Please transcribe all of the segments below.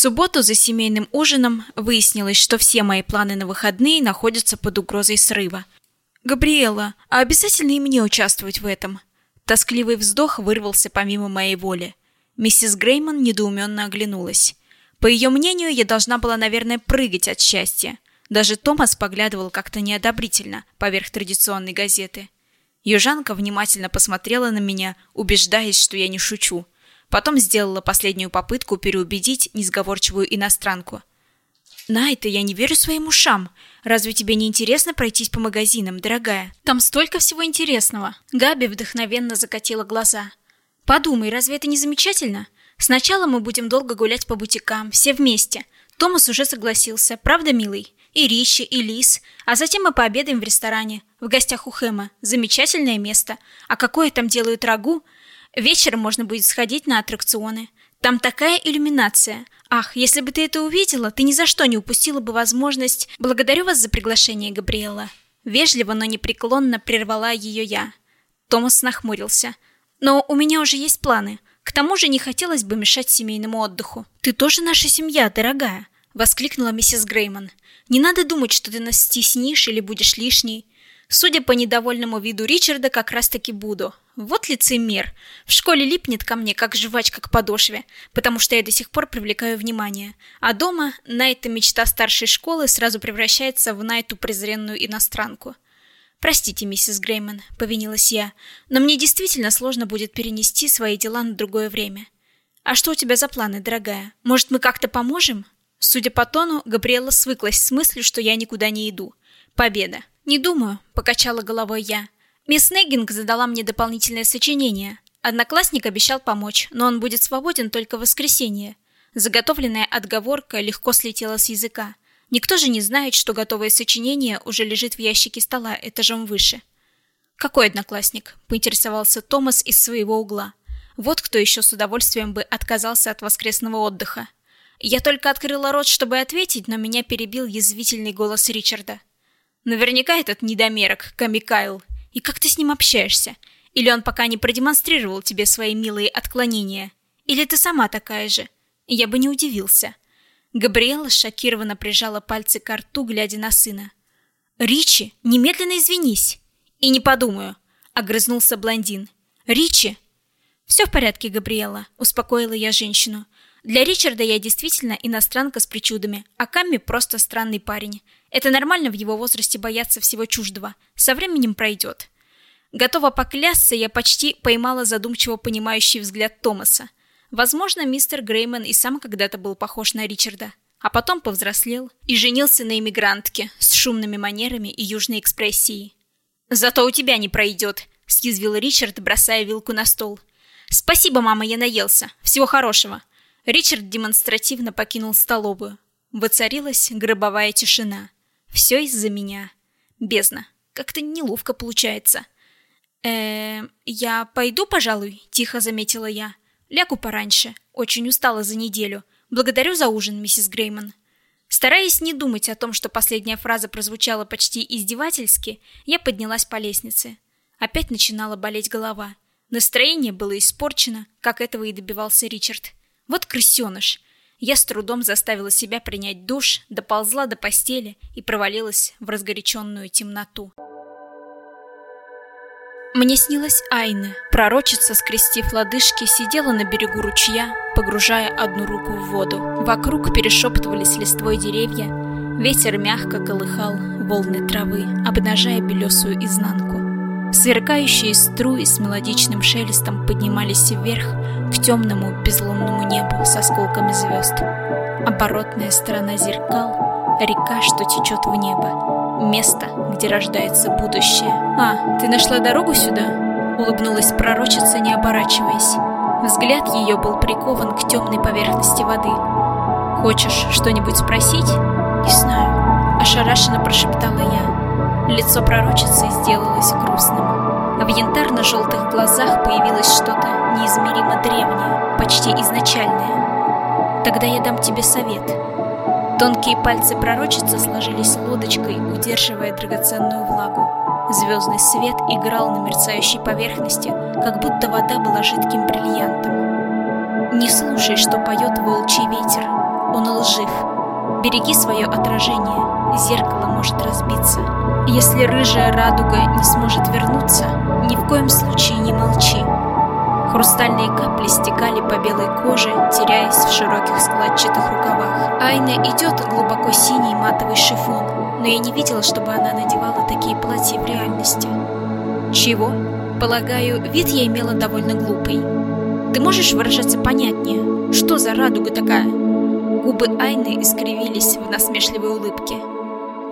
субботу за семейным ужином выяснилось, что все мои планы на выходные находятся под угрозой срыва. Габриэла, а обязательно и мне участвовать в этом? Тоскливый вздох вырвался помимо моей воли. Миссис Грейман недоуменно оглянулась. По ее мнению, я должна была, наверное, прыгать от счастья. Даже Томас поглядывал как-то неодобрительно поверх традиционной газеты. Южанка внимательно посмотрела на меня, убеждаясь, что я не шучу. Потом сделала последнюю попытку переубедить несговорчивую иностранку. «Найта, я не верю своим ушам. Разве тебе не интересно пройтись по магазинам, дорогая? Там столько всего интересного!» Габи вдохновенно закатила глаза. «Подумай, разве это не замечательно? Сначала мы будем долго гулять по бутикам, все вместе. Томас уже согласился, правда, милый? И Ричи, и Лис. А затем мы пообедаем в ресторане, в гостях у Хэма. Замечательное место. А какое там делают рагу? Вечером можно будет сходить на аттракционы. Там такая иллюминация. Ах, если бы ты это увидела, ты ни за что не упустила бы возможность. Благодарю вас за приглашение, Габриэла. Вежливо, но непреклонно прервала ее я. Томас нахмурился. Но у меня уже есть планы. К тому же не хотелось бы мешать семейному отдыху. Ты тоже наша семья, дорогая, воскликнула миссис Грейман. Не надо думать, что ты нас стеснишь или будешь лишней. Судя по недовольному виду Ричарда, как раз-таки буду. Вот лицемер. В школе липнет ко мне, как жвачка к подошве, потому что я до сих пор привлекаю внимание. А дома Найта мечта старшей школы сразу превращается в Найту презренную иностранку. «Простите, миссис Грейман», — повинилась я, «но мне действительно сложно будет перенести свои дела на другое время». «А что у тебя за планы, дорогая? Может, мы как-то поможем?» Судя по тону, Габриэла свыклась с мыслью, что я никуда не иду. Победа. «Не думаю», — покачала головой я. «Мисс Неггинг задала мне дополнительное сочинение. Одноклассник обещал помочь, но он будет свободен только в воскресенье». Заготовленная отговорка легко слетела с языка. Никто же не знает, что готовое сочинение уже лежит в ящике стола этажом выше. «Какой одноклассник?» – поинтересовался Томас из своего угла. Вот кто еще с удовольствием бы отказался от воскресного отдыха. Я только открыла рот, чтобы ответить, но меня перебил язвительный голос Ричарда. Наверняка этот недомерок, Камикайл. И как ты с ним общаешься? Или он пока не продемонстрировал тебе свои милые отклонения? Или ты сама такая же? Я бы не удивился. Габриэла шокированно прижала пальцы к рту, глядя на сына. «Ричи, немедленно извинись!» «И не подумаю!» — огрызнулся блондин. «Ричи!» «Все в порядке, Габриэла», — успокоила я женщину. «Для Ричарда я действительно иностранка с причудами, а Камми просто странный парень. Это нормально в его возрасте бояться всего чуждого. Со временем пройдет. Готова поклясться, я почти поймала задумчиво понимающий взгляд Томаса. Возможно, мистер Грейман и сам когда-то был похож на Ричарда, а потом повзрослел и женился на эмигрантке с шумными манерами и южной экспрессией. «Зато у тебя не пройдет», — съязвил Ричард, бросая вилку на стол. «Спасибо, мама, я наелся. Всего хорошего». Ричард демонстративно покинул столовую. Воцарилась гробовая тишина. Все из-за меня. Бездна. Как-то неловко получается. э я пойду, пожалуй, тихо заметила я. Лягу пораньше. Очень устала за неделю. Благодарю за ужин, миссис Грейман. Стараясь не думать о том, что последняя фраза прозвучала почти издевательски, я поднялась по лестнице. Опять начинала болеть голова. Настроение было испорчено, как этого и добивался Ричард. Вот крысеныш. Я с трудом заставила себя принять душ, доползла до постели и провалилась в разгоряченную темноту. Мне снилась Айна. Пророчица, скрестив лодыжки, сидела на берегу ручья, погружая одну руку в воду. Вокруг перешептывались листвой деревья. Ветер мягко колыхал волны травы, обнажая белесую изнанку. Сверкающие струи с мелодичным шелестом поднимались вверх темному безлунному небу с осколками звезд. Оборотная сторона зеркал — река, что течет в небо. Место, где рождается будущее. «А, ты нашла дорогу сюда?» — улыбнулась пророчица, не оборачиваясь. Взгляд ее был прикован к темной поверхности воды. «Хочешь что-нибудь спросить?» «Не знаю», — ошарашенно прошептала я. Лицо пророчицы сделалось грустным. В янтарно-желтых глазах появилось что-то неизмеримо древнее, почти изначальное. Тогда я дам тебе совет. Тонкие пальцы пророчицы сложились лодочкой, удерживая драгоценную влагу. Звездный свет играл на мерцающей поверхности, как будто вода была жидким бриллиантом. Не слушай, что поет волчий ветер. он лжив. Береги свое отражение, зеркало может разбиться. Если рыжая радуга не сможет вернуться, ни в коем случае не молчи. Хрустальные капли стекали по белой коже, теряясь в широких складчатых рукавах. Айна идет глубоко синий матовый шифон, но я не видела, чтобы она надевала такие платья в реальности. Чего? Полагаю, вид я имела довольно глупый. Ты можешь выражаться понятнее? Что за радуга такая? Губы Айны искривились в насмешливой улыбке.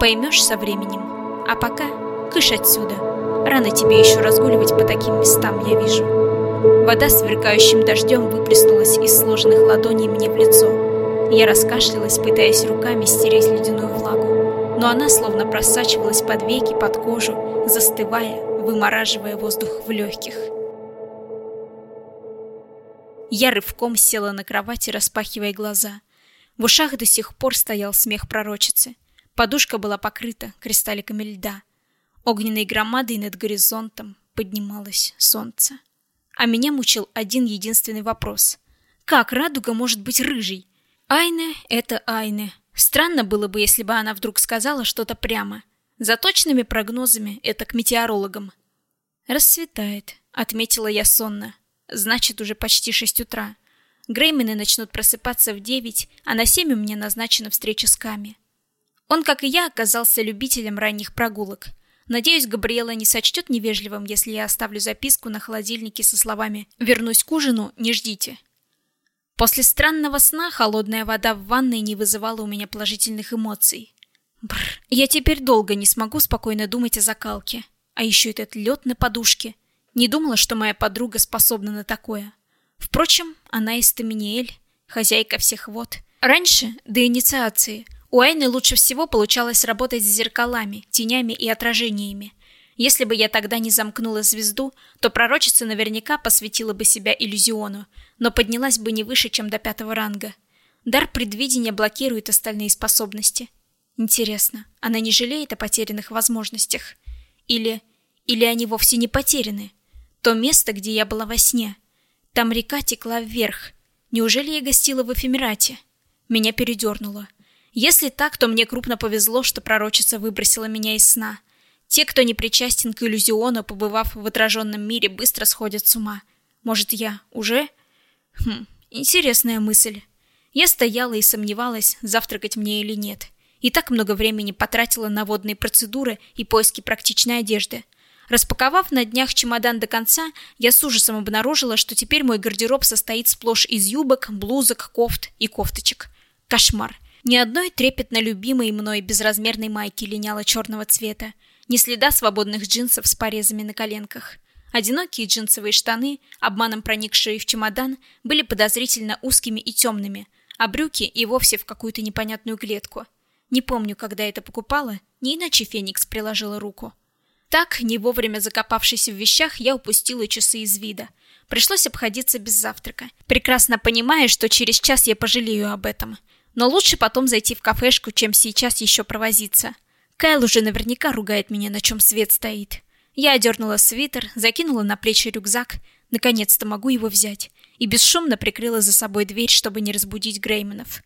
Поймешь со временем. А пока кыш отсюда. Рано тебе еще разгуливать по таким местам, я вижу. Вода сверкающим дождем выплеснулась из сложенных ладоней мне в лицо. Я раскашлялась, пытаясь руками стереть ледяную влагу. Но она словно просачивалась под веки, под кожу, застывая, вымораживая воздух в легких. Я рывком села на кровати, распахивая глаза. В ушах до сих пор стоял смех пророчицы. Подушка была покрыта кристалликами льда. Огненной громадой над горизонтом поднималось солнце. А меня мучил один единственный вопрос. Как радуга может быть рыжей? Айне — это Айне. Странно было бы, если бы она вдруг сказала что-то прямо. За точными прогнозами это к метеорологам. «Рассветает», — отметила я сонно. Значит, уже почти шесть утра. Греймены начнут просыпаться в девять, а на семь у меня назначена встреча с Ками. Он, как и я, оказался любителем ранних прогулок. Надеюсь, Габриэла не сочтет невежливым, если я оставлю записку на холодильнике со словами «Вернусь к ужину, не ждите». После странного сна холодная вода в ванной не вызывала у меня положительных эмоций. Бррр, я теперь долго не смогу спокойно думать о закалке. А еще этот лед на подушке – не думала, что моя подруга способна на такое. Впрочем, она из Таминиэль, хозяйка всех вод. Раньше, до инициации, у Айны лучше всего получалось работать с зеркалами, тенями и отражениями. Если бы я тогда не замкнула звезду, то пророчица наверняка посвятила бы себя иллюзиону, но поднялась бы не выше, чем до пятого ранга. Дар предвидения блокирует остальные способности. Интересно, она не жалеет о потерянных возможностях? Или... или они вовсе не потеряны? То место, где я была во сне. Там река текла вверх. Неужели я гостила в эфемерате? Меня передернуло. Если так, то мне крупно повезло, что пророчица выбросила меня из сна. Те, кто не причастен к иллюзиону, побывав в отраженном мире, быстро сходят с ума. Может, я уже? Хм, интересная мысль. Я стояла и сомневалась, завтракать мне или нет. И так много времени потратила на водные процедуры и поиски практичной одежды – Распаковав на днях чемодан до конца, я с ужасом обнаружила, что теперь мой гардероб состоит сплошь из юбок, блузок, кофт и кофточек. Кошмар. Ни одной трепетно любимой мной безразмерной майки линяла черного цвета, ни следа свободных джинсов с порезами на коленках. Одинокие джинсовые штаны, обманом проникшие в чемодан, были подозрительно узкими и темными, а брюки и вовсе в какую-то непонятную клетку. Не помню, когда это покупала, не иначе Феникс приложила руку. Так, не вовремя закопавшись в вещах, я упустила часы из вида. Пришлось обходиться без завтрака, прекрасно понимая, что через час я пожалею об этом. Но лучше потом зайти в кафешку, чем сейчас еще провозиться. Кайл уже наверняка ругает меня, на чем свет стоит. Я одернула свитер, закинула на плечи рюкзак, наконец-то могу его взять, и бесшумно прикрыла за собой дверь, чтобы не разбудить Грейманов.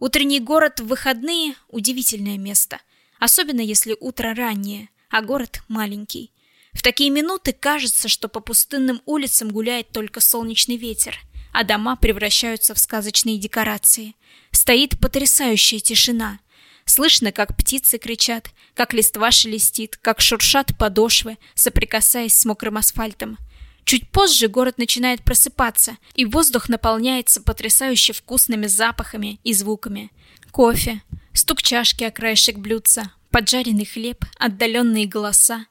Утренний город в выходные – удивительное место, особенно если утро раннее – а город маленький. В такие минуты кажется, что по пустынным улицам гуляет только солнечный ветер, а дома превращаются в сказочные декорации. Стоит потрясающая тишина. Слышно, как птицы кричат, как листва шелестит, как шуршат подошвы, соприкасаясь с мокрым асфальтом. Чуть позже город начинает просыпаться, и воздух наполняется потрясающе вкусными запахами и звуками. Кофе, стук чашки о краешек блюдца, поджаренный хлеб, отдаленные голоса.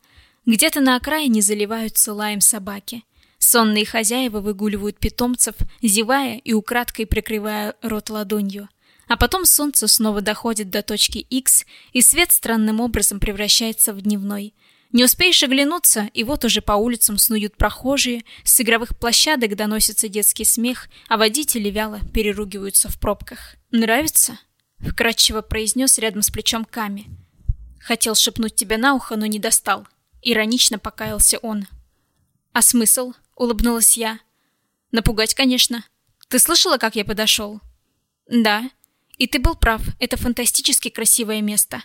Где-то на окраине заливаются лаем собаки. Сонные хозяева выгуливают питомцев, зевая и украдкой прикрывая рот ладонью. А потом солнце снова доходит до точки X, и свет странным образом превращается в дневной. Не успеешь оглянуться, и вот уже по улицам снуют прохожие, с игровых площадок доносится детский смех, а водители вяло переругиваются в пробках. «Нравится?» — вкратчиво произнес рядом с плечом Ками. Хотел шепнуть тебе на ухо, но не достал. Иронично покаялся он. А смысл? Улыбнулась я. Напугать, конечно. Ты слышала, как я подошел? Да. И ты был прав, это фантастически красивое место.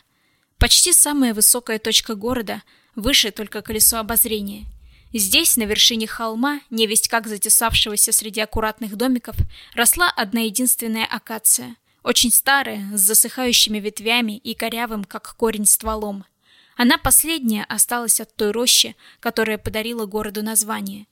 Почти самая высокая точка города, выше только колесо обозрения. Здесь, на вершине холма, невесть как затесавшегося среди аккуратных домиков, росла одна единственная акация. Очень старая, с засыхающими ветвями и корявым, как корень, стволом. Она последняя осталась от той рощи, которая подарила городу название.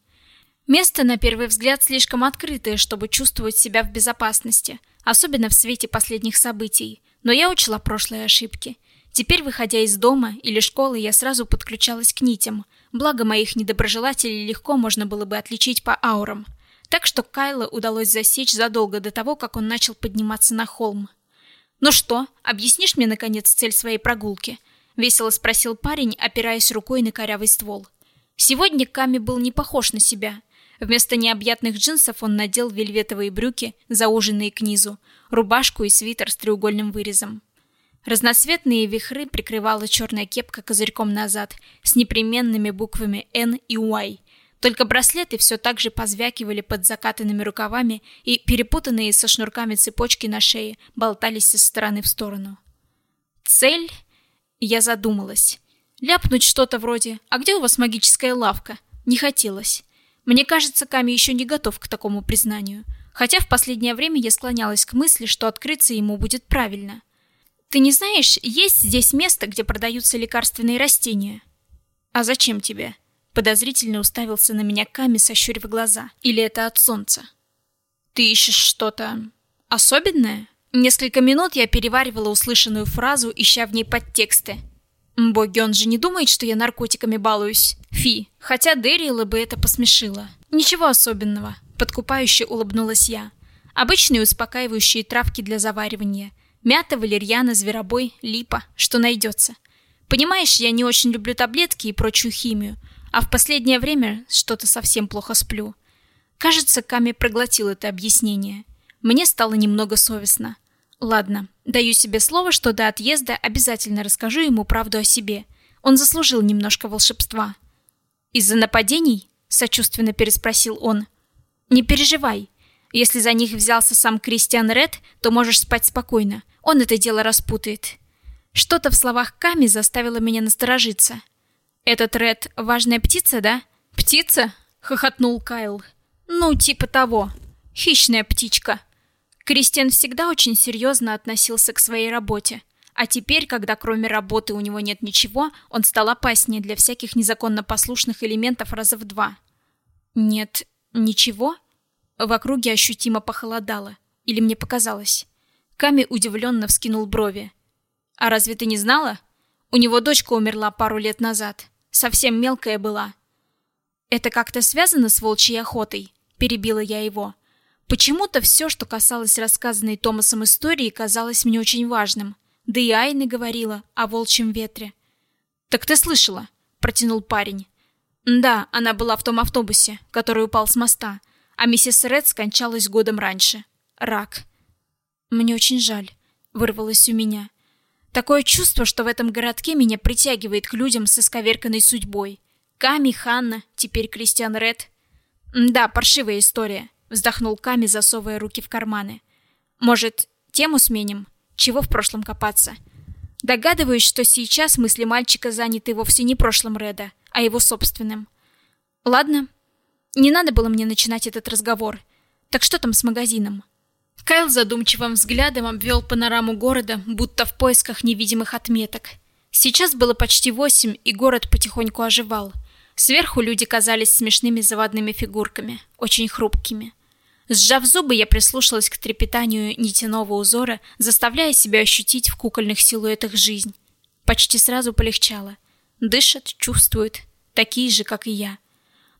Место, на первый взгляд, слишком открытое, чтобы чувствовать себя в безопасности, особенно в свете последних событий. Но я учла прошлые ошибки. Теперь, выходя из дома или школы, я сразу подключалась к нитям. Благо моих недоброжелателей легко можно было бы отличить по аурам. Так что Кайла удалось засечь задолго до того, как он начал подниматься на холм. «Ну что, объяснишь мне, наконец, цель своей прогулки?» — весело спросил парень, опираясь рукой на корявый ствол. Сегодня Ками был не похож на себя. Вместо необъятных джинсов он надел вельветовые брюки, зауженные к низу, рубашку и свитер с треугольным вырезом. Разноцветные вихры прикрывала черная кепка козырьком назад с непременными буквами N и Y. Только браслеты все так же позвякивали под закатанными рукавами и перепутанные со шнурками цепочки на шее болтались из стороны в сторону. Цель? Я задумалась. Ляпнуть что-то вроде «А где у вас магическая лавка?» Не хотелось. Мне кажется, Ками еще не готов к такому признанию. Хотя в последнее время я склонялась к мысли, что открыться ему будет правильно. Ты не знаешь, есть здесь место, где продаются лекарственные растения? А зачем тебе? Подозрительно уставился на меня Ками, сощурив глаза. Или это от солнца? Ты ищешь что-то особенное? Несколько минут я переваривала услышанную фразу, ища в ней подтексты. Боги, он же не думает, что я наркотиками балуюсь. Фи. Хотя Дэрила бы это посмешило. Ничего особенного. Подкупающе улыбнулась я. Обычные успокаивающие травки для заваривания. Мята, валерьяна, зверобой, липа. Что найдется. Понимаешь, я не очень люблю таблетки и прочую химию. А в последнее время что-то совсем плохо сплю. Кажется, Ками проглотил это объяснение. Мне стало немного совестно. Ладно, даю себе слово, что до отъезда обязательно расскажу ему правду о себе. Он заслужил немножко волшебства. Из-за нападений? сочувственно переспросил он. Не переживай. Если за них взялся сам Кристиан Ред, то можешь спать спокойно. Он это дело распутает. Что-то в словах Ками заставило меня насторожиться. Этот Ред важная птица, да? Птица? хохотнул Кайл. Ну, типа того. Хищная птичка. Кристиан всегда очень серьезно относился к своей работе. А теперь, когда кроме работы у него нет ничего, он стал опаснее для всяких незаконно послушных элементов раза в два. Нет, ничего? В округе ощутимо похолодало. Или мне показалось? Ками удивленно вскинул брови. А разве ты не знала? У него дочка умерла пару лет назад. Совсем мелкая была. Это как-то связано с волчьей охотой? Перебила я его. Почему-то все, что касалось рассказанной Томасом истории, казалось мне очень важным. Да и Айна говорила о волчьем ветре. «Так ты слышала?» – протянул парень. «Да, она была в том автобусе, который упал с моста, а миссис Ред скончалась годом раньше. Рак». «Мне очень жаль», – вырвалось у меня. Такое чувство, что в этом городке меня притягивает к людям с исковерканной судьбой. Ками, Ханна, теперь Кристиан Ред. Да, паршивая история вздохнул Ками, засовывая руки в карманы. Может, тему сменим? Чего в прошлом копаться? Догадываюсь, что сейчас мысли мальчика заняты вовсе не прошлым Реда, а его собственным. Ладно, не надо было мне начинать этот разговор. Так что там с магазином? Кайл задумчивым взглядом обвел панораму города, будто в поисках невидимых отметок. Сейчас было почти восемь, и город потихоньку оживал. Сверху люди казались смешными заводными фигурками, очень хрупкими. Сжав зубы, я прислушалась к трепетанию нитяного узора, заставляя себя ощутить в кукольных силуэтах жизнь. Почти сразу полегчало. Дышат, чувствуют, такие же, как и я.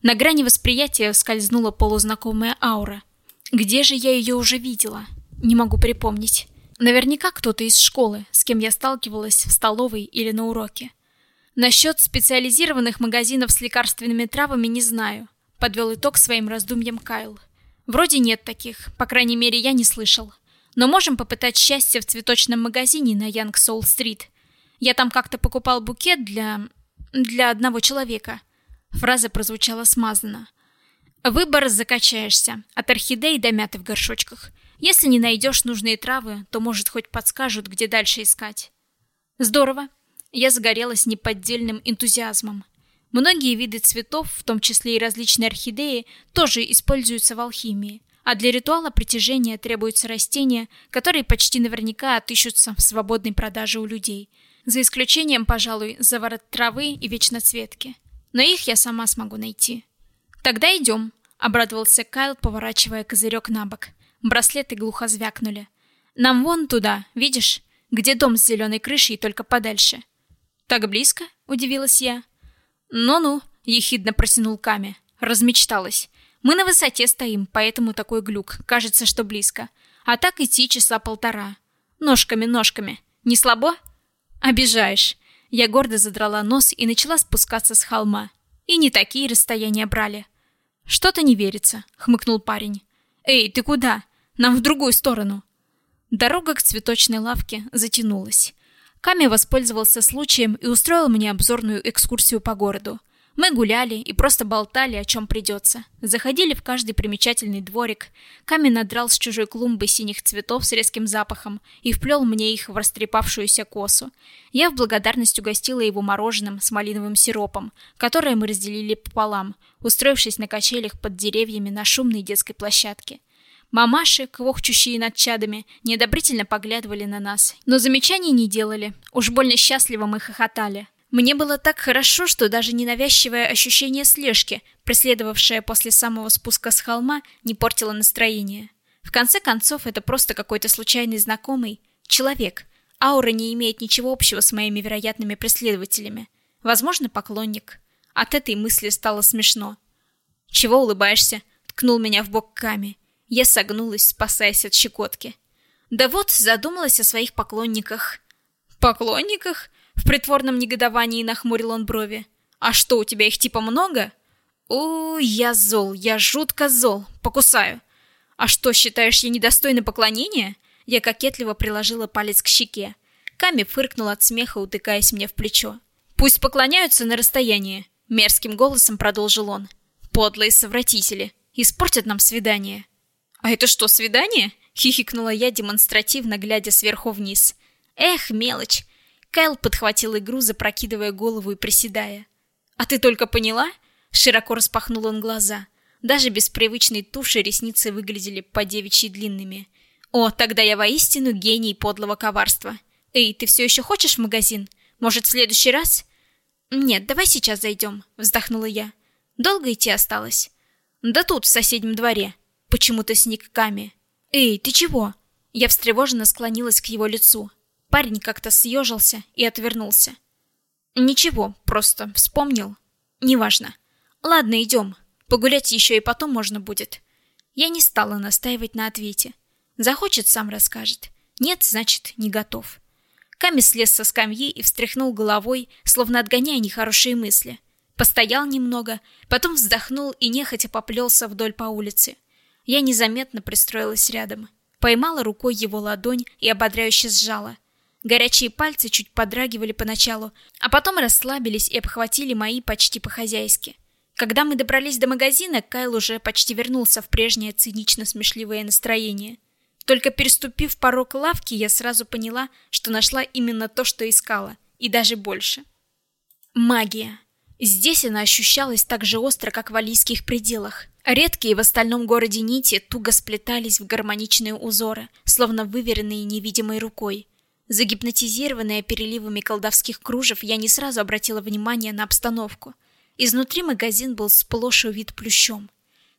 На грани восприятия скользнула полузнакомая аура. Где же я ее уже видела? Не могу припомнить. Наверняка кто-то из школы, с кем я сталкивалась в столовой или на уроке. Насчет специализированных магазинов с лекарственными травами не знаю. Подвел итог своим раздумьям Кайл. Вроде нет таких, по крайней мере, я не слышал. Но можем попытать счастье в цветочном магазине на Янг Соул Стрит. Я там как-то покупал букет для для одного человека. Фраза прозвучала смазанно. Выбор закачаешься, от орхидей до мяты в горшочках. Если не найдешь нужные травы, то, может, хоть подскажут, где дальше искать. Здорово. Я загорелась неподдельным энтузиазмом. Многие виды цветов, в том числе и различные орхидеи, тоже используются в алхимии, а для ритуала притяжения требуются растения, которые почти наверняка отыщутся в свободной продаже у людей, за исключением, пожалуй, заворот травы и вечноцветки. Но их я сама смогу найти. Тогда идем, обрадовался Кайл, поворачивая козырек на бок. Браслеты глухо звякнули. Нам вон туда, видишь, где дом с зеленой крышей, только подальше. Так близко? удивилась я. Ну-ну, ехидно протянул Ками. Размечталась. Мы на высоте стоим, поэтому такой глюк. Кажется, что близко. А так идти часа полтора. Ножками, ножками. Не слабо? Обижаешь. Я гордо задрала нос и начала спускаться с холма. И не такие расстояния брали. Что-то не верится, хмыкнул парень. Эй, ты куда? Нам в другую сторону. Дорога к цветочной лавке затянулась. Ками воспользовался случаем и устроил мне обзорную экскурсию по городу. Мы гуляли и просто болтали, о чем придется. Заходили в каждый примечательный дворик. Ками надрал с чужой клумбы синих цветов с резким запахом и вплел мне их в растрепавшуюся косу. Я в благодарность угостила его мороженым с малиновым сиропом, которое мы разделили пополам, устроившись на качелях под деревьями на шумной детской площадке. Мамаши, квохчущие над чадами, неодобрительно поглядывали на нас, но замечаний не делали. Уж больно счастливо мы хохотали. Мне было так хорошо, что даже ненавязчивое ощущение слежки, преследовавшее после самого спуска с холма, не портило настроение. В конце концов, это просто какой-то случайный знакомый человек. Аура не имеет ничего общего с моими вероятными преследователями. Возможно, поклонник. От этой мысли стало смешно. Чего улыбаешься? ткнул меня в бок Ками. Я согнулась, спасаясь от щекотки. Да вот, задумалась о своих поклонниках. Поклонниках? В притворном негодовании нахмурил он брови. А что, у тебя их типа много? О, я зол, я жутко зол. Покусаю. А что, считаешь, я недостойна поклонения? Я кокетливо приложила палец к щеке. Ками фыркнул от смеха, утыкаясь мне в плечо. Пусть поклоняются на расстоянии, мерзким голосом продолжил он. Подлые совратители, испортят нам свидание. «А это что, свидание?» — хихикнула я, демонстративно глядя сверху вниз. «Эх, мелочь!» Кайл подхватил игру, запрокидывая голову и приседая. «А ты только поняла?» Широко распахнул он глаза. Даже без привычной туши ресницы выглядели по девичьи длинными. «О, тогда я воистину гений подлого коварства. Эй, ты все еще хочешь в магазин? Может, в следующий раз?» «Нет, давай сейчас зайдем», — вздохнула я. «Долго идти осталось?» «Да тут, в соседнем дворе», Почему-то сник Ками. «Эй, ты чего?» Я встревоженно склонилась к его лицу. Парень как-то съежился и отвернулся. «Ничего, просто вспомнил. Неважно. Ладно, идем. Погулять еще и потом можно будет». Я не стала настаивать на ответе. Захочет, сам расскажет. Нет, значит, не готов. Ками слез со скамьи и встряхнул головой, словно отгоняя нехорошие мысли. Постоял немного, потом вздохнул и нехотя поплелся вдоль по улице. Я незаметно пристроилась рядом, поймала рукой его ладонь и ободряюще сжала. Горячие пальцы чуть подрагивали поначалу, а потом расслабились и обхватили мои почти по-хозяйски. Когда мы добрались до магазина, Кайл уже почти вернулся в прежнее цинично-смешливое настроение. Только переступив порог лавки, я сразу поняла, что нашла именно то, что искала, и даже больше. Магия. Здесь она ощущалась так же остро, как в алийских пределах. Редкие в остальном городе нити туго сплетались в гармоничные узоры, словно выверенные невидимой рукой. Загипнотизированная переливами колдовских кружев, я не сразу обратила внимание на обстановку. Изнутри магазин был сплошь увит плющом.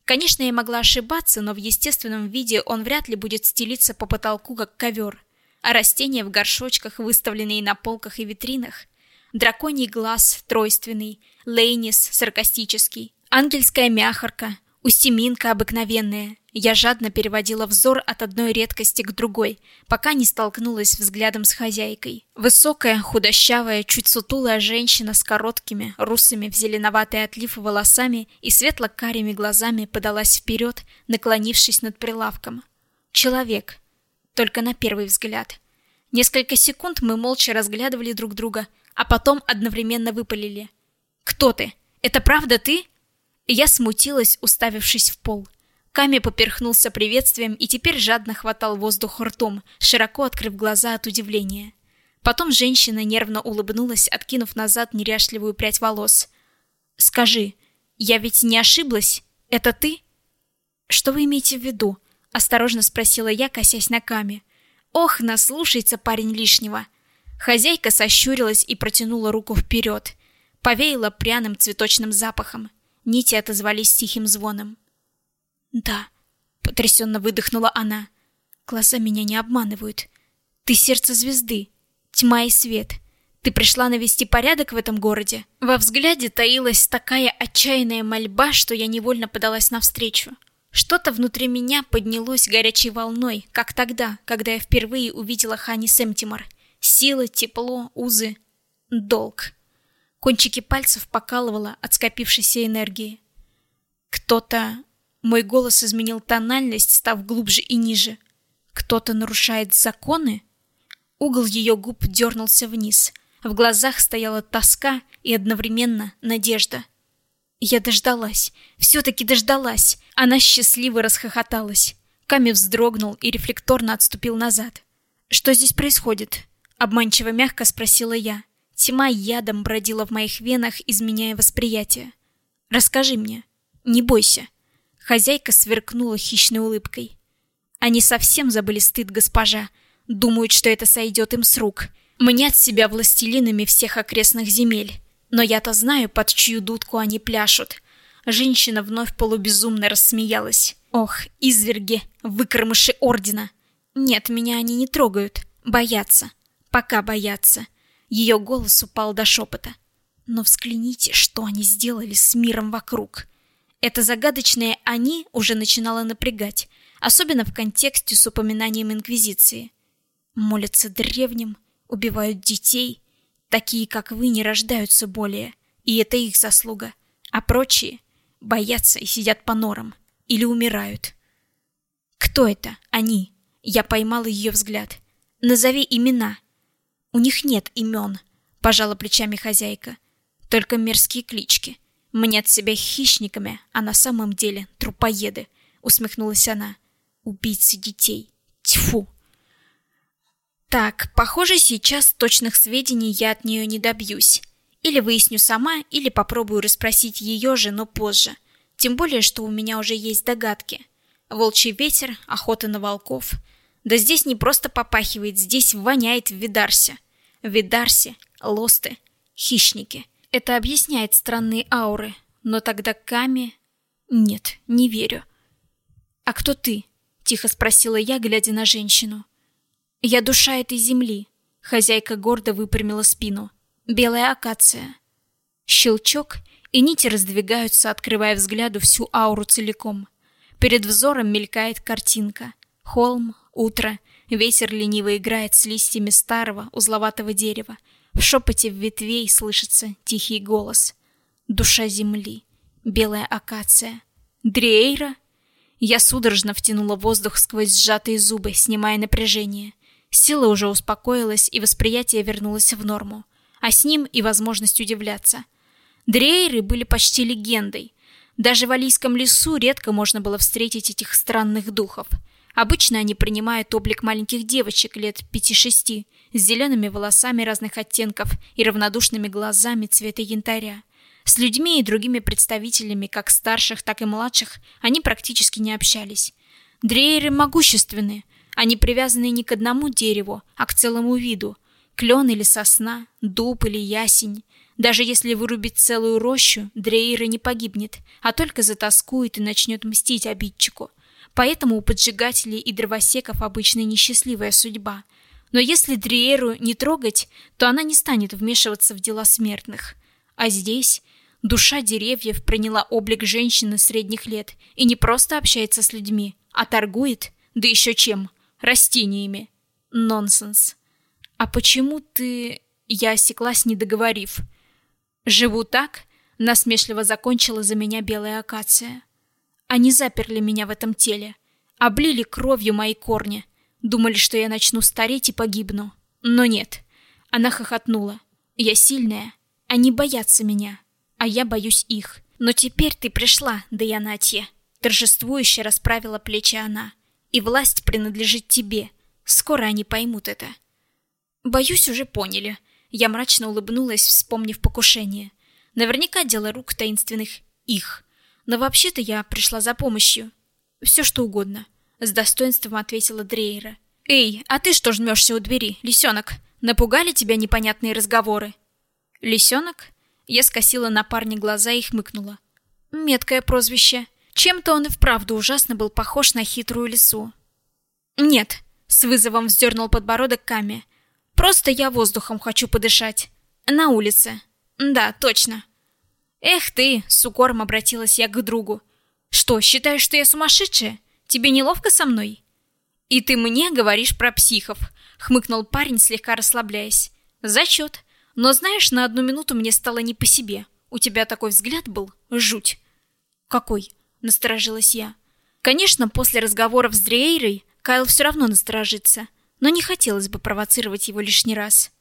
Конечно, я могла ошибаться, но в естественном виде он вряд ли будет стелиться по потолку, как ковер. А растения в горшочках, выставленные на полках и витринах, драконий глаз тройственный, лейнис саркастический, ангельская мяхорка, устеминка обыкновенная. Я жадно переводила взор от одной редкости к другой, пока не столкнулась взглядом с хозяйкой. Высокая, худощавая, чуть сутулая женщина с короткими, русыми в зеленоватый отлив волосами и светло-карими глазами подалась вперед, наклонившись над прилавком. Человек. Только на первый взгляд. Несколько секунд мы молча разглядывали друг друга, а потом одновременно выпалили. «Кто ты? Это правда ты?» Я смутилась, уставившись в пол. Ками поперхнулся приветствием и теперь жадно хватал воздух ртом, широко открыв глаза от удивления. Потом женщина нервно улыбнулась, откинув назад неряшливую прядь волос. «Скажи, я ведь не ошиблась? Это ты?» «Что вы имеете в виду?» — осторожно спросила я, косясь на Ками. «Ох, наслушается парень лишнего!» Хозяйка сощурилась и протянула руку вперед. Повеяла пряным цветочным запахом. Нити отозвались тихим звоном. «Да», — потрясенно выдохнула она. «Глаза меня не обманывают. Ты сердце звезды, тьма и свет. Ты пришла навести порядок в этом городе?» Во взгляде таилась такая отчаянная мольба, что я невольно подалась навстречу. Что-то внутри меня поднялось горячей волной, как тогда, когда я впервые увидела Хани Сэмтимор. Сила, тепло, узы, долг. Кончики пальцев покалывало от скопившейся энергии. Кто-то мой голос изменил тональность, став глубже и ниже. Кто-то нарушает законы? Угол ее губ дернулся вниз. В глазах стояла тоска и одновременно надежда. Я дождалась. Все-таки дождалась. Она счастливо расхохоталась. Ками вздрогнул и рефлекторно отступил назад. «Что здесь происходит?» Обманчиво мягко спросила я. Тьма ядом бродила в моих венах, изменяя восприятие. «Расскажи мне. Не бойся. Хозяйка сверкнула хищной улыбкой. Они совсем забыли стыд, госпожа. Думают, что это сойдет им с рук. Мнят себя властелинами всех окрестных земель. Но я-то знаю, под чью дудку они пляшут. Женщина вновь полубезумно рассмеялась. Ох, изверги, выкормыши ордена. Нет, меня они не трогают. Боятся. Пока боятся. Ее голос упал до шепота. Но взгляните, что они сделали с миром вокруг. Это загадочное «они» уже начинало напрягать, особенно в контексте с упоминанием Инквизиции. Молятся древним, убивают детей. Такие, как вы, не рождаются более, и это их заслуга. А прочие боятся и сидят по норам. Или умирают. Кто это? Они. Я поймала ее взгляд. Назови имена. У них нет имен, пожала плечами хозяйка. Только мерзкие клички. Мнят себя хищниками, а на самом деле трупоеды, усмехнулась она. Убийцы детей. Тьфу. Так, похоже, сейчас точных сведений я от нее не добьюсь. Или выясню сама, или попробую расспросить ее же, но позже. Тем более, что у меня уже есть догадки. Волчий ветер, охота на волков. Да здесь не просто попахивает, здесь воняет в Видарсе. Видарсе лосты, хищники. Это объясняет странные ауры, но тогда Ками... Нет, не верю. «А кто ты?» — тихо спросила я, глядя на женщину. «Я душа этой земли», — хозяйка гордо выпрямила спину. «Белая акация». Щелчок, и нити раздвигаются, открывая взгляду всю ауру целиком. Перед взором мелькает картинка. Холм, утро, ветер лениво играет с листьями старого узловатого дерева, в шепоте ветвей слышится тихий голос. Душа земли. Белая акация. Дрейра? Я судорожно втянула воздух сквозь сжатые зубы, снимая напряжение. Сила уже успокоилась, и восприятие вернулось в норму. А с ним и возможность удивляться. Дрейры были почти легендой. Даже в Алийском лесу редко можно было встретить этих странных духов. Обычно они принимают облик маленьких девочек лет пяти-шести, с зелеными волосами разных оттенков и равнодушными глазами цвета янтаря. С людьми и другими представителями, как старших, так и младших, они практически не общались. Дрейеры могущественны. Они привязаны не к одному дереву, а к целому виду. Клен или сосна, дуб или ясень. Даже если вырубить целую рощу, Дрейера не погибнет, а только затаскует и начнет мстить обидчику. Поэтому у поджигателей и дровосеков обычно несчастливая судьба. Но если Дриеру не трогать, то она не станет вмешиваться в дела смертных. А здесь душа деревьев приняла облик женщины средних лет и не просто общается с людьми, а торгует, да еще чем, растениями. Нонсенс. А почему ты... Я осеклась, не договорив. Живу так, насмешливо закончила за меня белая акация. Они заперли меня в этом теле, облили кровью мои корни, Думали, что я начну стареть и погибну. Но нет. Она хохотнула. Я сильная. Они боятся меня. А я боюсь их. Но теперь ты пришла, Даянатья. Торжествующе расправила плечи она. И власть принадлежит тебе. Скоро они поймут это. Боюсь, уже поняли. Я мрачно улыбнулась, вспомнив покушение. Наверняка дело рук таинственных их. Но вообще-то я пришла за помощью. Все что угодно. С достоинством ответила Дрейра. Эй, а ты что жмешься у двери, лисенок? Напугали тебя непонятные разговоры? Лисенок? Я скосила на парня глаза и хмыкнула. Меткое прозвище. Чем-то он и вправду ужасно был похож на хитрую лису. Нет, с вызовом вздернул подбородок Ками. Просто я воздухом хочу подышать. На улице. Да, точно. Эх ты, с укором обратилась я к другу. Что, считаешь, что я сумасшедшая? Тебе неловко со мной? И ты мне говоришь про психов, хмыкнул парень, слегка расслабляясь. Зачет. Но знаешь, на одну минуту мне стало не по себе. У тебя такой взгляд был, жуть. Какой? Насторожилась я. Конечно, после разговоров с Дрейрой Кайл все равно насторожится, но не хотелось бы провоцировать его лишний раз.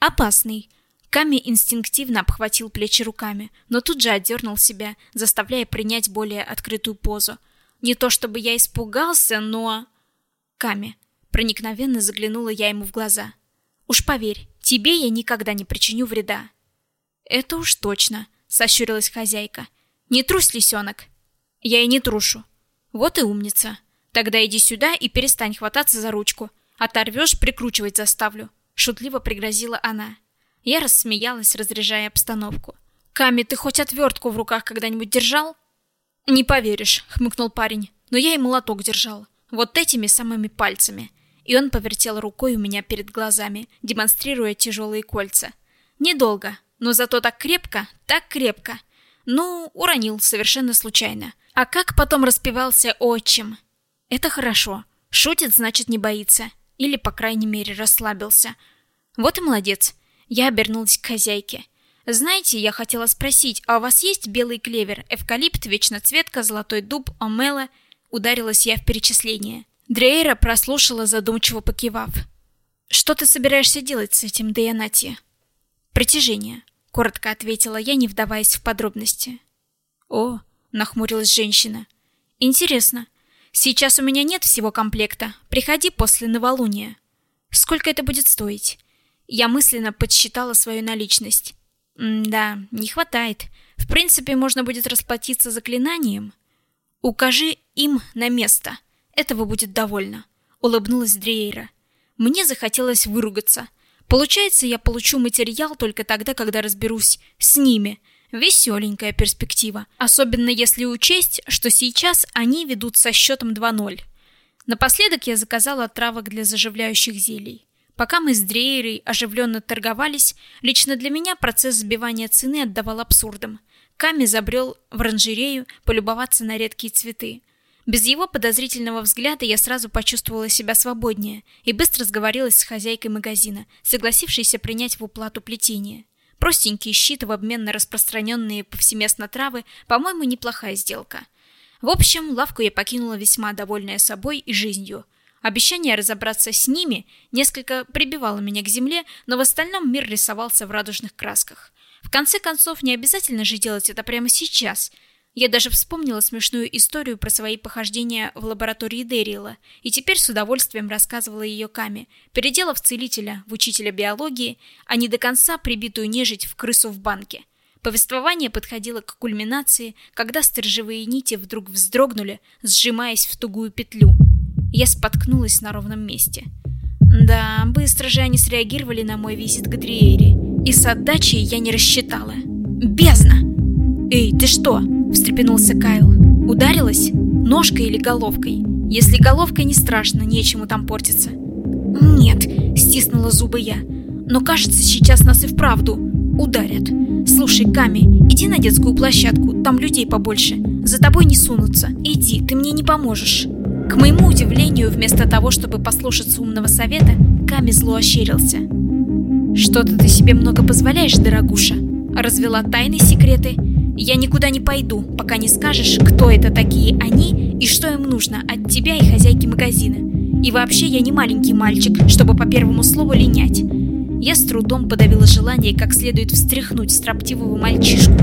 Опасный. Ками инстинктивно обхватил плечи руками, но тут же отдернул себя, заставляя принять более открытую позу. Не то чтобы я испугался, но... Ками. Проникновенно заглянула я ему в глаза. Уж поверь, тебе я никогда не причиню вреда. Это уж точно, сощурилась хозяйка. Не трусь, лисенок. Я и не трушу. Вот и умница. Тогда иди сюда и перестань хвататься за ручку. Оторвешь, прикручивать заставлю. Шутливо пригрозила она. Я рассмеялась, разряжая обстановку. Ками, ты хоть отвертку в руках когда-нибудь держал? Не поверишь, хмыкнул парень. Но я и молоток держал. Вот этими самыми пальцами. И он повертел рукой у меня перед глазами, демонстрируя тяжелые кольца. Недолго, но зато так крепко, так крепко. Ну, уронил совершенно случайно. А как потом распевался отчим? Это хорошо. Шутит, значит, не боится. Или, по крайней мере, расслабился. Вот и молодец. Я обернулась к хозяйке. Знаете, я хотела спросить, а у вас есть белый клевер, эвкалипт, вечноцветка, золотой дуб, омела? Ударилась я в перечисление. Дрейра прослушала, задумчиво покивав. Что ты собираешься делать с этим Дейанати? Притяжение, коротко ответила я, не вдаваясь в подробности. О, нахмурилась женщина. Интересно. Сейчас у меня нет всего комплекта. Приходи после новолуния. Сколько это будет стоить? Я мысленно подсчитала свою наличность. М да, не хватает. В принципе, можно будет расплатиться заклинанием. Укажи им на место. Этого будет довольно, улыбнулась Дриейра. Мне захотелось выругаться. Получается, я получу материал только тогда, когда разберусь с ними. Веселенькая перспектива, особенно если учесть, что сейчас они ведут со счетом 2:0. Напоследок я заказала травок для заживляющих зелий. Пока мы с Дрейерой оживленно торговались, лично для меня процесс сбивания цены отдавал абсурдом. Ками забрел в оранжерею полюбоваться на редкие цветы. Без его подозрительного взгляда я сразу почувствовала себя свободнее и быстро сговорилась с хозяйкой магазина, согласившейся принять в уплату плетение. Простенький щит в обмен на распространенные повсеместно травы, по-моему, неплохая сделка. В общем, лавку я покинула весьма довольная собой и жизнью. Обещание разобраться с ними несколько прибивало меня к земле, но в остальном мир рисовался в радужных красках. В конце концов, не обязательно же делать это прямо сейчас – я даже вспомнила смешную историю про свои похождения в лаборатории Дэрила, и теперь с удовольствием рассказывала ее Каме, переделав целителя в учителя биологии, а не до конца прибитую нежить в крысу в банке. Повествование подходило к кульминации, когда сторожевые нити вдруг вздрогнули, сжимаясь в тугую петлю. Я споткнулась на ровном месте. Да, быстро же они среагировали на мой визит к Дриэре, и с отдачей я не рассчитала. Бездна! Эй, ты что? встрепенулся Кайл. Ударилась? Ножкой или головкой? Если головкой не страшно, нечему там портиться. Нет, стиснула зубы я. Но кажется, сейчас нас и вправду ударят. Слушай, Ками, иди на детскую площадку, там людей побольше. За тобой не сунутся. Иди, ты мне не поможешь. К моему удивлению, вместо того, чтобы послушаться умного совета, Ками зло ощерился. Что-то ты себе много позволяешь, дорогуша. Развела тайны секреты я никуда не пойду, пока не скажешь, кто это такие они и что им нужно от тебя и хозяйки магазина. И вообще я не маленький мальчик, чтобы по первому слову линять. Я с трудом подавила желание как следует встряхнуть строптивого мальчишку.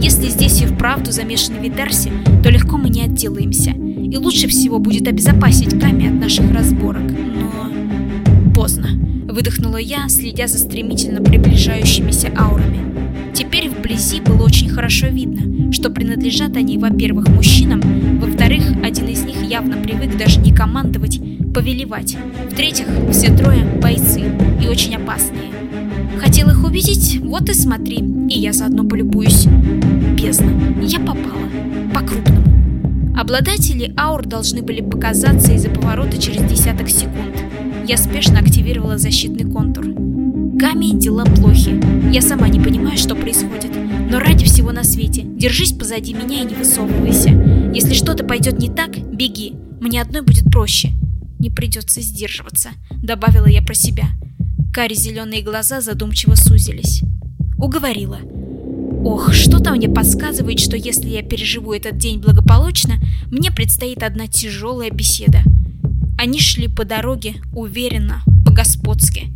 Если здесь и вправду замешаны Витарси, то легко мы не отделаемся. И лучше всего будет обезопасить Ками от наших разборок. Но... поздно. Выдохнула я, следя за стремительно приближающимися аурами. Теперь вблизи было очень хорошо видно, что принадлежат они, во-первых, мужчинам, во-вторых, один из них явно привык даже не командовать, повелевать. В-третьих, все трое бойцы и очень опасные. Хотел их увидеть, вот и смотри, и я заодно полюбуюсь. Бездна, я попала. По-крупному. Обладатели аур должны были показаться из-за поворота через десяток секунд. Я спешно активировала защитный контур. Гами дела плохи. Я сама не понимаю, что происходит. Но ради всего на свете, держись позади меня и не высовывайся. Если что-то пойдет не так, беги. Мне одной будет проще. Не придется сдерживаться, добавила я про себя. Кари зеленые глаза задумчиво сузились. Уговорила. Ох, что-то мне подсказывает, что если я переживу этот день благополучно, мне предстоит одна тяжелая беседа. Они шли по дороге уверенно, по-господски.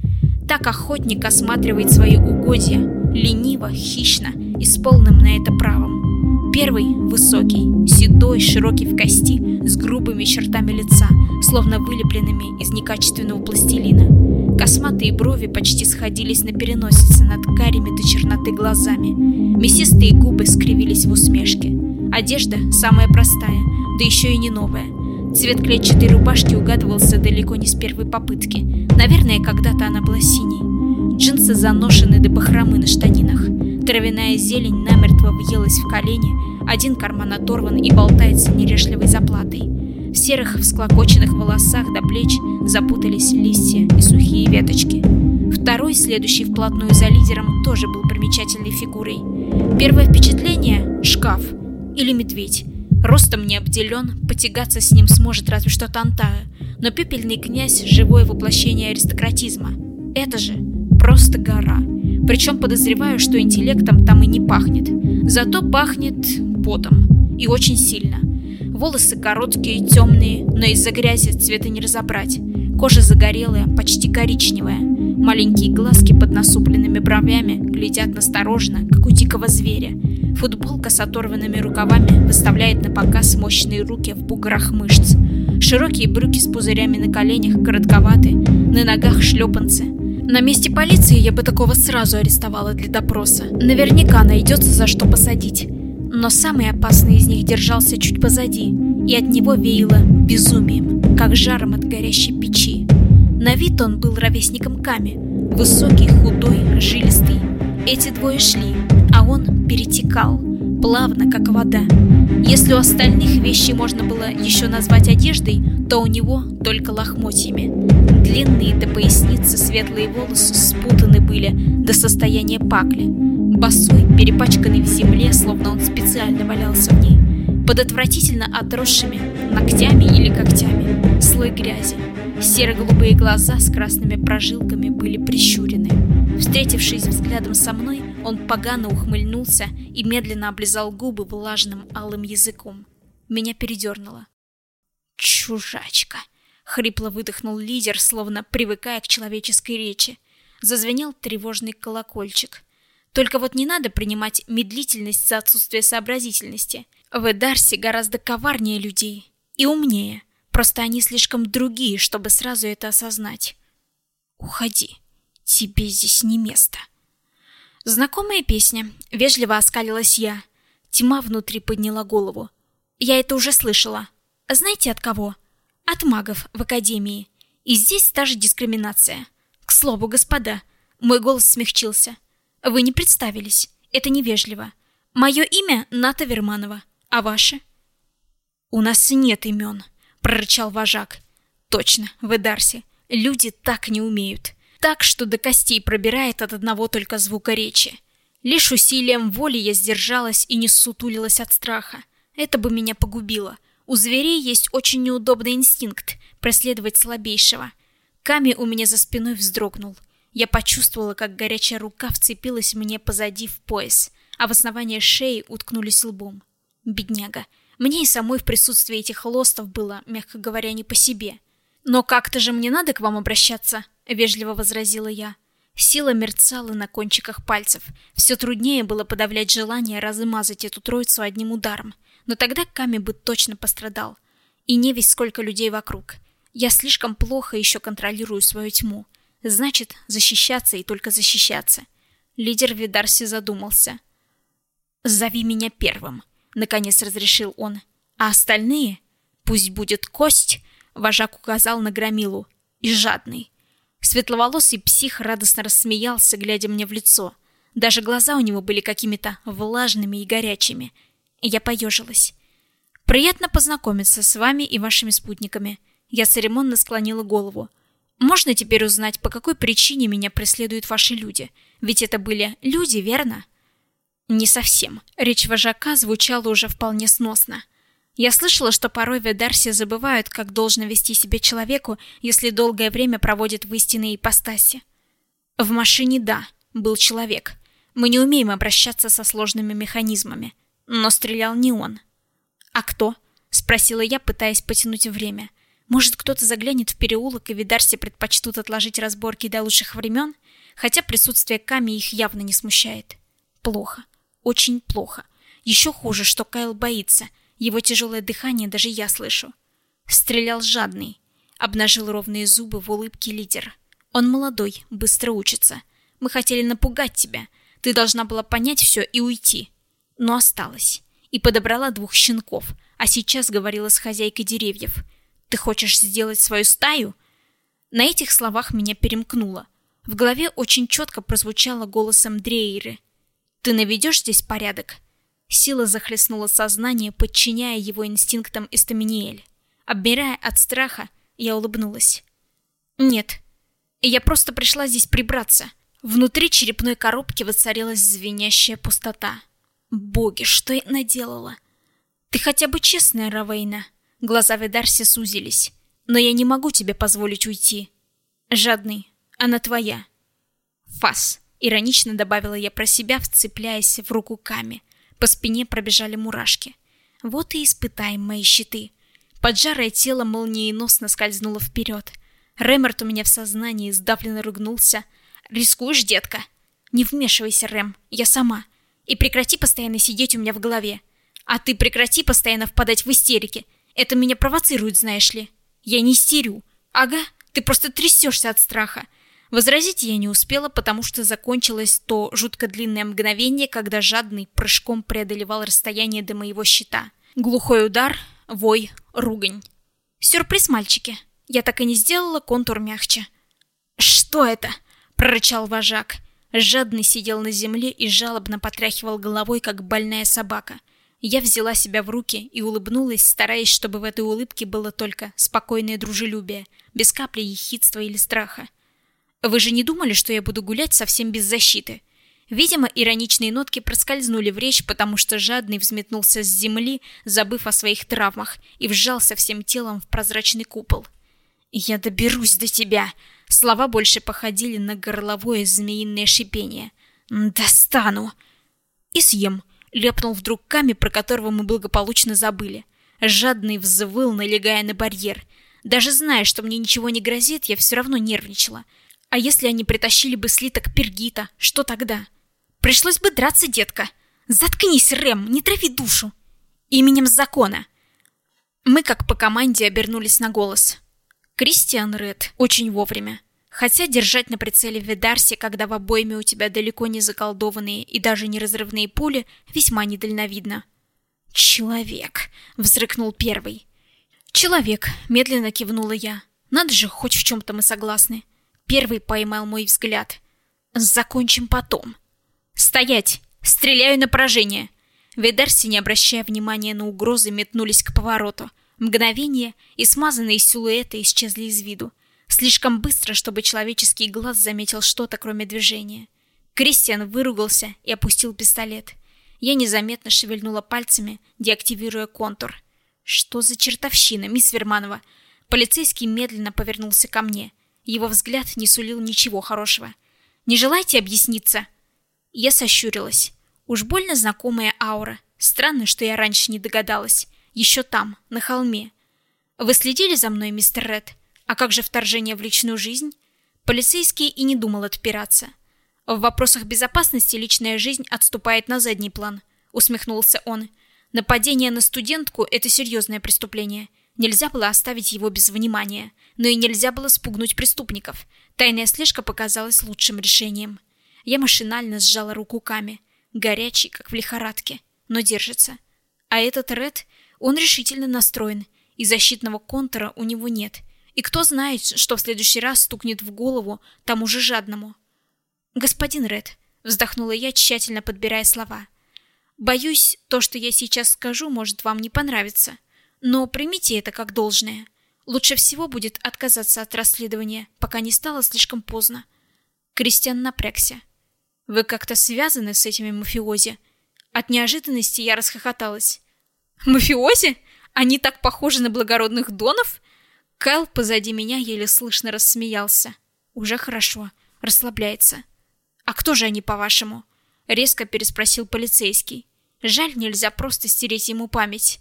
Так охотник осматривает свои угодья, лениво, хищно и с полным на это правом. Первый – высокий, седой, широкий в кости, с грубыми чертами лица, словно вылепленными из некачественного пластилина. Косматые брови почти сходились на переносице над карими до черноты глазами. Мясистые губы скривились в усмешке. Одежда самая простая, да еще и не новая. Цвет клетчатой рубашки угадывался далеко не с первой попытки. Наверное, когда-то она была синей. Джинсы заношены до бахромы на штанинах. Травяная зелень намертво въелась в колени, один карман оторван и болтается нерешливой заплатой. В серых всклокоченных волосах до плеч запутались листья и сухие веточки. Второй, следующий вплотную за лидером, тоже был примечательной фигурой. Первое впечатление – шкаф или медведь. Ростом не обделен, потягаться с ним сможет разве что Тантая, но пепельный князь – живое воплощение аристократизма. Это же просто гора. Причем подозреваю, что интеллектом там и не пахнет. Зато пахнет потом. И очень сильно. Волосы короткие, темные, но из-за грязи цвета не разобрать. Кожа загорелая, почти коричневая. Маленькие глазки под насупленными бровями глядят настороженно, как у дикого зверя. Футболка с оторванными рукавами выставляет на показ мощные руки в буграх мышц. Широкие брюки с пузырями на коленях коротковаты, на ногах шлепанцы. На месте полиции я бы такого сразу арестовала для допроса. Наверняка найдется за что посадить. Но самый опасный из них держался чуть позади, и от него веяло безумием, как жаром от горящей печи. На вид он был ровесником Ками, высокий, худой, жилистый. Эти двое шли, а он перетекал, плавно, как вода. Если у остальных вещи можно было еще назвать одеждой, то у него только лохмотьями. Длинные до поясницы светлые волосы спутаны были до состояния пакли. Босой, перепачканный в земле, словно он специально валялся в ней. Под отвратительно отросшими ногтями или когтями. Слой грязи. Серо-голубые глаза с красными прожилками были прищурены. Встретившись взглядом со мной, он погано ухмыльнулся и медленно облизал губы влажным алым языком. Меня передернуло. «Чужачка!» — хрипло выдохнул лидер, словно привыкая к человеческой речи. Зазвенел тревожный колокольчик. Только вот не надо принимать медлительность за отсутствие сообразительности. В Эдарсе гораздо коварнее людей и умнее. Просто они слишком другие, чтобы сразу это осознать. Уходи. Тебе здесь не место. Знакомая песня. Вежливо оскалилась я. Тьма внутри подняла голову. Я это уже слышала. Знаете от кого? От магов в академии. И здесь та же дискриминация. К слову, господа, мой голос смягчился. Вы не представились. Это невежливо. Мое имя Ната Верманова. А ваше? У нас нет имен прорычал вожак. Точно, в Эдарсе люди так не умеют. Так, что до костей пробирает от одного только звука речи. Лишь усилием воли я сдержалась и не сутулилась от страха. Это бы меня погубило. У зверей есть очень неудобный инстинкт преследовать слабейшего. Ками у меня за спиной вздрогнул. Я почувствовала, как горячая рука вцепилась мне позади в пояс, а в основание шеи уткнулись лбом. Бедняга. Мне и самой в присутствии этих лостов было, мягко говоря, не по себе. «Но как-то же мне надо к вам обращаться», — вежливо возразила я. Сила мерцала на кончиках пальцев. Все труднее было подавлять желание размазать эту троицу одним ударом. Но тогда Ками бы точно пострадал. И не весь сколько людей вокруг. Я слишком плохо еще контролирую свою тьму. Значит, защищаться и только защищаться. Лидер Видарси задумался. «Зови меня первым», — наконец разрешил он. «А остальные? Пусть будет кость», — вожак указал на громилу. «И жадный. Светловолосый псих радостно рассмеялся, глядя мне в лицо. Даже глаза у него были какими-то влажными и горячими. Я поежилась. «Приятно познакомиться с вами и вашими спутниками». Я церемонно склонила голову. «Можно теперь узнать, по какой причине меня преследуют ваши люди? Ведь это были люди, верно?» «Не совсем». Речь вожака звучала уже вполне сносно. Я слышала, что порой в Эдарсе забывают, как должно вести себя человеку, если долгое время проводит в истинной ипостаси. В машине, да, был человек. Мы не умеем обращаться со сложными механизмами. Но стрелял не он. «А кто?» — спросила я, пытаясь потянуть время. «Может, кто-то заглянет в переулок, и Видарсе предпочтут отложить разборки до лучших времен? Хотя присутствие Ками их явно не смущает. Плохо. Очень плохо. Еще хуже, что Кайл боится — его тяжелое дыхание даже я слышу. Стрелял жадный. Обнажил ровные зубы в улыбке лидер. Он молодой, быстро учится. Мы хотели напугать тебя. Ты должна была понять все и уйти. Но осталась. И подобрала двух щенков. А сейчас говорила с хозяйкой деревьев. Ты хочешь сделать свою стаю? На этих словах меня перемкнуло. В голове очень четко прозвучало голосом Дрейры. Ты наведешь здесь порядок? Сила захлестнула сознание, подчиняя его инстинктам Эстаминиэль. Обмирая от страха, я улыбнулась. «Нет, я просто пришла здесь прибраться». Внутри черепной коробки воцарилась звенящая пустота. «Боги, что я наделала?» «Ты хотя бы честная, Равейна?» Глаза Ведарси сузились. «Но я не могу тебе позволить уйти». «Жадный, она твоя». «Фас», — иронично добавила я про себя, вцепляясь в руку Ками. По спине пробежали мурашки. Вот и испытаем мои щиты. Поджарое тело молниеносно скользнуло вперед. Рэмерт у меня в сознании сдавленно ругнулся. «Рискуешь, детка?» «Не вмешивайся, Рэм, я сама. И прекрати постоянно сидеть у меня в голове. А ты прекрати постоянно впадать в истерики. Это меня провоцирует, знаешь ли. Я не истерю. Ага, ты просто трясешься от страха. Возразить я не успела, потому что закончилось то жутко длинное мгновение, когда жадный прыжком преодолевал расстояние до моего щита. Глухой удар, вой, ругань. Сюрприз, мальчики. Я так и не сделала контур мягче. «Что это?» — прорычал вожак. Жадный сидел на земле и жалобно потряхивал головой, как больная собака. Я взяла себя в руки и улыбнулась, стараясь, чтобы в этой улыбке было только спокойное дружелюбие, без капли ехидства или страха. Вы же не думали, что я буду гулять совсем без защиты? Видимо, ироничные нотки проскользнули в речь, потому что жадный взметнулся с земли, забыв о своих травмах, и вжался всем телом в прозрачный купол. «Я доберусь до тебя!» Слова больше походили на горловое змеиное шипение. «Достану!» «И съем!» — лепнул вдруг Ками, про которого мы благополучно забыли. Жадный взвыл, налегая на барьер. Даже зная, что мне ничего не грозит, я все равно нервничала — а если они притащили бы слиток пергита, что тогда? Пришлось бы драться, детка. Заткнись, Рэм, не трави душу. Именем закона. Мы как по команде обернулись на голос. Кристиан Ред очень вовремя. Хотя держать на прицеле Видарси, когда в обойме у тебя далеко не заколдованные и даже не разрывные пули, весьма недальновидно. «Человек!» — взрыкнул первый. «Человек!» — медленно кивнула я. «Надо же, хоть в чем-то мы согласны. Первый поймал мой взгляд. Закончим потом. Стоять! Стреляю на поражение! Ведерси, не обращая внимания на угрозы, метнулись к повороту. Мгновение, и смазанные силуэты исчезли из виду. Слишком быстро, чтобы человеческий глаз заметил что-то, кроме движения. Кристиан выругался и опустил пистолет. Я незаметно шевельнула пальцами, деактивируя контур. Что за чертовщина, мисс Верманова? Полицейский медленно повернулся ко мне. Его взгляд не сулил ничего хорошего. «Не желаете объясниться?» Я сощурилась. Уж больно знакомая аура. Странно, что я раньше не догадалась. Еще там, на холме. «Вы следили за мной, мистер Ред? А как же вторжение в личную жизнь?» Полицейский и не думал отпираться. В вопросах безопасности личная жизнь отступает на задний план, усмехнулся он. Нападение на студентку – это серьезное преступление. Нельзя было оставить его без внимания, но и нельзя было спугнуть преступников. Тайная слежка показалась лучшим решением. Я машинально сжала руку Ками, горячий, как в лихорадке, но держится. А этот Ред, он решительно настроен, и защитного контура у него нет. И кто знает, что в следующий раз стукнет в голову тому же жадному. «Господин Ред», — вздохнула я, тщательно подбирая слова. «Боюсь, то, что я сейчас скажу, может вам не понравиться. Но примите это как должное. Лучше всего будет отказаться от расследования, пока не стало слишком поздно». Кристиан напрягся. «Вы как-то связаны с этими мафиози?» От неожиданности я расхохоталась. «Мафиози? Они так похожи на благородных донов?» Кайл позади меня еле слышно рассмеялся. «Уже хорошо. Расслабляется. «А кто же они, по-вашему?» — резко переспросил полицейский. «Жаль, нельзя просто стереть ему память».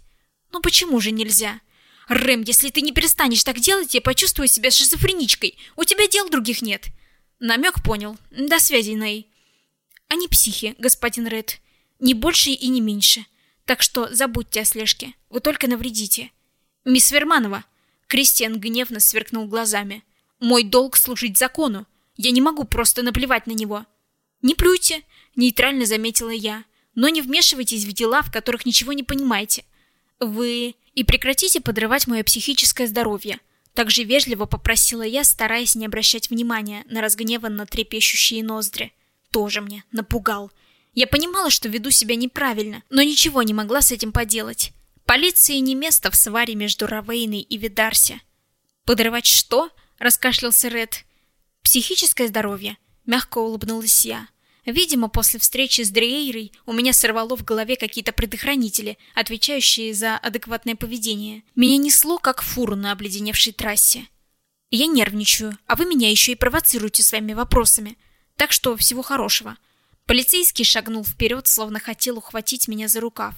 «Ну почему же нельзя?» «Рэм, если ты не перестанешь так делать, я почувствую себя шизофреничкой. У тебя дел других нет». Намек понял. До связи, Ней. Они психи, господин Ред. Не больше и не меньше. Так что забудьте о слежке. Вы только навредите. Мисс Верманова. Кристиан гневно сверкнул глазами. Мой долг служить закону. Я не могу просто наплевать на него. «Не плюйте», — нейтрально заметила я. «Но не вмешивайтесь в дела, в которых ничего не понимаете. Вы... И прекратите подрывать мое психическое здоровье». Также вежливо попросила я, стараясь не обращать внимания на разгневанно трепещущие ноздри. Тоже мне напугал. Я понимала, что веду себя неправильно, но ничего не могла с этим поделать. Полиции не место в сваре между Равейной и Видарси. «Подрывать что?» — раскашлялся Ред. «Психическое здоровье», Мягко улыбнулась я. Видимо, после встречи с Дриейрой у меня сорвало в голове какие-то предохранители, отвечающие за адекватное поведение. Меня несло, как фуру на обледеневшей трассе. Я нервничаю, а вы меня еще и провоцируете своими вопросами. Так что всего хорошего. Полицейский шагнул вперед, словно хотел ухватить меня за рукав.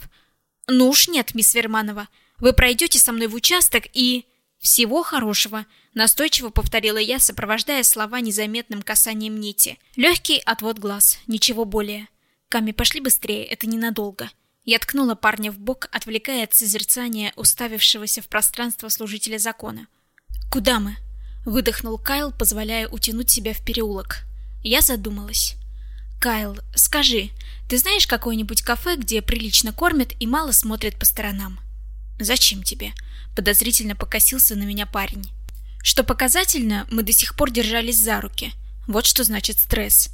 Ну уж нет, мисс Верманова. Вы пройдете со мной в участок и... Всего хорошего, настойчиво повторила я, сопровождая слова незаметным касанием нити. Легкий отвод глаз, ничего более. Ками, пошли быстрее, это ненадолго. Я ткнула парня в бок, отвлекая от созерцания уставившегося в пространство служителя закона. Куда мы? выдохнул Кайл, позволяя утянуть себя в переулок. Я задумалась. Кайл, скажи, ты знаешь какое-нибудь кафе, где прилично кормят и мало смотрят по сторонам? Зачем тебе? Подозрительно покосился на меня парень. Что показательно, мы до сих пор держались за руки. Вот что значит стресс.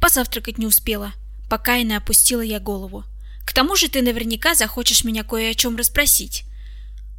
Позавтракать не успела. Пока и не опустила я голову. К тому же ты наверняка захочешь меня кое о чем расспросить.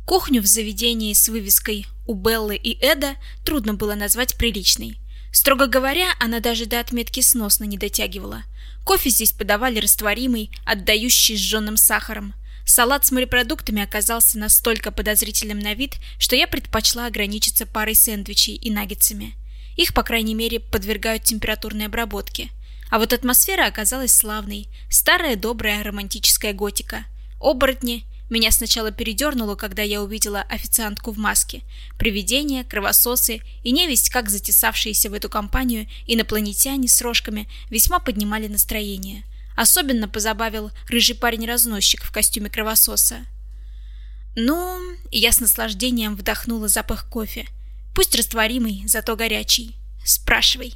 Кухню в заведении с вывеской «У Беллы и Эда» трудно было назвать приличной. Строго говоря, она даже до отметки сносно не дотягивала. Кофе здесь подавали растворимый, отдающий сжженным сахаром – Салат с морепродуктами оказался настолько подозрительным на вид, что я предпочла ограничиться парой сэндвичей и наггетсами. Их, по крайней мере, подвергают температурной обработке. А вот атмосфера оказалась славной. Старая добрая романтическая готика. Оборотни. Меня сначала передернуло, когда я увидела официантку в маске. Привидения, кровососы и невесть, как затесавшиеся в эту компанию инопланетяне с рожками, весьма поднимали настроение – Особенно позабавил рыжий парень-разносчик в костюме кровососа. Ну, я с наслаждением вдохнула запах кофе. Пусть растворимый, зато горячий. Спрашивай.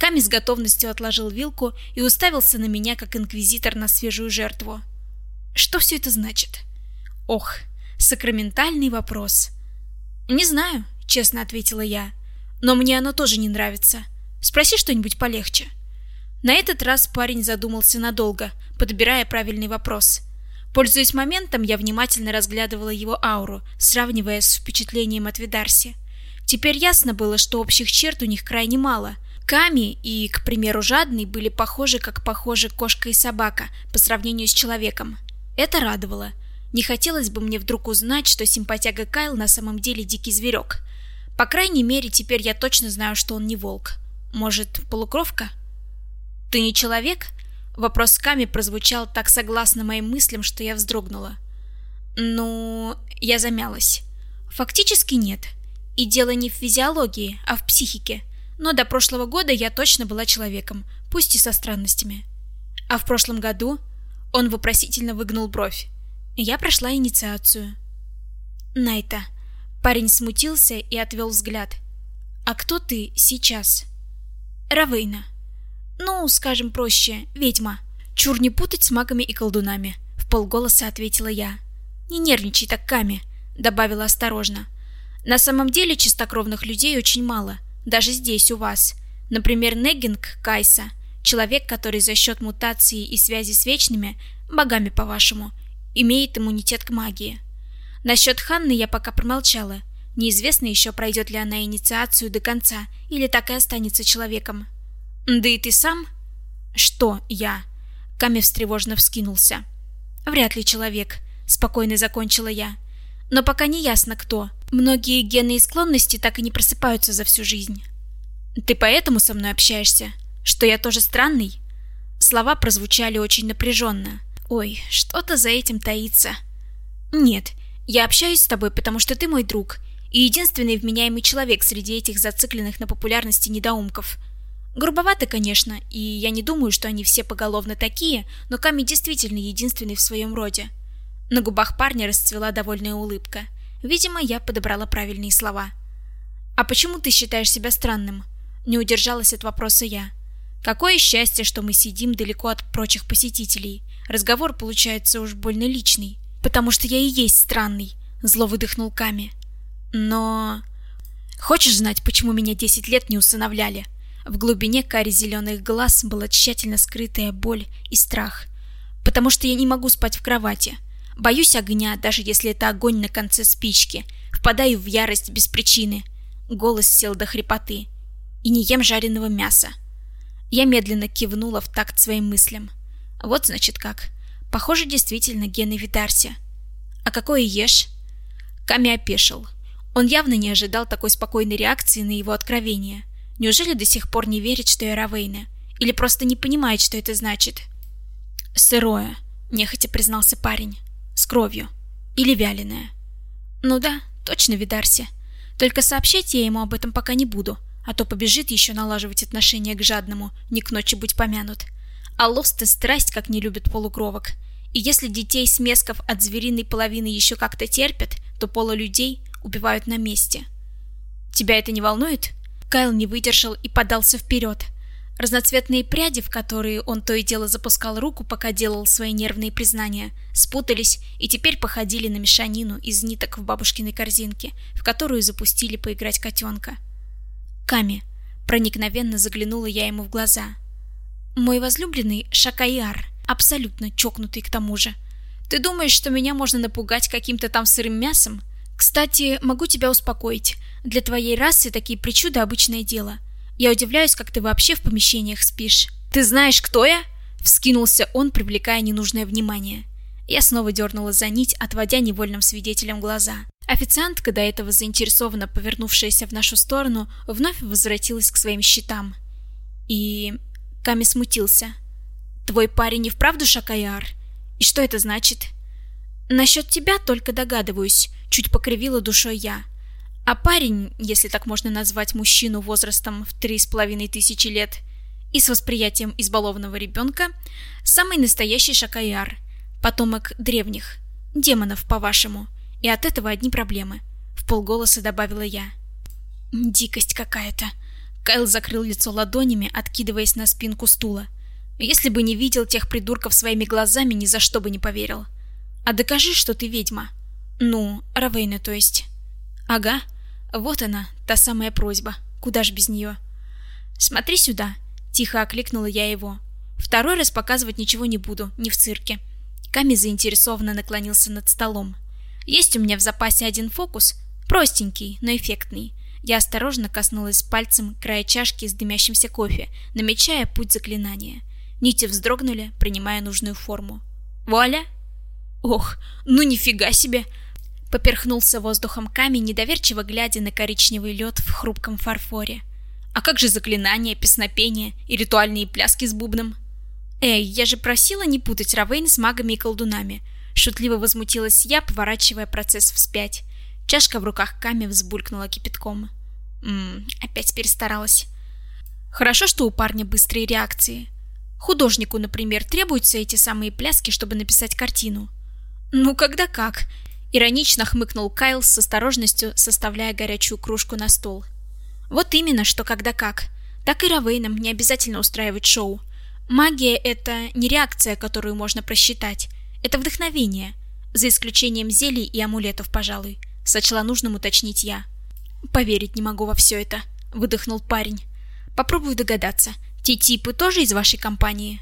Ками с готовностью отложил вилку и уставился на меня, как инквизитор на свежую жертву. Что все это значит? Ох, сакраментальный вопрос. Не знаю, честно ответила я. Но мне оно тоже не нравится. Спроси что-нибудь полегче. На этот раз парень задумался надолго, подбирая правильный вопрос. Пользуясь моментом, я внимательно разглядывала его ауру, сравнивая с впечатлением от Видарси. Теперь ясно было, что общих черт у них крайне мало. Ками и, к примеру, Жадный были похожи, как похожи кошка и собака по сравнению с человеком. Это радовало. Не хотелось бы мне вдруг узнать, что симпатяга Кайл на самом деле дикий зверек. По крайней мере, теперь я точно знаю, что он не волк. Может, полукровка? «Ты не человек?» Вопрос Ками прозвучал так согласно моим мыслям, что я вздрогнула. «Ну...» Я замялась. «Фактически нет. И дело не в физиологии, а в психике. но до прошлого года я точно была человеком, пусть и со странностями. А в прошлом году он вопросительно выгнул бровь. Я прошла инициацию. Найта. Парень смутился и отвел взгляд. А кто ты сейчас? Равейна. Ну, скажем проще, ведьма. Чур не путать с магами и колдунами, в полголоса ответила я. Не нервничай так, Ками, добавила осторожно. На самом деле чистокровных людей очень мало, даже здесь у вас. Например, Негинг Кайса, человек, который за счет мутации и связи с вечными, богами по-вашему, имеет иммунитет к магии. Насчет Ханны я пока промолчала. Неизвестно еще, пройдет ли она инициацию до конца или так и останется человеком. Да и ты сам? Что я? Ками встревоженно вскинулся. Вряд ли человек, спокойно закончила я. Но пока не ясно кто. Многие гены и склонности так и не просыпаются за всю жизнь. Ты поэтому со мной общаешься? Что я тоже странный? Слова прозвучали очень напряженно. Ой, что-то за этим таится. Нет, я общаюсь с тобой, потому что ты мой друг и единственный вменяемый человек среди этих зацикленных на популярности недоумков. Грубовато, конечно, и я не думаю, что они все поголовно такие, но Ками действительно единственный в своем роде. На губах парня расцвела довольная улыбка. Видимо, я подобрала правильные слова. А почему ты считаешь себя странным? Не удержалась от вопроса я. Какое счастье, что мы сидим далеко от прочих посетителей. Разговор получается уж больно личный, потому что я и есть странный, зло выдохнул Ками. Но Хочешь знать, почему меня десять лет не усыновляли? В глубине кари зеленых глаз была тщательно скрытая боль и страх. Потому что я не могу спать в кровати. Боюсь огня, даже если это огонь на конце спички. Впадаю в ярость без причины. Голос сел до хрипоты. И не ем жареного мяса. Я медленно кивнула в такт своим мыслям. Вот значит как. Похоже, действительно гены Витарси. А какое ешь? Ками опешил. Он явно не ожидал такой спокойной реакции на его откровение. Неужели до сих пор не верит, что я Равейна? Или просто не понимает, что это значит? Сырое, нехотя признался парень. С кровью. Или вяленое. Ну да, точно Видарси. Только сообщать я ему об этом пока не буду, а то побежит еще налаживать отношения к жадному, не к ночи будь помянут. А лосты страсть как не любят полукровок. И если детей смесков от звериной половины еще как-то терпят, то полулюдей убивают на месте. Тебя это не волнует? Кайл не выдержал и подался вперед. Разноцветные пряди, в которые он то и дело запускал руку, пока делал свои нервные признания, спутались и теперь походили на мешанину из ниток в бабушкиной корзинке, в которую запустили поиграть котенка. Ками. Проникновенно заглянула я ему в глаза. Мой возлюбленный Шакаяр, абсолютно чокнутый к тому же. Ты думаешь, что меня можно напугать каким-то там сырым мясом? Кстати, могу тебя успокоить. Для твоей расы такие причуды обычное дело. Я удивляюсь, как ты вообще в помещениях спишь. Ты знаешь, кто я? Вскинулся он, привлекая ненужное внимание. Я снова дернула за нить, отводя невольным свидетелям глаза. Официантка, до этого заинтересованно повернувшаяся в нашу сторону, вновь возвратилась к своим счетам. И Ками смутился. Твой парень не вправду Шакаяр? И что это значит? Насчет тебя только догадываюсь, чуть покривила душой я. А парень, если так можно назвать мужчину возрастом в три с половиной тысячи лет и с восприятием избалованного ребенка, самый настоящий шакаяр, потомок древних, демонов, по-вашему. И от этого одни проблемы. В полголоса добавила я. Дикость какая-то. Кайл закрыл лицо ладонями, откидываясь на спинку стула. Если бы не видел тех придурков своими глазами, ни за что бы не поверил. А докажи, что ты ведьма. Ну, Равейна, то есть. Ага. Вот она, та самая просьба. Куда ж без нее? Смотри сюда, тихо окликнула я его. Второй раз показывать ничего не буду, не в цирке. Ками заинтересованно наклонился над столом. Есть у меня в запасе один фокус, простенький, но эффектный. Я осторожно коснулась пальцем края чашки с дымящимся кофе, намечая путь заклинания. Нити вздрогнули, принимая нужную форму. Вуаля! Ох, ну нифига себе! Поперхнулся воздухом камень, недоверчиво глядя на коричневый лед в хрупком фарфоре. А как же заклинания, песнопения и ритуальные пляски с бубном? Эй, я же просила не путать Равейн с магами и колдунами. Шутливо возмутилась я, поворачивая процесс вспять. Чашка в руках Ками взбулькнула кипятком. Ммм, опять перестаралась. Хорошо, что у парня быстрые реакции. Художнику, например, требуются эти самые пляски, чтобы написать картину. Ну, когда как. Иронично хмыкнул Кайл с осторожностью, составляя горячую кружку на стол. Вот именно, что когда как. Так и Равейнам не обязательно устраивать шоу. Магия — это не реакция, которую можно просчитать. Это вдохновение. За исключением зелий и амулетов, пожалуй. Сочла нужным уточнить я. Поверить не могу во все это, выдохнул парень. Попробую догадаться. Те типы тоже из вашей компании?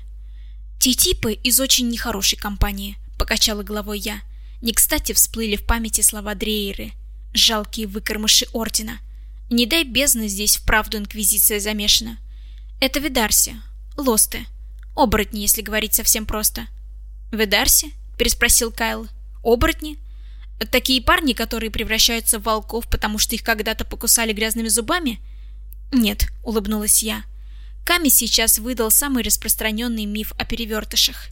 Те типы из очень нехорошей компании, покачала головой я. Не кстати всплыли в памяти слова Дрейеры. Жалкие выкормыши ордена. Не дай бездны здесь вправду инквизиция замешана. Это Видарси, Лосты. Оборотни, если говорить совсем просто. Видарси? переспросил Кайл. Оборотни? Такие парни, которые превращаются в волков, потому что их когда-то покусали грязными зубами? Нет, улыбнулась я. Ками сейчас выдал самый распространенный миф о перевертышах.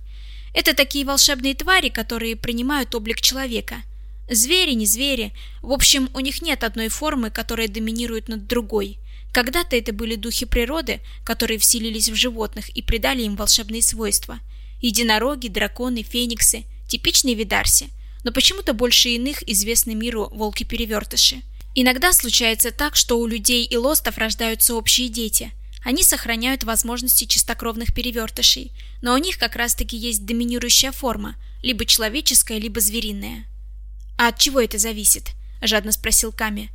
Это такие волшебные твари, которые принимают облик человека. Звери, не звери. В общем, у них нет одной формы, которая доминирует над другой. Когда-то это были духи природы, которые вселились в животных и придали им волшебные свойства. Единороги, драконы, фениксы, типичные видарси – но почему-то больше иных известны миру волки-перевертыши. Иногда случается так, что у людей и лостов рождаются общие дети. Они сохраняют возможности чистокровных перевертышей, но у них как раз-таки есть доминирующая форма, либо человеческая, либо звериная. «А от чего это зависит?» – жадно спросил Ками.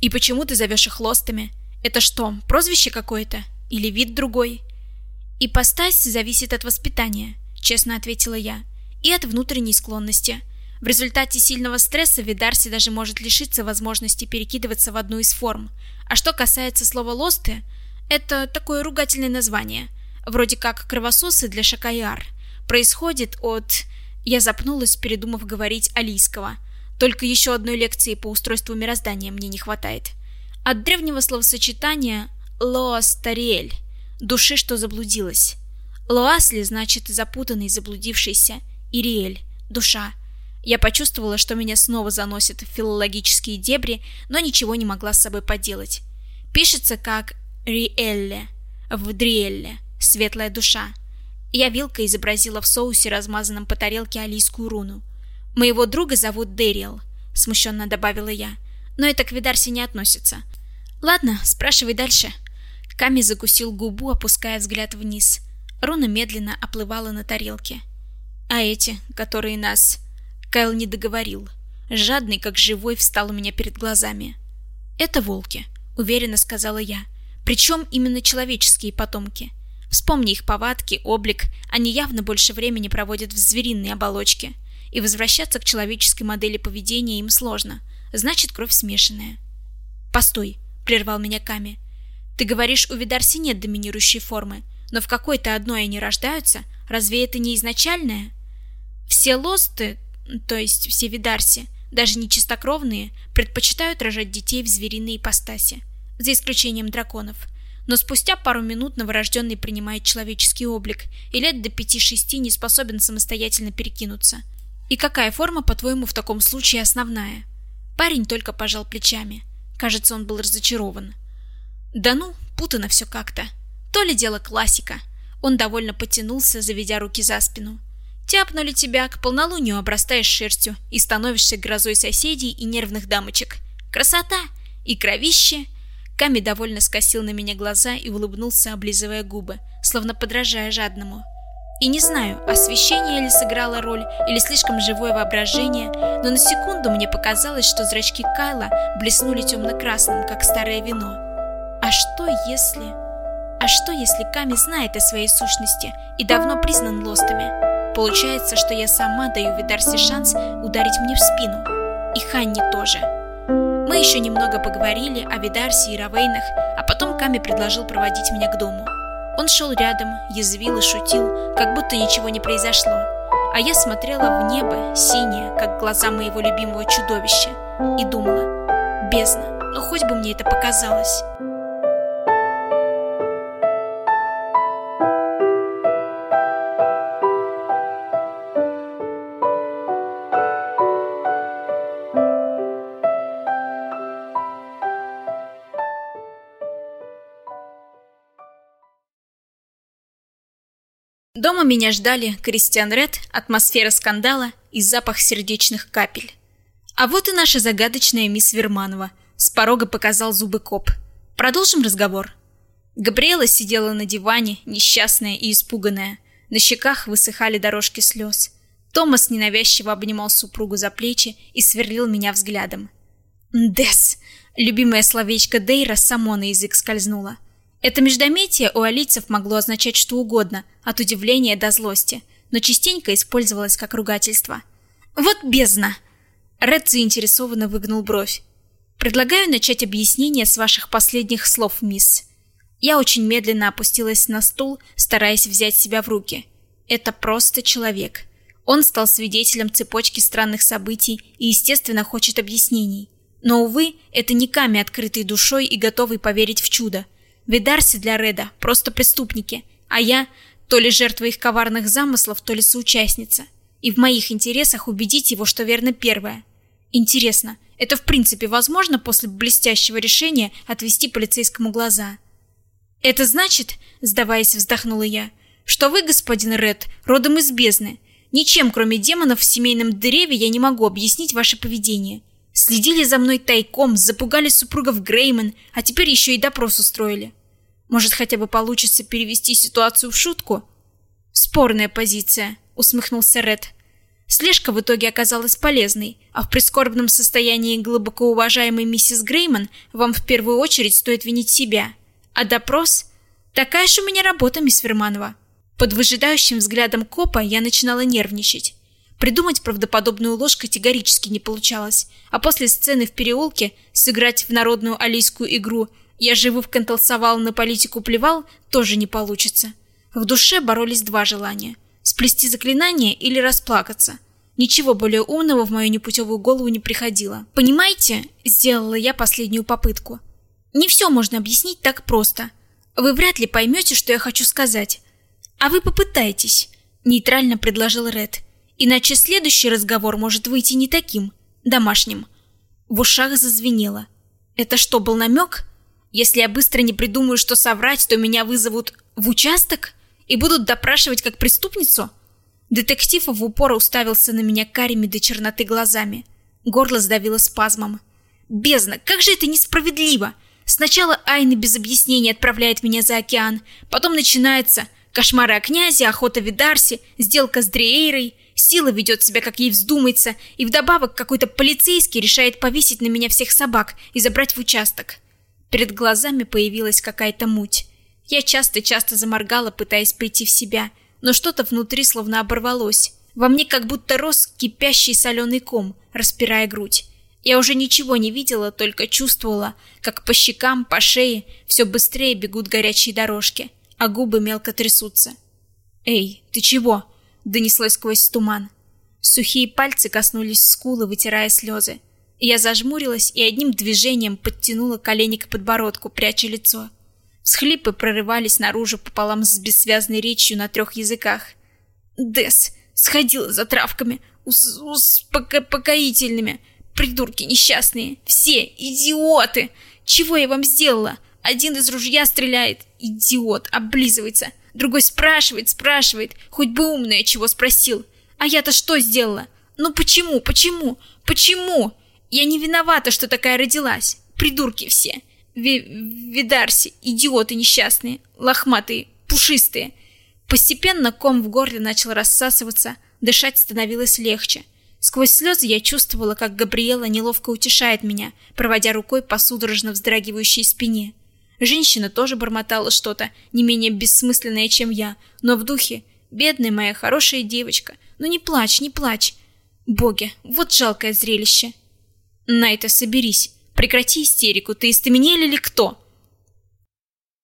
«И почему ты зовешь их лостами? Это что, прозвище какое-то? Или вид другой?» «Ипостась зависит от воспитания», – честно ответила я, – «и от внутренней склонности – в результате сильного стресса Видарси даже может лишиться возможности перекидываться в одну из форм. А что касается слова «лосты», это такое ругательное название, вроде как «кровососы» для шакаяр. Происходит от... Я запнулась, передумав говорить алийского. Только еще одной лекции по устройству мироздания мне не хватает. От древнего словосочетания «лоастариэль» — души, что заблудилась. Лоасли значит запутанный, заблудившийся, Ириэль — душа — я почувствовала, что меня снова заносит в филологические дебри, но ничего не могла с собой поделать. Пишется как «риэлле», в «дриэлле», «светлая душа». Я вилкой изобразила в соусе, размазанном по тарелке, алийскую руну. «Моего друга зовут Дэриэл», — смущенно добавила я. «Но это к Видарсе не относится». «Ладно, спрашивай дальше». Ками закусил губу, опуская взгляд вниз. Руна медленно оплывала на тарелке. «А эти, которые нас...» Кайл не договорил. Жадный, как живой, встал у меня перед глазами. «Это волки», — уверенно сказала я. «Причем именно человеческие потомки. Вспомни их повадки, облик, они явно больше времени проводят в звериной оболочке. И возвращаться к человеческой модели поведения им сложно. Значит, кровь смешанная». «Постой», — прервал меня Ками. «Ты говоришь, у Видарси нет доминирующей формы, но в какой-то одной они рождаются. Разве это не изначальное?» «Все лосты, то есть все видарси, даже не чистокровные, предпочитают рожать детей в звериной ипостаси, за исключением драконов. Но спустя пару минут новорожденный принимает человеческий облик и лет до пяти-шести не способен самостоятельно перекинуться. И какая форма, по-твоему, в таком случае основная? Парень только пожал плечами. Кажется, он был разочарован. Да ну, путано все как-то. То ли дело классика. Он довольно потянулся, заведя руки за спину. Тяпнули тебя, к полнолунию обрастаешь шерстью и становишься грозой соседей и нервных дамочек. Красота! И кровище! Ками довольно скосил на меня глаза и улыбнулся, облизывая губы, словно подражая жадному. И не знаю, освещение ли сыграло роль, или слишком живое воображение, но на секунду мне показалось, что зрачки Кайла блеснули темно-красным, как старое вино. А что если... А что если Ками знает о своей сущности и давно признан лостами? Получается, что я сама даю Видарсе шанс ударить мне в спину. И Ханни тоже. Мы еще немного поговорили о Видарсе и Равейнах, а потом Ками предложил проводить меня к дому. Он шел рядом, язвил и шутил, как будто ничего не произошло. А я смотрела в небо, синее, как глаза моего любимого чудовища, и думала, бездна, ну хоть бы мне это показалось. Дома меня ждали Кристиан Ред, атмосфера скандала и запах сердечных капель. А вот и наша загадочная мисс Верманова. С порога показал зубы коп. Продолжим разговор. Габриэла сидела на диване, несчастная и испуганная. На щеках высыхали дорожки слез. Томас ненавязчиво обнимал супругу за плечи и сверлил меня взглядом. «Дес!» Любимое словечко Дейра само на язык скользнуло. Это междометие у алийцев могло означать что угодно, от удивления до злости, но частенько использовалось как ругательство. «Вот бездна!» Ред заинтересованно выгнул бровь. «Предлагаю начать объяснение с ваших последних слов, мисс». Я очень медленно опустилась на стул, стараясь взять себя в руки. Это просто человек. Он стал свидетелем цепочки странных событий и, естественно, хочет объяснений. Но, увы, это не Ками, открытый душой и готовый поверить в чудо. Видарси для Реда просто преступники, а я то ли жертва их коварных замыслов, то ли соучастница. И в моих интересах убедить его, что верно первое. Интересно, это в принципе возможно после блестящего решения отвести полицейскому глаза? Это значит, сдаваясь, вздохнула я, что вы, господин Ред, родом из бездны. Ничем, кроме демонов в семейном древе, я не могу объяснить ваше поведение. Следили за мной тайком, запугали супругов Грейман, а теперь еще и допрос устроили. Может, хотя бы получится перевести ситуацию в шутку? Спорная позиция, усмехнулся Ред. Слежка в итоге оказалась полезной, а в прискорбном состоянии глубоко уважаемой миссис Грейман вам в первую очередь стоит винить себя. А допрос? Такая же у меня работа, мисс Верманова. Под выжидающим взглядом копа я начинала нервничать. Придумать правдоподобную ложь категорически не получалось, а после сцены в переулке сыграть в народную алийскую игру «Я живу в контолсовал, на политику плевал» тоже не получится. В душе боролись два желания – сплести заклинание или расплакаться. Ничего более умного в мою непутевую голову не приходило. «Понимаете?» – сделала я последнюю попытку. «Не все можно объяснить так просто. Вы вряд ли поймете, что я хочу сказать. А вы попытайтесь», – нейтрально предложил Ред. Иначе следующий разговор может выйти не таким, домашним. В ушах зазвенело. Это что, был намек? Если я быстро не придумаю, что соврать, то меня вызовут в участок и будут допрашивать как преступницу? Детектив в упор уставился на меня карими до черноты глазами. Горло сдавило спазмом. Бездна, как же это несправедливо! Сначала Айна без объяснений отправляет меня за океан, потом начинается кошмары о князе, охота Видарси, сделка с Дриэйрой — Сила ведет себя, как ей вздумается, и вдобавок какой-то полицейский решает повесить на меня всех собак и забрать в участок. Перед глазами появилась какая-то муть. Я часто-часто заморгала, пытаясь прийти в себя, но что-то внутри словно оборвалось. Во мне как будто рос кипящий соленый ком, распирая грудь. Я уже ничего не видела, только чувствовала, как по щекам, по шее все быстрее бегут горячие дорожки, а губы мелко трясутся. «Эй, ты чего?» Донеслось сквозь туман. Сухие пальцы коснулись скулы, вытирая слезы. Я зажмурилась и одним движением подтянула колени к подбородку, пряча лицо. Схлипы прорывались наружу пополам с бессвязной речью на трех языках. Дес сходила за травками, успокоительными. Придурки несчастные, все идиоты. Чего я вам сделала? Один из ружья стреляет, идиот, облизывается. Другой спрашивает, спрашивает, хоть бы умное чего спросил. А я-то что сделала? Ну почему, почему, почему? Я не виновата, что такая родилась. Придурки все. Ви видарси, идиоты несчастные, лохматые, пушистые. Постепенно ком в горле начал рассасываться, дышать становилось легче. Сквозь слезы я чувствовала, как Габриэла неловко утешает меня, проводя рукой по судорожно вздрагивающей спине. Женщина тоже бормотала что-то, не менее бессмысленное, чем я, но в духе «Бедная моя хорошая девочка, ну не плачь, не плачь!» Боги, вот жалкое зрелище. Найта, соберись. Прекрати истерику, ты истеменели или кто?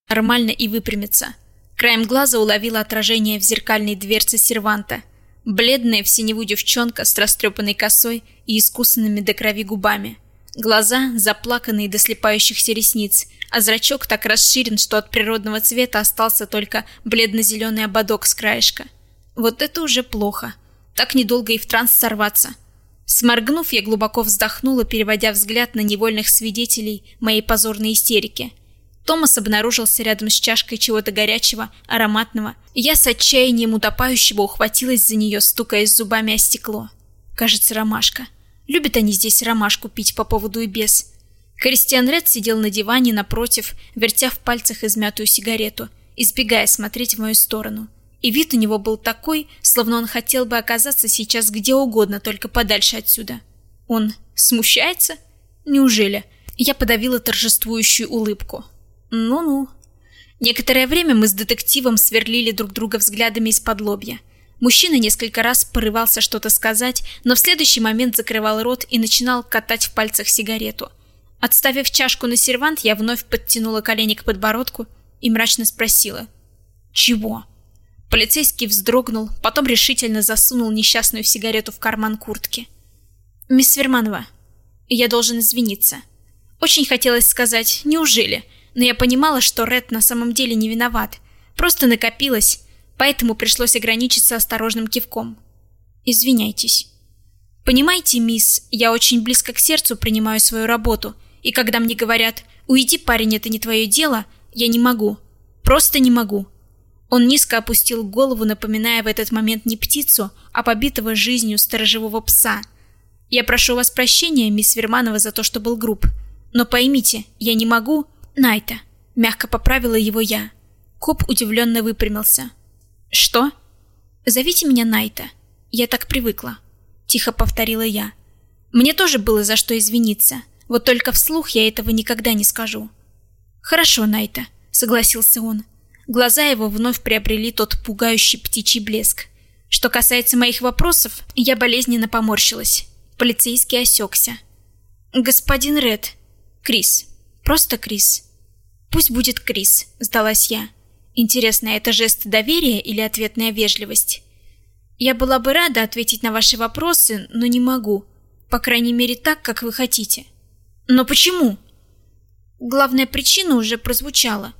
Нормально и выпрямиться. Краем глаза уловила отражение в зеркальной дверце серванта. Бледная в синеву девчонка с растрепанной косой и искусанными до крови губами. Глаза заплаканные до слепающихся ресниц, а зрачок так расширен, что от природного цвета остался только бледно-зеленый ободок с краешка. Вот это уже плохо. Так недолго и в транс сорваться. Сморгнув, я глубоко вздохнула, переводя взгляд на невольных свидетелей моей позорной истерики. Томас обнаружился рядом с чашкой чего-то горячего, ароматного, я с отчаянием утопающего ухватилась за нее, стукаясь зубами о стекло. Кажется, ромашка. Любят они здесь ромашку пить по поводу и без. Кристиан Ред сидел на диване напротив, вертя в пальцах измятую сигарету, избегая смотреть в мою сторону. И вид у него был такой, словно он хотел бы оказаться сейчас где угодно, только подальше отсюда. Он смущается? Неужели? Я подавила торжествующую улыбку. Ну-ну. Некоторое время мы с детективом сверлили друг друга взглядами из-под лобья. Мужчина несколько раз порывался что-то сказать, но в следующий момент закрывал рот и начинал катать в пальцах сигарету. Отставив чашку на сервант, я вновь подтянула колени к подбородку и мрачно спросила: "Чего?" Полицейский вздрогнул, потом решительно засунул несчастную сигарету в карман куртки. "Мисс Верманова, я должен извиниться. Очень хотелось сказать: "Неужели?" но я понимала, что Ред на самом деле не виноват. Просто накопилось, поэтому пришлось ограничиться осторожным кивком. Извиняйтесь. Понимаете, мисс, я очень близко к сердцу принимаю свою работу, и когда мне говорят: "Уйди, парень, это не твое дело", я не могу. Просто не могу. Он низко опустил голову, напоминая в этот момент не птицу, а побитого жизнью сторожевого пса. Я прошу вас прощения, мисс Верманова, за то, что был груб. Но поймите, я не могу Найта, мягко поправила его я. Коп удивленно выпрямился. Что? Зовите меня Найта. Я так привыкла, тихо повторила я. Мне тоже было за что извиниться. Вот только вслух я этого никогда не скажу. Хорошо, Найта, согласился он. Глаза его вновь приобрели тот пугающий птичий блеск. Что касается моих вопросов, я болезненно поморщилась. Полицейский осекся. Господин Ред, Крис, Просто Крис. Пусть будет Крис, сдалась я. Интересно, это жест доверия или ответная вежливость? Я была бы рада ответить на ваши вопросы, но не могу. По крайней мере, так, как вы хотите. Но почему? Главная причина уже прозвучала.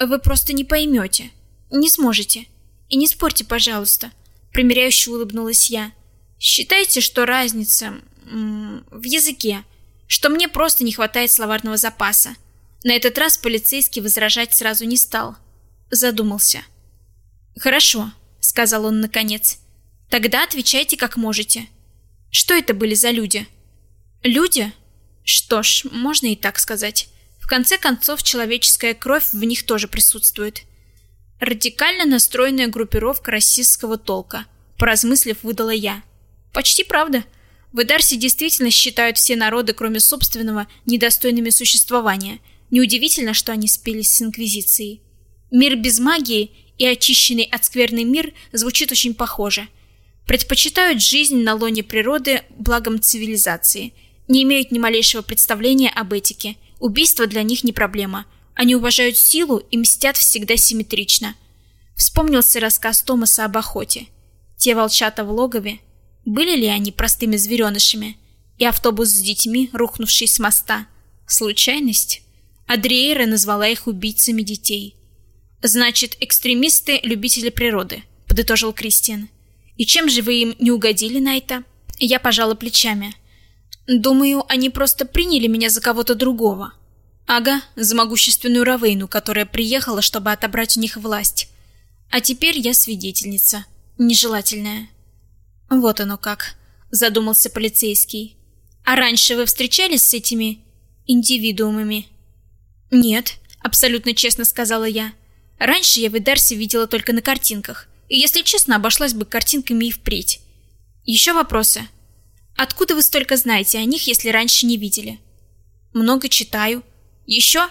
Вы просто не поймете, не сможете. И не спорьте, пожалуйста, примиряюще улыбнулась я. Считайте, что разница в языке что мне просто не хватает словарного запаса. На этот раз полицейский возражать сразу не стал. Задумался. «Хорошо», — сказал он наконец. «Тогда отвечайте как можете. Что это были за люди?» «Люди? Что ж, можно и так сказать. В конце концов, человеческая кровь в них тоже присутствует. Радикально настроенная группировка расистского толка», — поразмыслив, выдала я. «Почти правда». В Эдарсе действительно считают все народы, кроме собственного, недостойными существования. Неудивительно, что они спелись с Инквизицией. Мир без магии и очищенный от скверны мир звучит очень похоже. Предпочитают жизнь на лоне природы благом цивилизации. Не имеют ни малейшего представления об этике. Убийство для них не проблема. Они уважают силу и мстят всегда симметрично. Вспомнился рассказ Томаса об охоте. Те волчата в логове, были ли они простыми зверенышами? И автобус с детьми, рухнувший с моста. Случайность? Адриэра назвала их убийцами детей. Значит, экстремисты – любители природы, подытожил Кристиан. И чем же вы им не угодили на это? Я пожала плечами. Думаю, они просто приняли меня за кого-то другого. Ага, за могущественную Равейну, которая приехала, чтобы отобрать у них власть. А теперь я свидетельница, нежелательная. Вот оно как, задумался полицейский. А раньше вы встречались с этими индивидуумами? Нет, абсолютно честно сказала я. Раньше я в Эдарсе видела только на картинках, и если честно, обошлась бы картинками и впредь. Еще вопросы? Откуда вы столько знаете о них, если раньше не видели? Много читаю. Еще?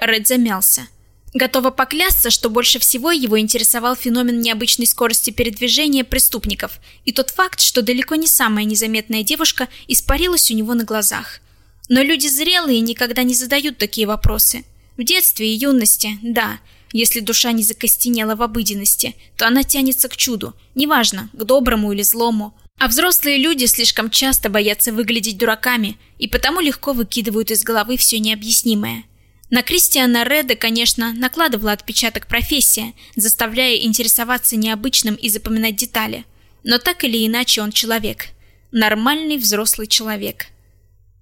Ред замялся. Готова поклясться, что больше всего его интересовал феномен необычной скорости передвижения преступников и тот факт, что далеко не самая незаметная девушка испарилась у него на глазах. Но люди зрелые никогда не задают такие вопросы. В детстве и юности, да, если душа не закостенела в обыденности, то она тянется к чуду, неважно, к доброму или злому. А взрослые люди слишком часто боятся выглядеть дураками и потому легко выкидывают из головы все необъяснимое. На Кристиана Реда, конечно, накладывала отпечаток профессия, заставляя интересоваться необычным и запоминать детали. Но так или иначе он человек. Нормальный взрослый человек.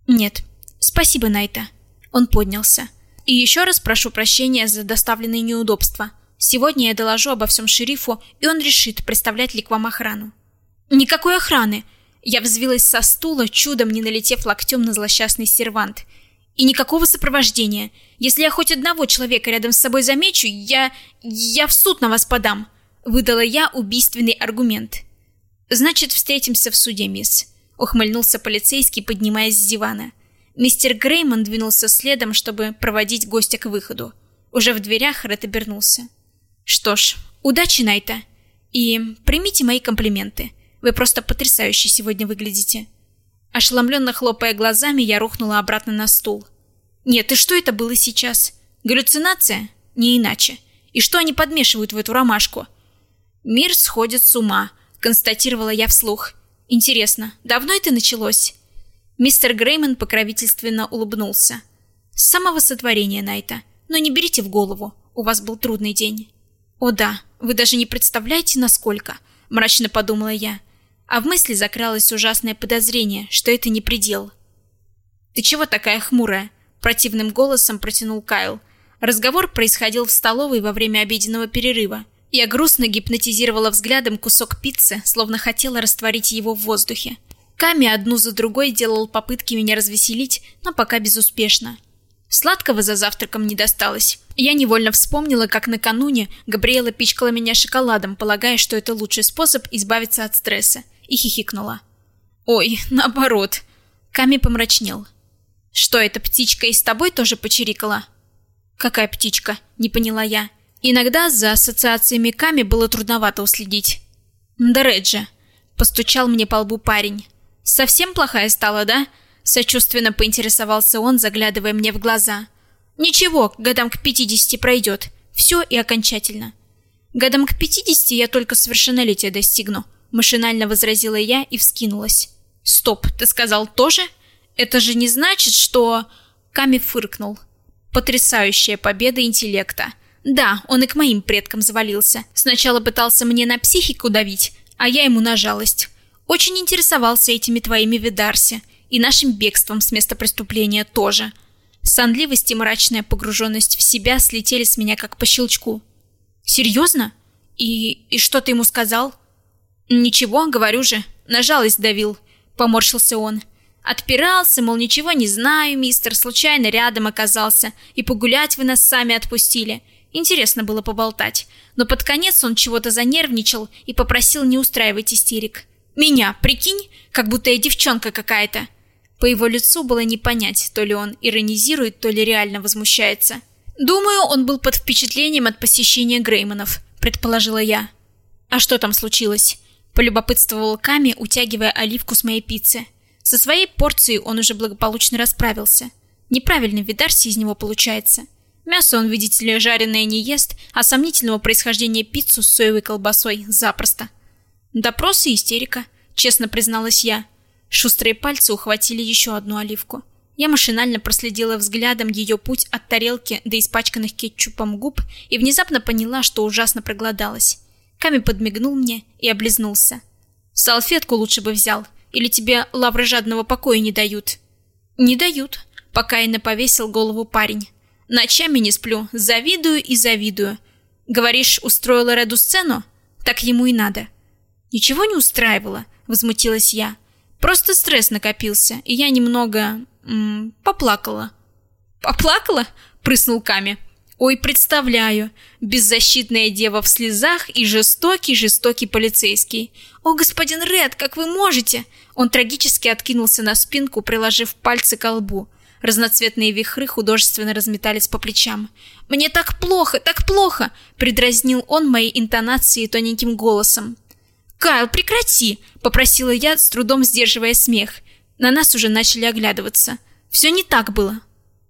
Нет. Спасибо, Найта. Он поднялся. И еще раз прошу прощения за доставленные неудобства. Сегодня я доложу обо всем шерифу, и он решит, представлять ли к вам охрану. Никакой охраны. Я взвилась со стула, чудом не налетев локтем на злосчастный сервант. И никакого сопровождения. Если я хоть одного человека рядом с собой замечу, я... я в суд на вас подам. Выдала я убийственный аргумент. Значит, встретимся в суде, мисс. Ухмыльнулся полицейский, поднимаясь с дивана. Мистер Греймон двинулся следом, чтобы проводить гостя к выходу. Уже в дверях Ред обернулся. Что ж, удачи, Найта. И примите мои комплименты. Вы просто потрясающе сегодня выглядите. Ошеломленно хлопая глазами, я рухнула обратно на стул. Нет, и что это было сейчас? Галлюцинация? Не иначе. И что они подмешивают в эту ромашку? Мир сходит с ума, констатировала я вслух. Интересно, давно это началось? Мистер Греймон покровительственно улыбнулся. С самого сотворения Найта. Но не берите в голову, у вас был трудный день. «О да, вы даже не представляете, насколько», – мрачно подумала я. А в мысли закралось ужасное подозрение, что это не предел. «Ты чего такая хмурая?» – противным голосом протянул Кайл. Разговор происходил в столовой во время обеденного перерыва. Я грустно гипнотизировала взглядом кусок пиццы, словно хотела растворить его в воздухе. Ками одну за другой делал попытки меня развеселить, но пока безуспешно. Сладкого за завтраком не досталось. Я невольно вспомнила, как накануне Габриэла пичкала меня шоколадом, полагая, что это лучший способ избавиться от стресса, и хихикнула. «Ой, наоборот». Ками помрачнел. «Что, эта птичка и с тобой тоже почирикала?» «Какая птичка?» – не поняла я. Иногда за ассоциациями Ками было трудновато уследить. «Да Реджи», – постучал мне по лбу парень. «Совсем плохая стала, да?» Сочувственно поинтересовался он, заглядывая мне в глаза. «Ничего, годам к пятидесяти пройдет. Все и окончательно». «Годам к пятидесяти я только совершеннолетия достигну», машинально возразила я и вскинулась. «Стоп, ты сказал тоже? Это же не значит, что...» Ками фыркнул. «Потрясающая победа интеллекта. Да, он и к моим предкам завалился. Сначала пытался мне на психику давить, а я ему на жалость. Очень интересовался этими твоими видарси и нашим бегством с места преступления тоже. Сонливость и мрачная погруженность в себя слетели с меня как по щелчку. Серьезно? И и что ты ему сказал? Ничего, говорю же, на жалость давил, поморщился он. Отпирался, мол, ничего не знаю, мистер, случайно рядом оказался, и погулять вы нас сами отпустили. Интересно было поболтать. Но под конец он чего-то занервничал и попросил не устраивать истерик. Меня, прикинь, как будто я девчонка какая-то. По его лицу было не понять, то ли он иронизирует, то ли реально возмущается. Думаю, он был под впечатлением от посещения Грейманов, предположила я. А что там случилось? Полюбопытствовал Ками, утягивая оливку с моей пиццы. Со своей порцией он уже благополучно расправился. Неправильный видарси из него получается. Мясо он, видите ли, жареное не ест, а сомнительного происхождения пиццу с соевой колбасой запросто. Допрос и истерика, честно призналась я. Шустрые пальцы ухватили еще одну оливку. Я машинально проследила взглядом ее путь от тарелки до испачканных кетчупом губ и внезапно поняла, что ужасно проголодалась. Ками подмигнул мне и облизнулся. Салфетку лучше бы взял, или тебе лавры жадного покоя не дают? Не дают, пока и повесил голову парень. Ночами не сплю, завидую и завидую. Говоришь, устроила Реду сцену? Так ему и надо. Ничего не устраивало, возмутилась я. Просто стресс накопился, и я немного... М, поплакала. «Поплакала?» – прыснул Ками. «Ой, представляю. Беззащитная дева в слезах и жестокий-жестокий полицейский. О, господин Ред, как вы можете?» Он трагически откинулся на спинку, приложив пальцы к лбу. Разноцветные вихры художественно разметались по плечам. «Мне так плохо, так плохо!» – предразнил он мои интонации тоненьким голосом. «Кайл, прекрати!» – попросила я, с трудом сдерживая смех. На нас уже начали оглядываться. Все не так было.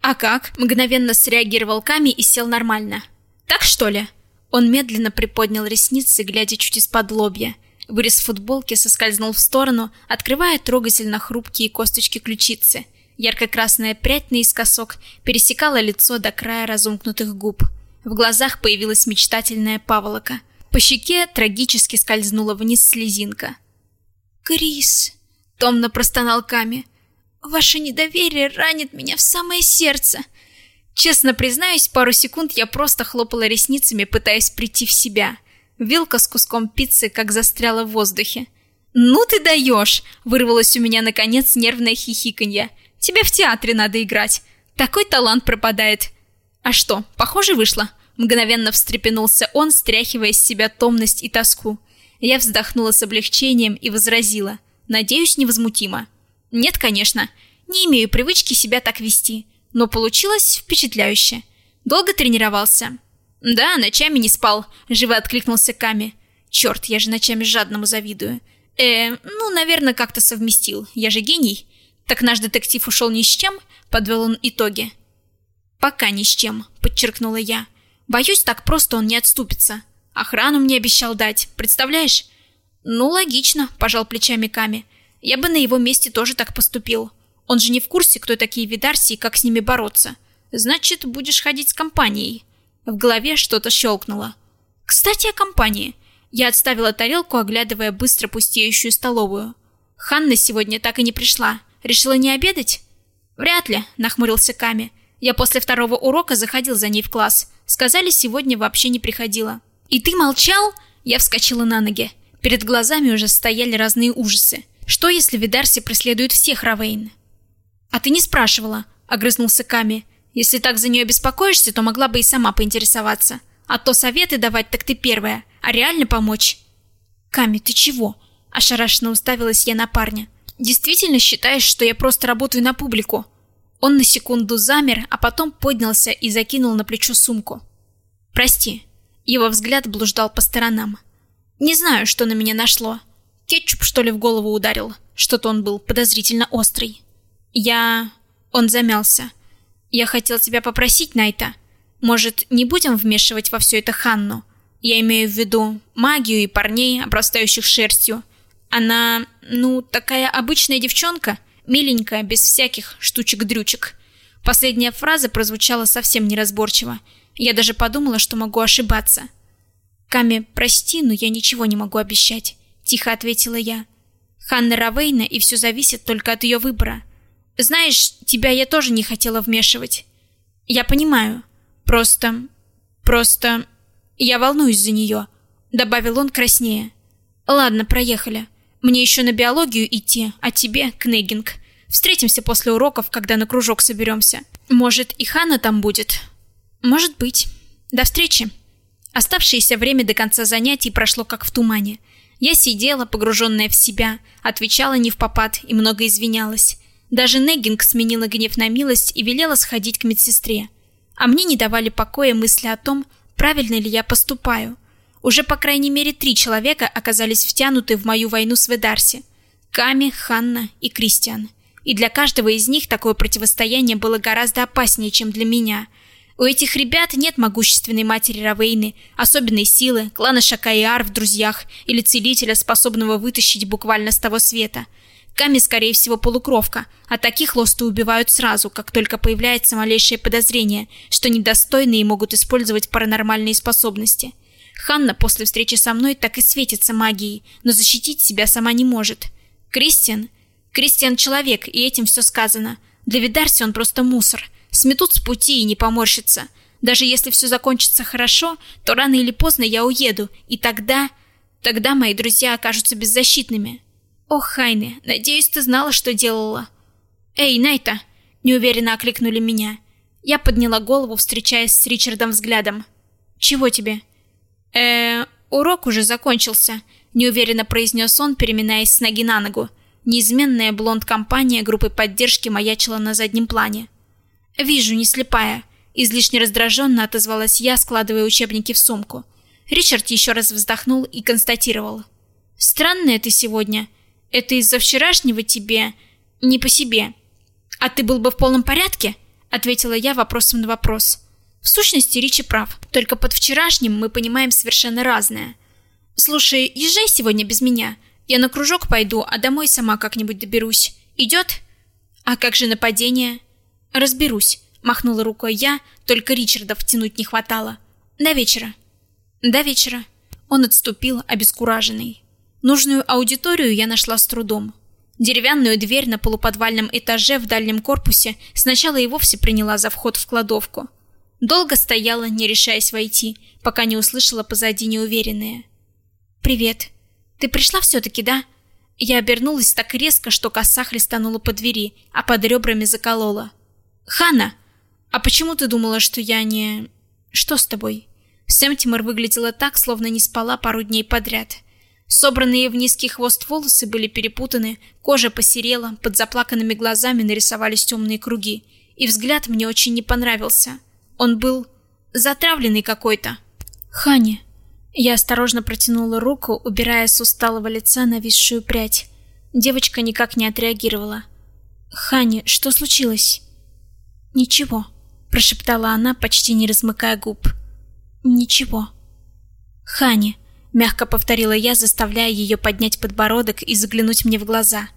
«А как?» – мгновенно среагировал Ками и сел нормально. «Так что ли?» Он медленно приподнял ресницы, глядя чуть из-под лобья. Вырез футболки соскользнул в сторону, открывая трогательно хрупкие косточки ключицы. Ярко-красная прядь наискосок пересекала лицо до края разомкнутых губ. В глазах появилась мечтательная паволока. По щеке трагически скользнула вниз слезинка. «Крис!» — томно простонал Ками. «Ваше недоверие ранит меня в самое сердце. Честно признаюсь, пару секунд я просто хлопала ресницами, пытаясь прийти в себя. Вилка с куском пиццы как застряла в воздухе. «Ну ты даешь!» – вырвалось у меня наконец нервное хихиканье. «Тебе в театре надо играть. Такой талант пропадает». «А что, похоже вышло?» Мгновенно встрепенулся он, стряхивая с себя томность и тоску. Я вздохнула с облегчением и возразила. Надеюсь, невозмутимо. «Нет, конечно. Не имею привычки себя так вести. Но получилось впечатляюще. Долго тренировался?» «Да, ночами не спал», — живо откликнулся Ками. «Черт, я же ночами жадному завидую. Э, ну, наверное, как-то совместил. Я же гений. Так наш детектив ушел ни с чем, подвел он итоги. Пока ни с чем, подчеркнула я. Боюсь, так просто он не отступится. Охрану мне обещал дать, представляешь? Ну, логично, пожал плечами Ками. Я бы на его месте тоже так поступил. Он же не в курсе, кто такие видарси и как с ними бороться. Значит, будешь ходить с компанией. В голове что-то щелкнуло. Кстати, о компании. Я отставила тарелку, оглядывая быстро пустеющую столовую. Ханна сегодня так и не пришла. Решила не обедать? Вряд ли, нахмурился Ками. Я после второго урока заходил за ней в класс. Сказали, сегодня вообще не приходила. И ты молчал? Я вскочила на ноги. Перед глазами уже стояли разные ужасы. Что, если Видарси преследует всех Равейн? А ты не спрашивала, огрызнулся Ками. Если так за нее беспокоишься, то могла бы и сама поинтересоваться. А то советы давать так ты первая а реально помочь. Ками, ты чего? Ошарашенно уставилась я на парня. Действительно считаешь, что я просто работаю на публику? Он на секунду замер, а потом поднялся и закинул на плечо сумку. Прости. Его взгляд блуждал по сторонам. Не знаю, что на меня нашло. Кетчуп что ли в голову ударил? Что-то он был подозрительно острый. Я... Он замялся. Я хотел тебя попросить, Найта. Может, не будем вмешивать во все это Ханну? Я имею в виду магию и парней, обрастающих шерстью. Она, ну, такая обычная девчонка, миленькая, без всяких штучек-дрючек. Последняя фраза прозвучала совсем неразборчиво. Я даже подумала, что могу ошибаться. «Ками, прости, но я ничего не могу обещать», — тихо ответила я. «Ханна Равейна, и все зависит только от ее выбора. Знаешь, тебя я тоже не хотела вмешивать. Я понимаю. Просто... просто...» Я волнуюсь за нее», — добавил он краснее. «Ладно, проехали. Мне еще на биологию идти, а тебе — кнегинг. Встретимся после уроков, когда на кружок соберемся. Может, и Хана там будет?» «Может быть. До встречи». Оставшееся время до конца занятий прошло как в тумане. Я сидела, погруженная в себя, отвечала не в попад и много извинялась. Даже Негинг сменила гнев на милость и велела сходить к медсестре. А мне не давали покоя мысли о том, правильно ли я поступаю. Уже по крайней мере три человека оказались втянуты в мою войну с Ведарси. Ками, Ханна и Кристиан. И для каждого из них такое противостояние было гораздо опаснее, чем для меня. У этих ребят нет могущественной матери Равейны, особенной силы, клана Шакаиар в друзьях или целителя, способного вытащить буквально с того света – Ками, скорее всего, полукровка, а таких лосты убивают сразу, как только появляется малейшее подозрение, что недостойные могут использовать паранормальные способности. Ханна после встречи со мной так и светится магией, но защитить себя сама не может. Кристиан? Кристиан человек, и этим все сказано. Для Видарси он просто мусор. Сметут с пути и не поморщится. Даже если все закончится хорошо, то рано или поздно я уеду, и тогда... Тогда мои друзья окажутся беззащитными. «Ох, Хайне, надеюсь, ты знала, что делала». «Эй, Найта!» — неуверенно окликнули меня. Я подняла голову, встречаясь с Ричардом взглядом. «Чего тебе?» Э урок уже закончился», — неуверенно произнес он, переминаясь с ноги на ногу. Неизменная блонд-компания группы поддержки маячила на заднем плане. «Вижу, не слепая», — излишне раздраженно отозвалась я, складывая учебники в сумку. Ричард еще раз вздохнул и констатировал. «Странная ты сегодня. Это из-за вчерашнего тебе не по себе. А ты был бы в полном порядке? ответила я вопросом на вопрос. В сущности, Ричи прав. Только под вчерашним мы понимаем совершенно разное. Слушай, езжай сегодня без меня. Я на кружок пойду, а домой сама как-нибудь доберусь. Идет? А как же нападение? Разберусь, махнула рукой я, только Ричарда втянуть не хватало. До вечера. До вечера. Он отступил, обескураженный. Нужную аудиторию я нашла с трудом. Деревянную дверь на полуподвальном этаже в дальнем корпусе сначала и вовсе приняла за вход в кладовку. Долго стояла, не решаясь войти, пока не услышала позади неуверенное. «Привет. Ты пришла все-таки, да?» Я обернулась так резко, что коса хлестанула по двери, а под ребрами заколола. «Ханна! А почему ты думала, что я не...» «Что с тобой?» Сэмтимор выглядела так, словно не спала пару дней подряд. Собранные в низкий хвост волосы были перепутаны, кожа посерела, под заплаканными глазами нарисовались темные круги, и взгляд мне очень не понравился. Он был затравленный какой-то. Хани. Я осторожно протянула руку, убирая с усталого лица нависшую прядь. Девочка никак не отреагировала. Хани, что случилось? Ничего, прошептала она, почти не размыкая губ. Ничего. Хани, мягко повторила я, заставляя ее поднять подбородок и заглянуть мне в глаза.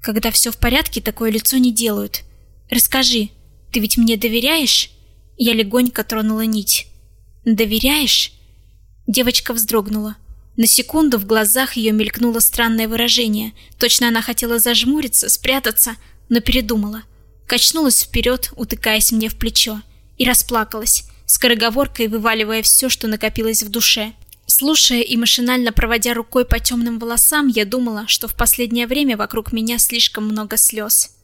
Когда все в порядке, такое лицо не делают. Расскажи, ты ведь мне доверяешь? Я легонько тронула нить. «Доверяешь?» Девочка вздрогнула. На секунду в глазах ее мелькнуло странное выражение. Точно она хотела зажмуриться, спрятаться, но передумала. Качнулась вперед, утыкаясь мне в плечо. И расплакалась, скороговоркой вываливая все, что накопилось в душе. Слушая и машинально проводя рукой по темным волосам, я думала, что в последнее время вокруг меня слишком много слез.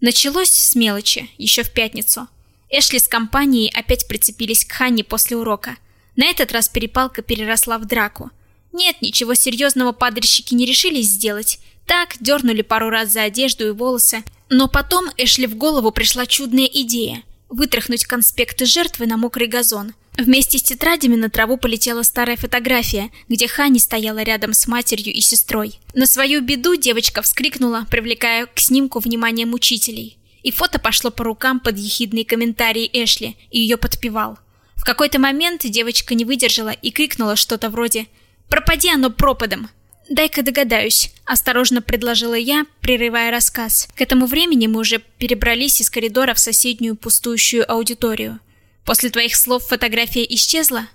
Началось с мелочи, еще в пятницу. Эшли с компанией опять прицепились к Ханне после урока. На этот раз перепалка переросла в драку. Нет, ничего серьезного падальщики не решились сделать. Так, дернули пару раз за одежду и волосы. Но потом Эшли в голову пришла чудная идея – вытряхнуть конспекты жертвы на мокрый газон. Вместе с тетрадями на траву полетела старая фотография, где Хани стояла рядом с матерью и сестрой. На свою беду девочка вскрикнула, привлекая к снимку внимание мучителей и фото пошло по рукам под ехидные комментарии Эшли, и ее подпевал. В какой-то момент девочка не выдержала и крикнула что-то вроде «Пропади оно пропадом!» «Дай-ка догадаюсь», — осторожно предложила я, прерывая рассказ. К этому времени мы уже перебрались из коридора в соседнюю пустующую аудиторию. «После твоих слов фотография исчезла?»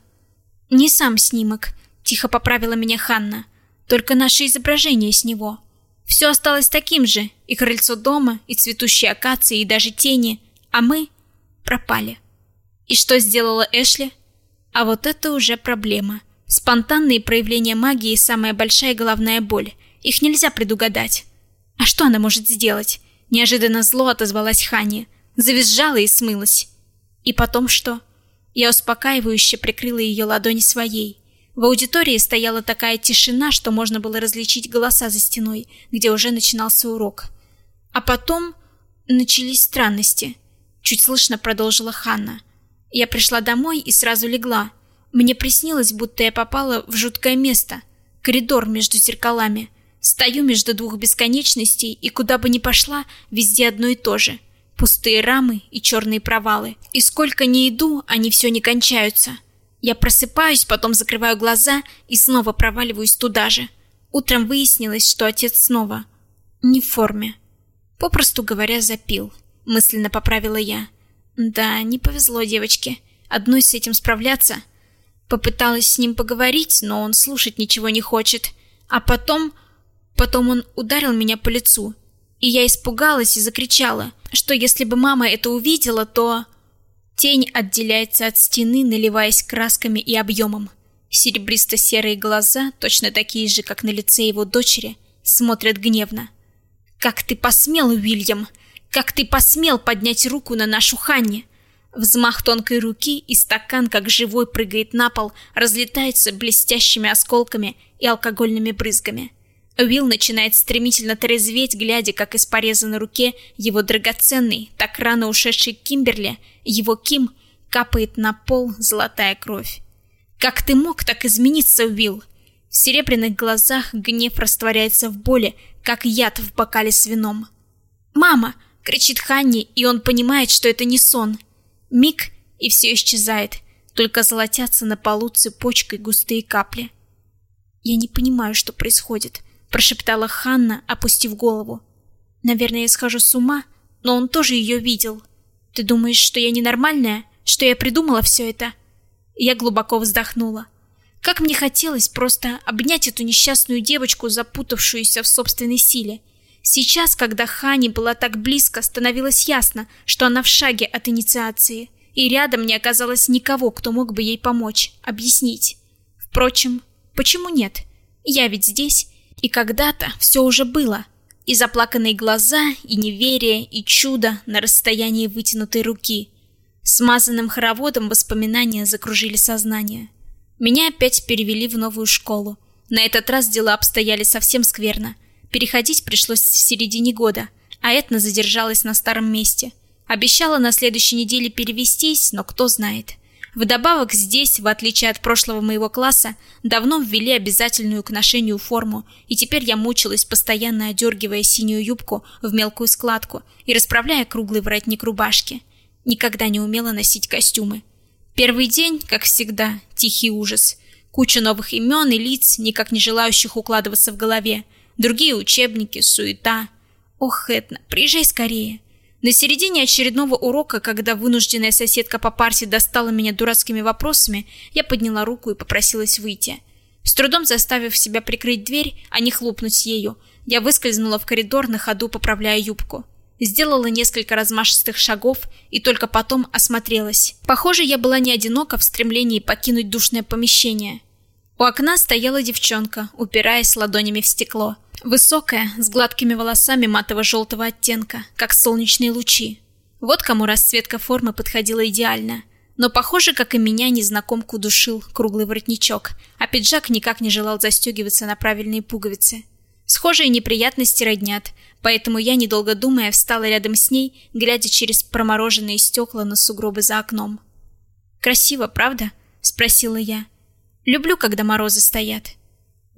«Не сам снимок», — тихо поправила меня Ханна. «Только наше изображение с него». Все осталось таким же, и крыльцо дома, и цветущие акации, и даже тени, а мы пропали. И что сделала Эшли? А вот это уже проблема. Спонтанные проявления магии – самая большая головная боль. Их нельзя предугадать. А что она может сделать? Неожиданно зло отозвалась Хани. Завизжала и смылась. И потом что? Я успокаивающе прикрыла ее ладонь своей. В аудитории стояла такая тишина, что можно было различить голоса за стеной, где уже начинался урок. А потом начались странности. Чуть слышно продолжила Ханна. Я пришла домой и сразу легла. Мне приснилось, будто я попала в жуткое место. Коридор между зеркалами. Стою между двух бесконечностей, и куда бы ни пошла, везде одно и то же. Пустые рамы и черные провалы. И сколько ни иду, они все не кончаются. Я просыпаюсь, потом закрываю глаза и снова проваливаюсь туда же. Утром выяснилось, что отец снова не в форме. Попросту говоря, запил. Мысленно поправила я. Да, не повезло девочке. Одной с этим справляться. Попыталась с ним поговорить, но он слушать ничего не хочет. А потом... Потом он ударил меня по лицу. И я испугалась и закричала, что если бы мама это увидела, то... Тень отделяется от стены, наливаясь красками и объемом. Серебристо-серые глаза, точно такие же, как на лице его дочери, смотрят гневно. «Как ты посмел, Уильям? Как ты посмел поднять руку на нашу Ханни?» Взмах тонкой руки, и стакан, как живой, прыгает на пол, разлетается блестящими осколками и алкогольными брызгами. Уилл начинает стремительно трезветь, глядя, как из пореза на руке его драгоценный, так рано ушедший Кимберли, его Ким, капает на пол золотая кровь. «Как ты мог так измениться, Уилл?» В серебряных глазах гнев растворяется в боли, как яд в бокале с вином. «Мама!» — кричит Ханни, и он понимает, что это не сон. Миг, и все исчезает, только золотятся на полу цепочкой густые капли. Я не понимаю, что происходит прошептала Ханна, опустив голову. Наверное, я схожу с ума, но он тоже ее видел. Ты думаешь, что я ненормальная, что я придумала все это? Я глубоко вздохнула. Как мне хотелось просто обнять эту несчастную девочку, запутавшуюся в собственной силе. Сейчас, когда Хани была так близко, становилось ясно, что она в шаге от инициации, и рядом не оказалось никого, кто мог бы ей помочь, объяснить. Впрочем, почему нет? Я ведь здесь, и когда-то все уже было. И заплаканные глаза, и неверие, и чудо на расстоянии вытянутой руки. Смазанным хороводом воспоминания закружили сознание. Меня опять перевели в новую школу. На этот раз дела обстояли совсем скверно. Переходить пришлось в середине года, а Этна задержалась на старом месте. Обещала на следующей неделе перевестись, но кто знает. Вдобавок здесь, в отличие от прошлого моего класса, давно ввели обязательную к ношению форму, и теперь я мучилась, постоянно одергивая синюю юбку в мелкую складку и расправляя круглый воротник рубашки. Никогда не умела носить костюмы. Первый день, как всегда, тихий ужас. Куча новых имен и лиц, никак не желающих укладываться в голове. Другие учебники, суета. Ох, Этна, приезжай скорее. На середине очередного урока, когда вынужденная соседка по парте достала меня дурацкими вопросами, я подняла руку и попросилась выйти. С трудом заставив себя прикрыть дверь, а не хлопнуть ею, я выскользнула в коридор на ходу, поправляя юбку. Сделала несколько размашистых шагов и только потом осмотрелась. Похоже, я была не одинока в стремлении покинуть душное помещение. У окна стояла девчонка, упираясь ладонями в стекло. Высокая, с гладкими волосами матово-желтого оттенка, как солнечные лучи. Вот кому расцветка формы подходила идеально. Но, похоже, как и меня, незнакомку душил круглый воротничок, а пиджак никак не желал застегиваться на правильные пуговицы. Схожие неприятности роднят, поэтому я, недолго думая, встала рядом с ней, глядя через промороженные стекла на сугробы за окном. «Красиво, правда?» — спросила я. «Люблю, когда морозы стоят».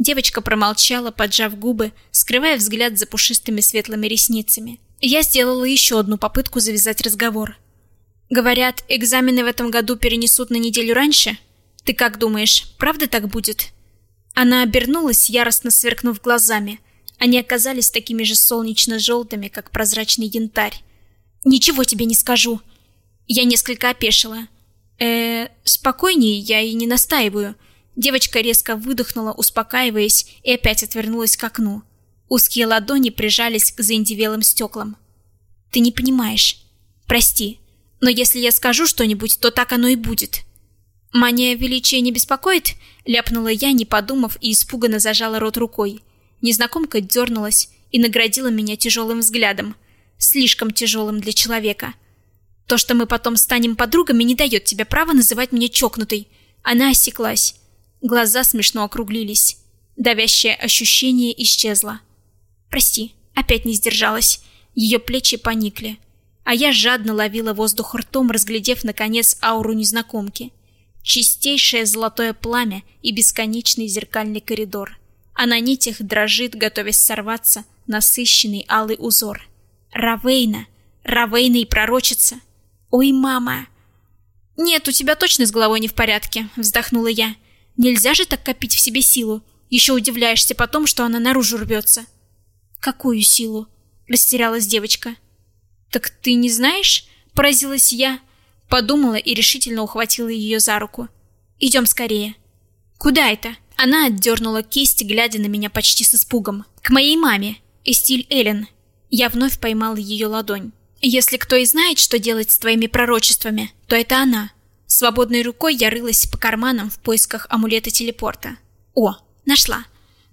Девочка промолчала, поджав губы, скрывая взгляд за пушистыми светлыми ресницами. Я сделала еще одну попытку завязать разговор. Говорят, экзамены в этом году перенесут на неделю раньше? Ты как думаешь, правда так будет? Она обернулась, яростно сверкнув глазами. Они оказались такими же солнечно-желтыми, как прозрачный янтарь. Ничего тебе не скажу. Я несколько опешила. Э, спокойнее, я и не настаиваю. Девочка резко выдохнула, успокаиваясь, и опять отвернулась к окну. Узкие ладони прижались к заиндевелым стеклам. «Ты не понимаешь. Прости. Но если я скажу что-нибудь, то так оно и будет». «Мания величия не беспокоит?» — ляпнула я, не подумав, и испуганно зажала рот рукой. Незнакомка дернулась и наградила меня тяжелым взглядом. Слишком тяжелым для человека. «То, что мы потом станем подругами, не дает тебе права называть меня чокнутой». Она осеклась. Глаза смешно округлились. Давящее ощущение исчезло. Прости, опять не сдержалась. Ее плечи поникли. А я жадно ловила воздух ртом, разглядев наконец ауру незнакомки. Чистейшее золотое пламя и бесконечный зеркальный коридор. А на нитях дрожит, готовясь сорваться, насыщенный алый узор. Равейна! Равейна и пророчица! Ой, мама! Нет, у тебя точно с головой не в порядке, вздохнула я. Нельзя же так копить в себе силу. Еще удивляешься потом, что она наружу рвется. Какую силу? Растерялась девочка. Так ты не знаешь? Поразилась я. Подумала и решительно ухватила ее за руку. Идем скорее. Куда это? Она отдернула кисть, глядя на меня почти с испугом. К моей маме, Эстиль Эллен. Я вновь поймала ее ладонь. Если кто и знает, что делать с твоими пророчествами, то это она. Свободной рукой я рылась по карманам в поисках амулета телепорта. О, нашла.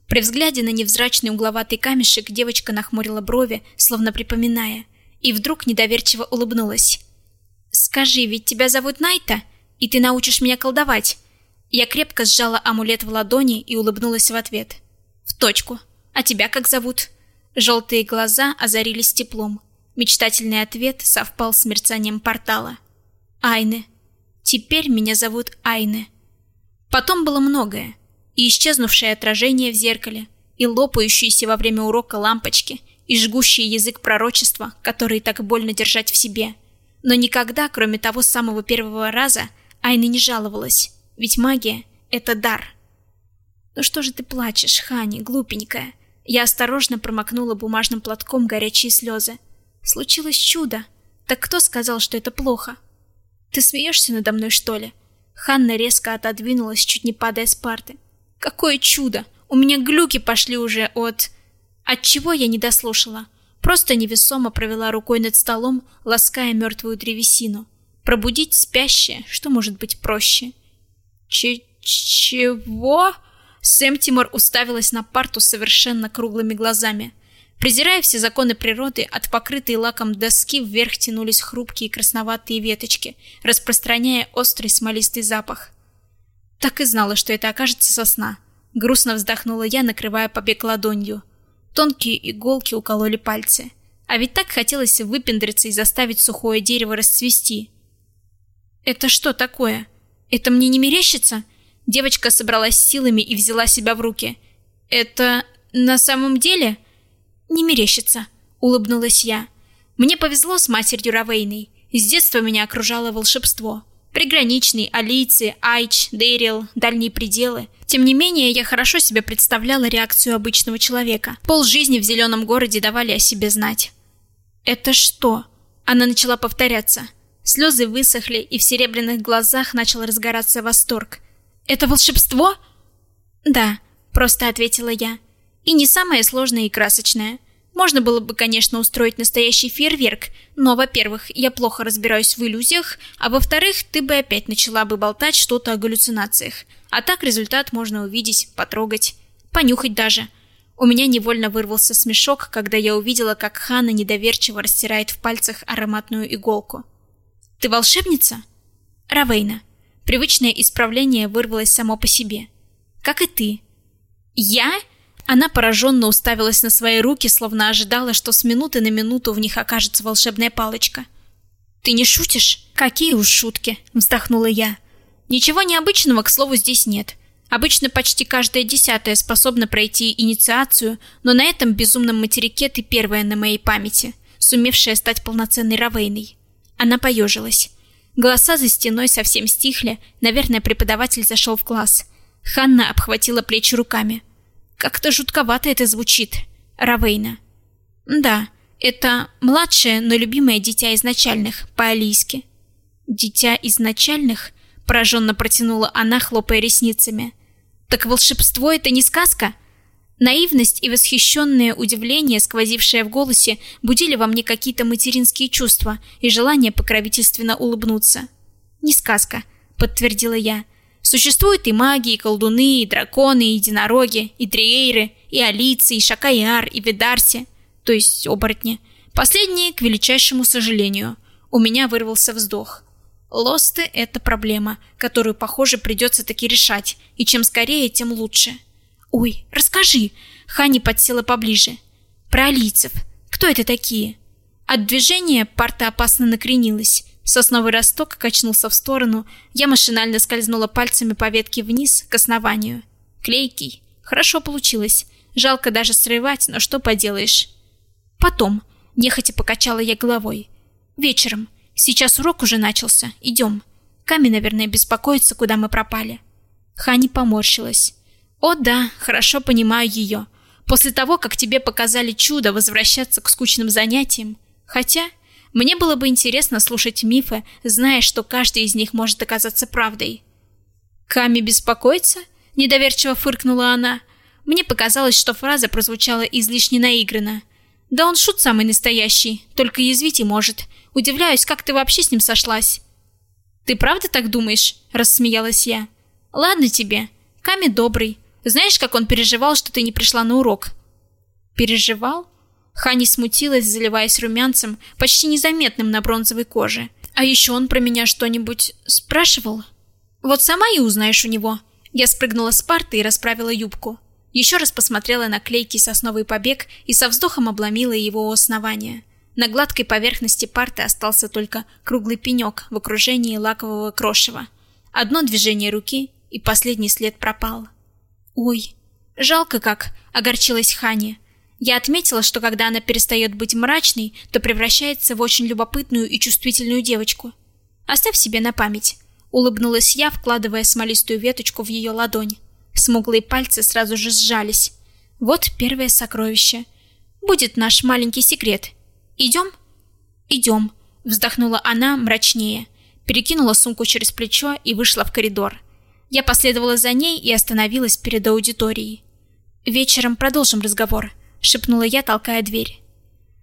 При взгляде на невзрачный угловатый камешек девочка нахмурила брови, словно припоминая, и вдруг недоверчиво улыбнулась. «Скажи, ведь тебя зовут Найта, и ты научишь меня колдовать?» Я крепко сжала амулет в ладони и улыбнулась в ответ. «В точку. А тебя как зовут?» Желтые глаза озарились теплом. Мечтательный ответ совпал с мерцанием портала. «Айне», Теперь меня зовут Айне. Потом было многое. И исчезнувшее отражение в зеркале, и лопающиеся во время урока лампочки, и жгущий язык пророчества, который так больно держать в себе. Но никогда, кроме того самого первого раза, Айна не жаловалась, ведь магия — это дар. «Ну что же ты плачешь, Хани, глупенькая?» Я осторожно промокнула бумажным платком горячие слезы. «Случилось чудо. Так кто сказал, что это плохо?» Ты смеешься надо мной, что ли? Ханна резко отодвинулась, чуть не падая с парты. Какое чудо! У меня глюки пошли уже от... От чего я не дослушала? Просто невесомо провела рукой над столом, лаская мертвую древесину. Пробудить спящее, что может быть проще? Ч чего? Сэм Тимур уставилась на парту совершенно круглыми глазами. Презирая все законы природы, от покрытой лаком доски вверх тянулись хрупкие красноватые веточки, распространяя острый смолистый запах. Так и знала, что это окажется сосна. Грустно вздохнула я, накрывая побег ладонью. Тонкие иголки укололи пальцы. А ведь так хотелось выпендриться и заставить сухое дерево расцвести. Это что такое? Это мне не мерещится? Девочка собралась силами и взяла себя в руки. Это на самом деле не мерещится, улыбнулась я. Мне повезло с матерью Равейной. С детства меня окружало волшебство. Приграничный, Алицы, Айч, Дэрил, дальние пределы. Тем не менее, я хорошо себе представляла реакцию обычного человека. Пол жизни в зеленом городе давали о себе знать. «Это что?» Она начала повторяться. Слезы высохли, и в серебряных глазах начал разгораться восторг. «Это волшебство?» «Да», — просто ответила я. «И не самое сложное и красочное. Можно было бы, конечно, устроить настоящий фейерверк, но, во-первых, я плохо разбираюсь в иллюзиях, а во-вторых, ты бы опять начала бы болтать что-то о галлюцинациях. А так результат можно увидеть, потрогать, понюхать даже. У меня невольно вырвался смешок, когда я увидела, как Ханна недоверчиво растирает в пальцах ароматную иголку. «Ты волшебница?» «Равейна». Привычное исправление вырвалось само по себе. «Как и ты». «Я?» Она пораженно уставилась на свои руки, словно ожидала, что с минуты на минуту в них окажется волшебная палочка. «Ты не шутишь?» «Какие уж шутки!» – вздохнула я. «Ничего необычного, к слову, здесь нет. Обычно почти каждая десятая способна пройти инициацию, но на этом безумном материке ты первая на моей памяти, сумевшая стать полноценной Равейной». Она поежилась. Голоса за стеной совсем стихли, наверное, преподаватель зашел в класс. Ханна обхватила плечи руками. Как-то жутковато это звучит. Равейна. Да, это младшее, но любимое дитя изначальных, по-алийски. Дитя изначальных? Пораженно протянула она, хлопая ресницами. Так волшебство это не сказка? Наивность и восхищенное удивление, сквозившее в голосе, будили во мне какие-то материнские чувства и желание покровительственно улыбнуться. «Не сказка», — подтвердила я. Существуют и маги, и колдуны, и драконы, и единороги, и дриейры, и алицы, и шакаяр, и видарси, то есть оборотни. Последние, к величайшему сожалению. У меня вырвался вздох. Лосты — это проблема, которую, похоже, придется таки решать, и чем скорее, тем лучше. Ой, расскажи. Хани подсела поближе. Про алийцев. Кто это такие? От движения парта опасно накренилась. Сосновый росток качнулся в сторону, я машинально скользнула пальцами по ветке вниз, к основанию. Клейкий. Хорошо получилось. Жалко даже срывать, но что поделаешь. Потом. Нехотя покачала я головой. Вечером. Сейчас урок уже начался. Идем. Ками, наверное, беспокоится, куда мы пропали. Хани поморщилась. О да, хорошо понимаю ее. После того, как тебе показали чудо возвращаться к скучным занятиям. Хотя... Мне было бы интересно слушать мифы, зная, что каждый из них может оказаться правдой. «Ками беспокоится?» – недоверчиво фыркнула она. Мне показалось, что фраза прозвучала излишне наигранно. «Да он шут самый настоящий, только язвить и может. Удивляюсь, как ты вообще с ним сошлась?» «Ты правда так думаешь?» – рассмеялась я. «Ладно тебе. Ками добрый. Знаешь, как он переживал, что ты не пришла на урок?» «Переживал?» Хани смутилась, заливаясь румянцем, почти незаметным на бронзовой коже. А еще он про меня что-нибудь спрашивал? Вот сама и узнаешь у него. Я спрыгнула с парты и расправила юбку. Еще раз посмотрела на клейкий сосновый побег и со вздохом обломила его у основания. На гладкой поверхности парты остался только круглый пенек в окружении лакового крошева. Одно движение руки, и последний след пропал. «Ой, жалко как!» — огорчилась Хани. Я отметила, что когда она перестает быть мрачной, то превращается в очень любопытную и чувствительную девочку. Оставь себе на память. Улыбнулась я, вкладывая смолистую веточку в ее ладонь. Смуглые пальцы сразу же сжались. Вот первое сокровище. Будет наш маленький секрет. Идем? Идем. Вздохнула она мрачнее. Перекинула сумку через плечо и вышла в коридор. Я последовала за ней и остановилась перед аудиторией. Вечером продолжим разговор шепнула я, толкая дверь.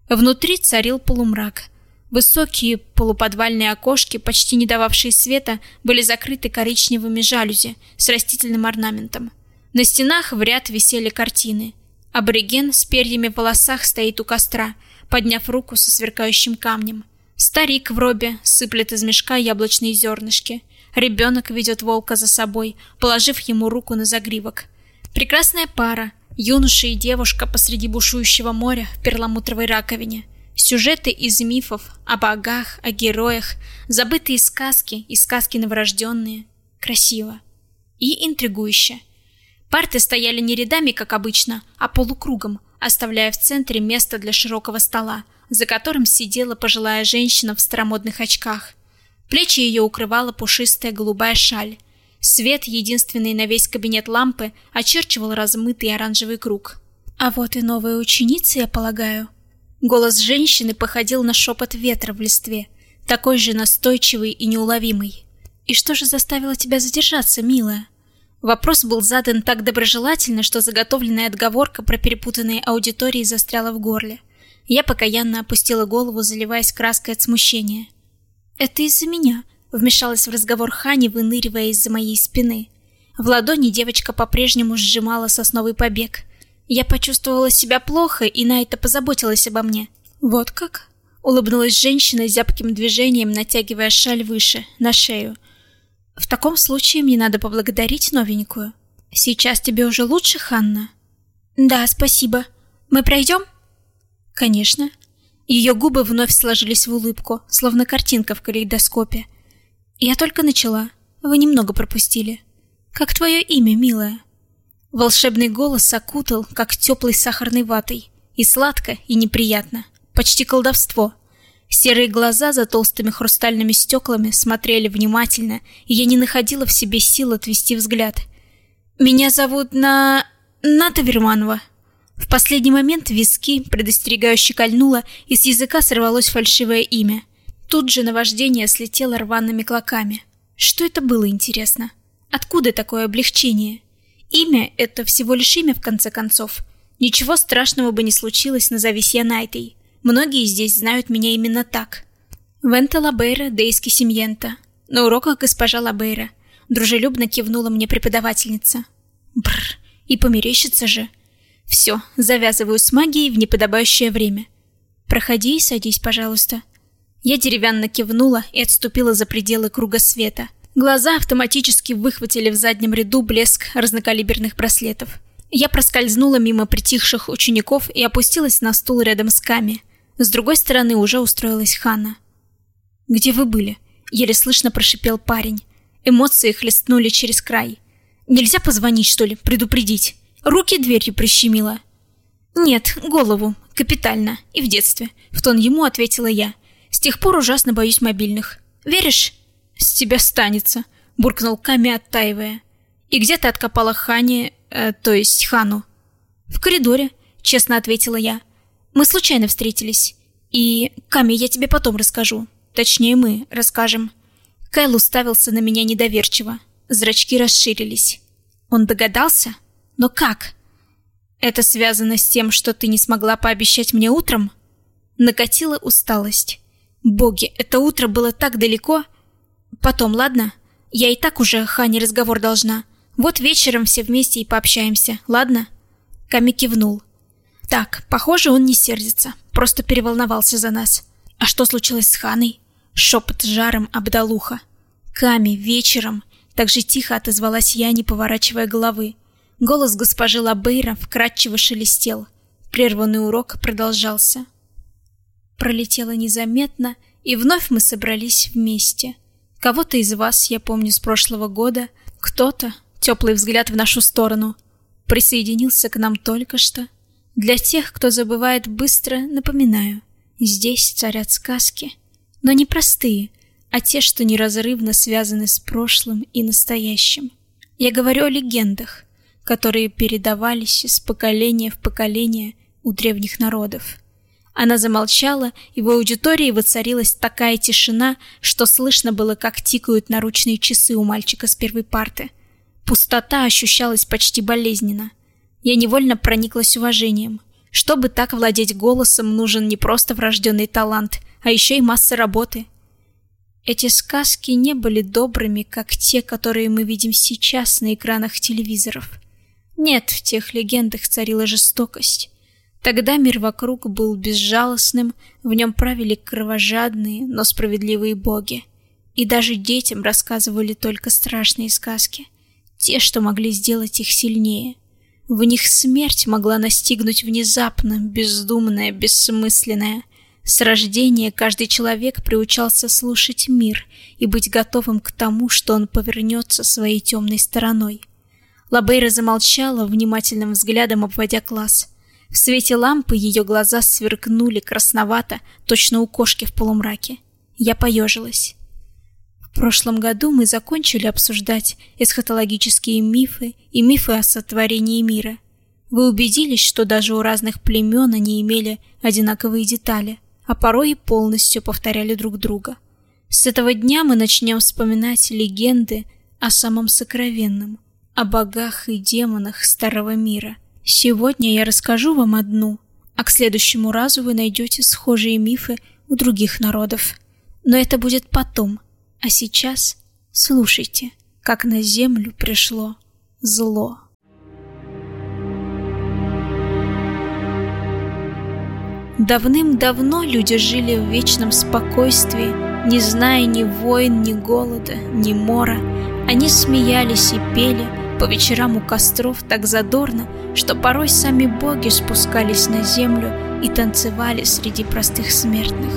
Внутри царил полумрак. Высокие полуподвальные окошки, почти не дававшие света, были закрыты коричневыми жалюзи с растительным орнаментом. На стенах в ряд висели картины. Абориген с перьями в волосах стоит у костра, подняв руку со сверкающим камнем. Старик в робе сыплет из мешка яблочные зернышки. Ребенок ведет волка за собой, положив ему руку на загривок. Прекрасная пара, юноша и девушка посреди бушующего моря в перламутровой раковине. Сюжеты из мифов о богах, о героях, забытые сказки и сказки новорожденные. Красиво. И интригующе. Парты стояли не рядами, как обычно, а полукругом, оставляя в центре место для широкого стола, за которым сидела пожилая женщина в старомодных очках. Плечи ее укрывала пушистая голубая шаль. Свет, единственный на весь кабинет лампы, очерчивал размытый оранжевый круг. А вот и новая ученица, я полагаю. Голос женщины походил на шепот ветра в листве, такой же настойчивый и неуловимый. И что же заставило тебя задержаться, милая? Вопрос был задан так доброжелательно, что заготовленная отговорка про перепутанные аудитории застряла в горле. Я покаянно опустила голову, заливаясь краской от смущения. «Это из-за меня», — вмешалась в разговор Хани, выныривая из-за моей спины. В ладони девочка по-прежнему сжимала сосновый побег. Я почувствовала себя плохо, и Найта позаботилась обо мне. «Вот как?» — улыбнулась женщина зябким движением, натягивая шаль выше, на шею. В таком случае мне надо поблагодарить новенькую. Сейчас тебе уже лучше, Ханна? Да, спасибо. Мы пройдем? Конечно. Ее губы вновь сложились в улыбку, словно картинка в калейдоскопе. Я только начала. Вы немного пропустили. Как твое имя, милая? Волшебный голос окутал, как теплой сахарной ватой, и сладко, и неприятно, почти колдовство. Серые глаза за толстыми хрустальными стеклами смотрели внимательно, и я не находила в себе сил отвести взгляд. «Меня зовут На... Ната Верманова». В последний момент виски предостерегающе кольнуло, и с языка сорвалось фальшивое имя. Тут же наваждение слетело рваными клоками. Что это было, интересно? Откуда такое облегчение? Имя — это всего лишь имя, в конце концов. Ничего страшного бы не случилось, назовись я Найтой. Многие здесь знают меня именно так. Вента Лабейра Дейски Семьента. На уроках госпожа Лабейра. Дружелюбно кивнула мне преподавательница. Бррр, и померещится же. Все, завязываю с магией в неподобающее время. Проходи и садись, пожалуйста. Я деревянно кивнула и отступила за пределы круга света. Глаза автоматически выхватили в заднем ряду блеск разнокалиберных браслетов. Я проскользнула мимо притихших учеников и опустилась на стул рядом с Ками. С другой стороны уже устроилась Ханна. «Где вы были?» — еле слышно прошипел парень. Эмоции хлестнули через край. «Нельзя позвонить, что ли, предупредить? Руки дверью прищемила». «Нет, голову. Капитально. И в детстве», — в тон ему ответила я. «С тех пор ужасно боюсь мобильных. Веришь?» «С тебя станется», — буркнул Ками, оттаивая. «И где ты откопала Хани, э, то есть Хану?» «В коридоре», — честно ответила я. Мы случайно встретились. И, Ками, я тебе потом расскажу. Точнее, мы расскажем. Кайл уставился на меня недоверчиво. Зрачки расширились. Он догадался? Но как? Это связано с тем, что ты не смогла пообещать мне утром? Накатила усталость. Боги, это утро было так далеко. Потом, ладно? Я и так уже Хане разговор должна. Вот вечером все вместе и пообщаемся, ладно? Ками кивнул. Так, похоже, он не сердится, просто переволновался за нас. А что случилось с Ханой? Шепот жаром обдал ухо. Ками, вечером. Так же тихо отозвалась я, не поворачивая головы. Голос госпожи Лабейра вкрадчиво шелестел. Прерванный урок продолжался. Пролетело незаметно, и вновь мы собрались вместе. Кого-то из вас я помню с прошлого года, кто-то, теплый взгляд в нашу сторону, присоединился к нам только что. Для тех, кто забывает быстро, напоминаю. Здесь царят сказки, но не простые, а те, что неразрывно связаны с прошлым и настоящим. Я говорю о легендах, которые передавались из поколения в поколение у древних народов. Она замолчала, и в аудитории воцарилась такая тишина, что слышно было, как тикают наручные часы у мальчика с первой парты. Пустота ощущалась почти болезненно. Я невольно прониклась уважением. Чтобы так владеть голосом, нужен не просто врожденный талант, а еще и масса работы. Эти сказки не были добрыми, как те, которые мы видим сейчас на экранах телевизоров. Нет, в тех легендах царила жестокость. Тогда мир вокруг был безжалостным, в нем правили кровожадные, но справедливые боги. И даже детям рассказывали только страшные сказки, те, что могли сделать их сильнее. В них смерть могла настигнуть внезапно, бездумная, бессмысленная. С рождения каждый человек приучался слушать мир и быть готовым к тому, что он повернется своей темной стороной. Лабейра замолчала, внимательным взглядом обводя класс. В свете лампы ее глаза сверкнули красновато, точно у кошки в полумраке. Я поежилась. В прошлом году мы закончили обсуждать эсхатологические мифы и мифы о сотворении мира. Вы убедились, что даже у разных племен они имели одинаковые детали, а порой и полностью повторяли друг друга. С этого дня мы начнем вспоминать легенды о самом сокровенном, о богах и демонах старого мира. Сегодня я расскажу вам одну, а к следующему разу вы найдете схожие мифы у других народов. Но это будет потом, а сейчас слушайте, как на землю пришло зло. Давным-давно люди жили в вечном спокойствии, не зная ни войн, ни голода, ни мора. Они смеялись и пели, по вечерам у костров так задорно, что порой сами боги спускались на землю и танцевали среди простых смертных.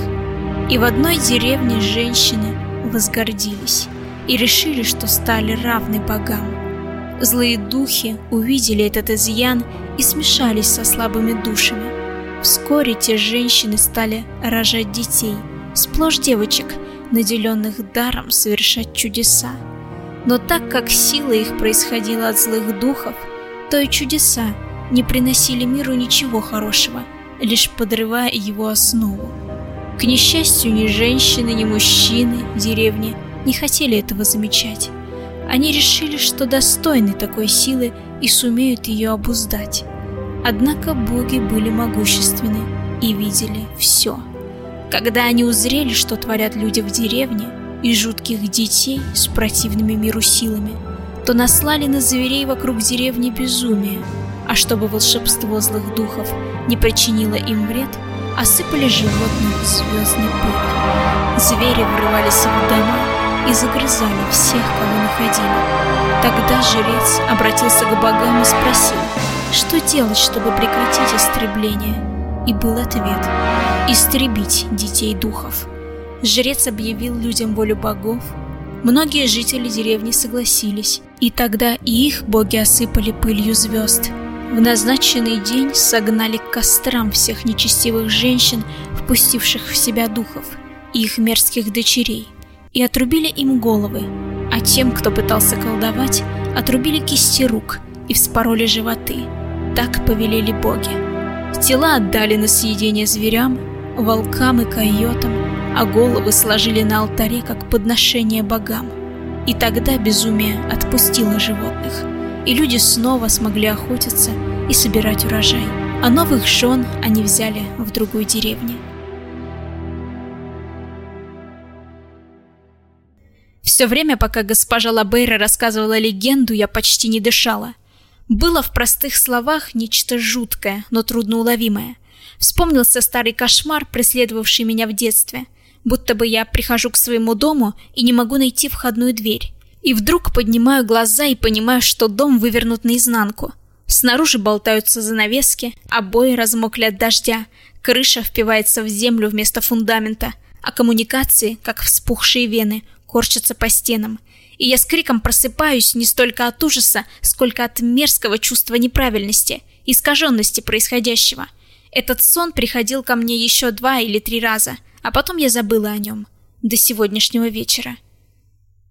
И в одной деревне женщины возгордились и решили, что стали равны богам. Злые духи увидели этот изъян и смешались со слабыми душами. Вскоре те женщины стали рожать детей, сплошь девочек, наделенных даром совершать чудеса. Но так как сила их происходила от злых духов, то и чудеса не приносили миру ничего хорошего, лишь подрывая его основу. К несчастью, ни женщины, ни мужчины в деревне не хотели этого замечать. Они решили, что достойны такой силы и сумеют ее обуздать. Однако боги были могущественны и видели все. Когда они узрели, что творят люди в деревне, и жутких детей с противными миру силами, то наслали на зверей вокруг деревни безумие, а чтобы волшебство злых духов не причинило им вред, осыпали животных звездной пыль. Звери врывались в дома и загрызали всех, кого находили. Тогда жрец обратился к богам и спросил, что делать, чтобы прекратить истребление? И был ответ – истребить детей духов. Жрец объявил людям волю богов. Многие жители деревни согласились, и тогда и их боги осыпали пылью звезд. В назначенный день согнали к кострам всех нечестивых женщин, впустивших в себя духов, и их мерзких дочерей, и отрубили им головы, а тем, кто пытался колдовать, отрубили кисти рук и вспороли животы. Так повелели боги. Тела отдали на съедение зверям, волкам и койотам, а головы сложили на алтаре как подношение богам. И тогда безумие отпустило животных, и люди снова смогли охотиться и собирать урожай, а новых жен они взяли в другой деревне. Все время, пока госпожа Лабейра рассказывала легенду, я почти не дышала. Было в простых словах нечто жуткое, но трудноуловимое. Вспомнился старый кошмар, преследовавший меня в детстве – будто бы я прихожу к своему дому и не могу найти входную дверь. И вдруг поднимаю глаза и понимаю, что дом вывернут наизнанку. Снаружи болтаются занавески, обои размокли от дождя, крыша впивается в землю вместо фундамента, а коммуникации, как вспухшие вены, корчатся по стенам. И я с криком просыпаюсь не столько от ужаса, сколько от мерзкого чувства неправильности, искаженности происходящего. Этот сон приходил ко мне еще два или три раза – а потом я забыла о нем до сегодняшнего вечера.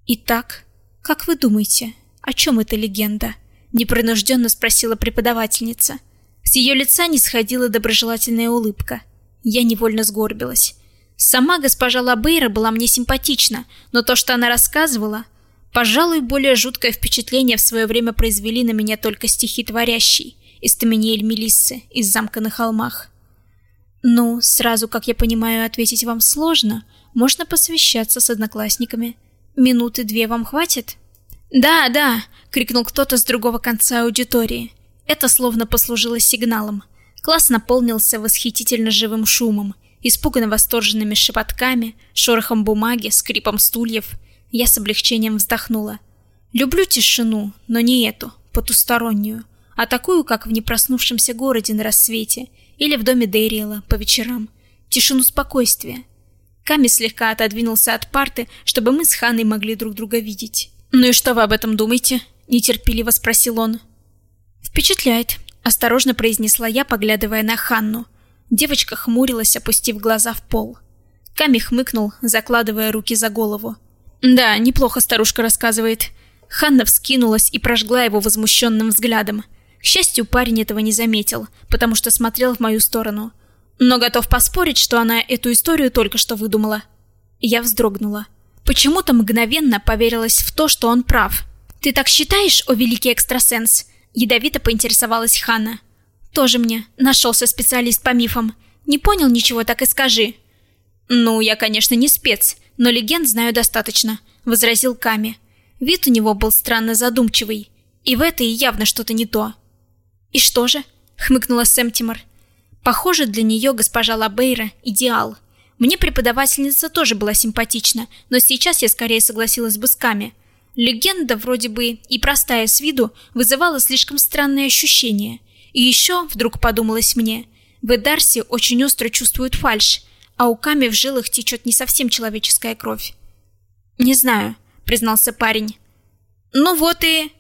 Итак, как вы думаете, о чем эта легенда? Непринужденно спросила преподавательница. С ее лица не сходила доброжелательная улыбка. Я невольно сгорбилась. Сама госпожа Лабейра была мне симпатична, но то, что она рассказывала, Пожалуй, более жуткое впечатление в свое время произвели на меня только стихи творящий из Таминиэль Мелиссы из замка на холмах. Ну, сразу, как я понимаю, ответить вам сложно. Можно посвящаться с одноклассниками. Минуты две вам хватит? Да, да, крикнул кто-то с другого конца аудитории. Это словно послужило сигналом. Класс наполнился восхитительно живым шумом, испуганно восторженными шепотками, шорохом бумаги, скрипом стульев. Я с облегчением вздохнула. Люблю тишину, но не эту, потустороннюю, а такую, как в непроснувшемся городе на рассвете или в доме Дэриэла по вечерам. Тишину спокойствия. Ками слегка отодвинулся от парты, чтобы мы с Ханой могли друг друга видеть. «Ну и что вы об этом думаете?» – нетерпеливо спросил он. «Впечатляет», – осторожно произнесла я, поглядывая на Ханну. Девочка хмурилась, опустив глаза в пол. Ками хмыкнул, закладывая руки за голову. «Да, неплохо старушка рассказывает». Ханна вскинулась и прожгла его возмущенным взглядом. К счастью, парень этого не заметил, потому что смотрел в мою сторону. Но готов поспорить, что она эту историю только что выдумала. Я вздрогнула. Почему-то мгновенно поверилась в то, что он прав. «Ты так считаешь, о великий экстрасенс?» Ядовито поинтересовалась Ханна. «Тоже мне. Нашелся специалист по мифам. Не понял ничего, так и скажи». «Ну, я, конечно, не спец, но легенд знаю достаточно», — возразил Ками. Вид у него был странно задумчивый. И в этой явно что-то не то. «И что же?» — хмыкнула Сэм Тимор. «Похоже, для нее госпожа Лабейра — идеал. Мне преподавательница тоже была симпатична, но сейчас я скорее согласилась бы с Ками. Легенда, вроде бы и простая с виду, вызывала слишком странные ощущения. И еще, вдруг подумалось мне, в Эдарсе очень остро чувствуют фальшь, а у Ками в жилах течет не совсем человеческая кровь. «Не знаю», — признался парень. «Ну вот и...»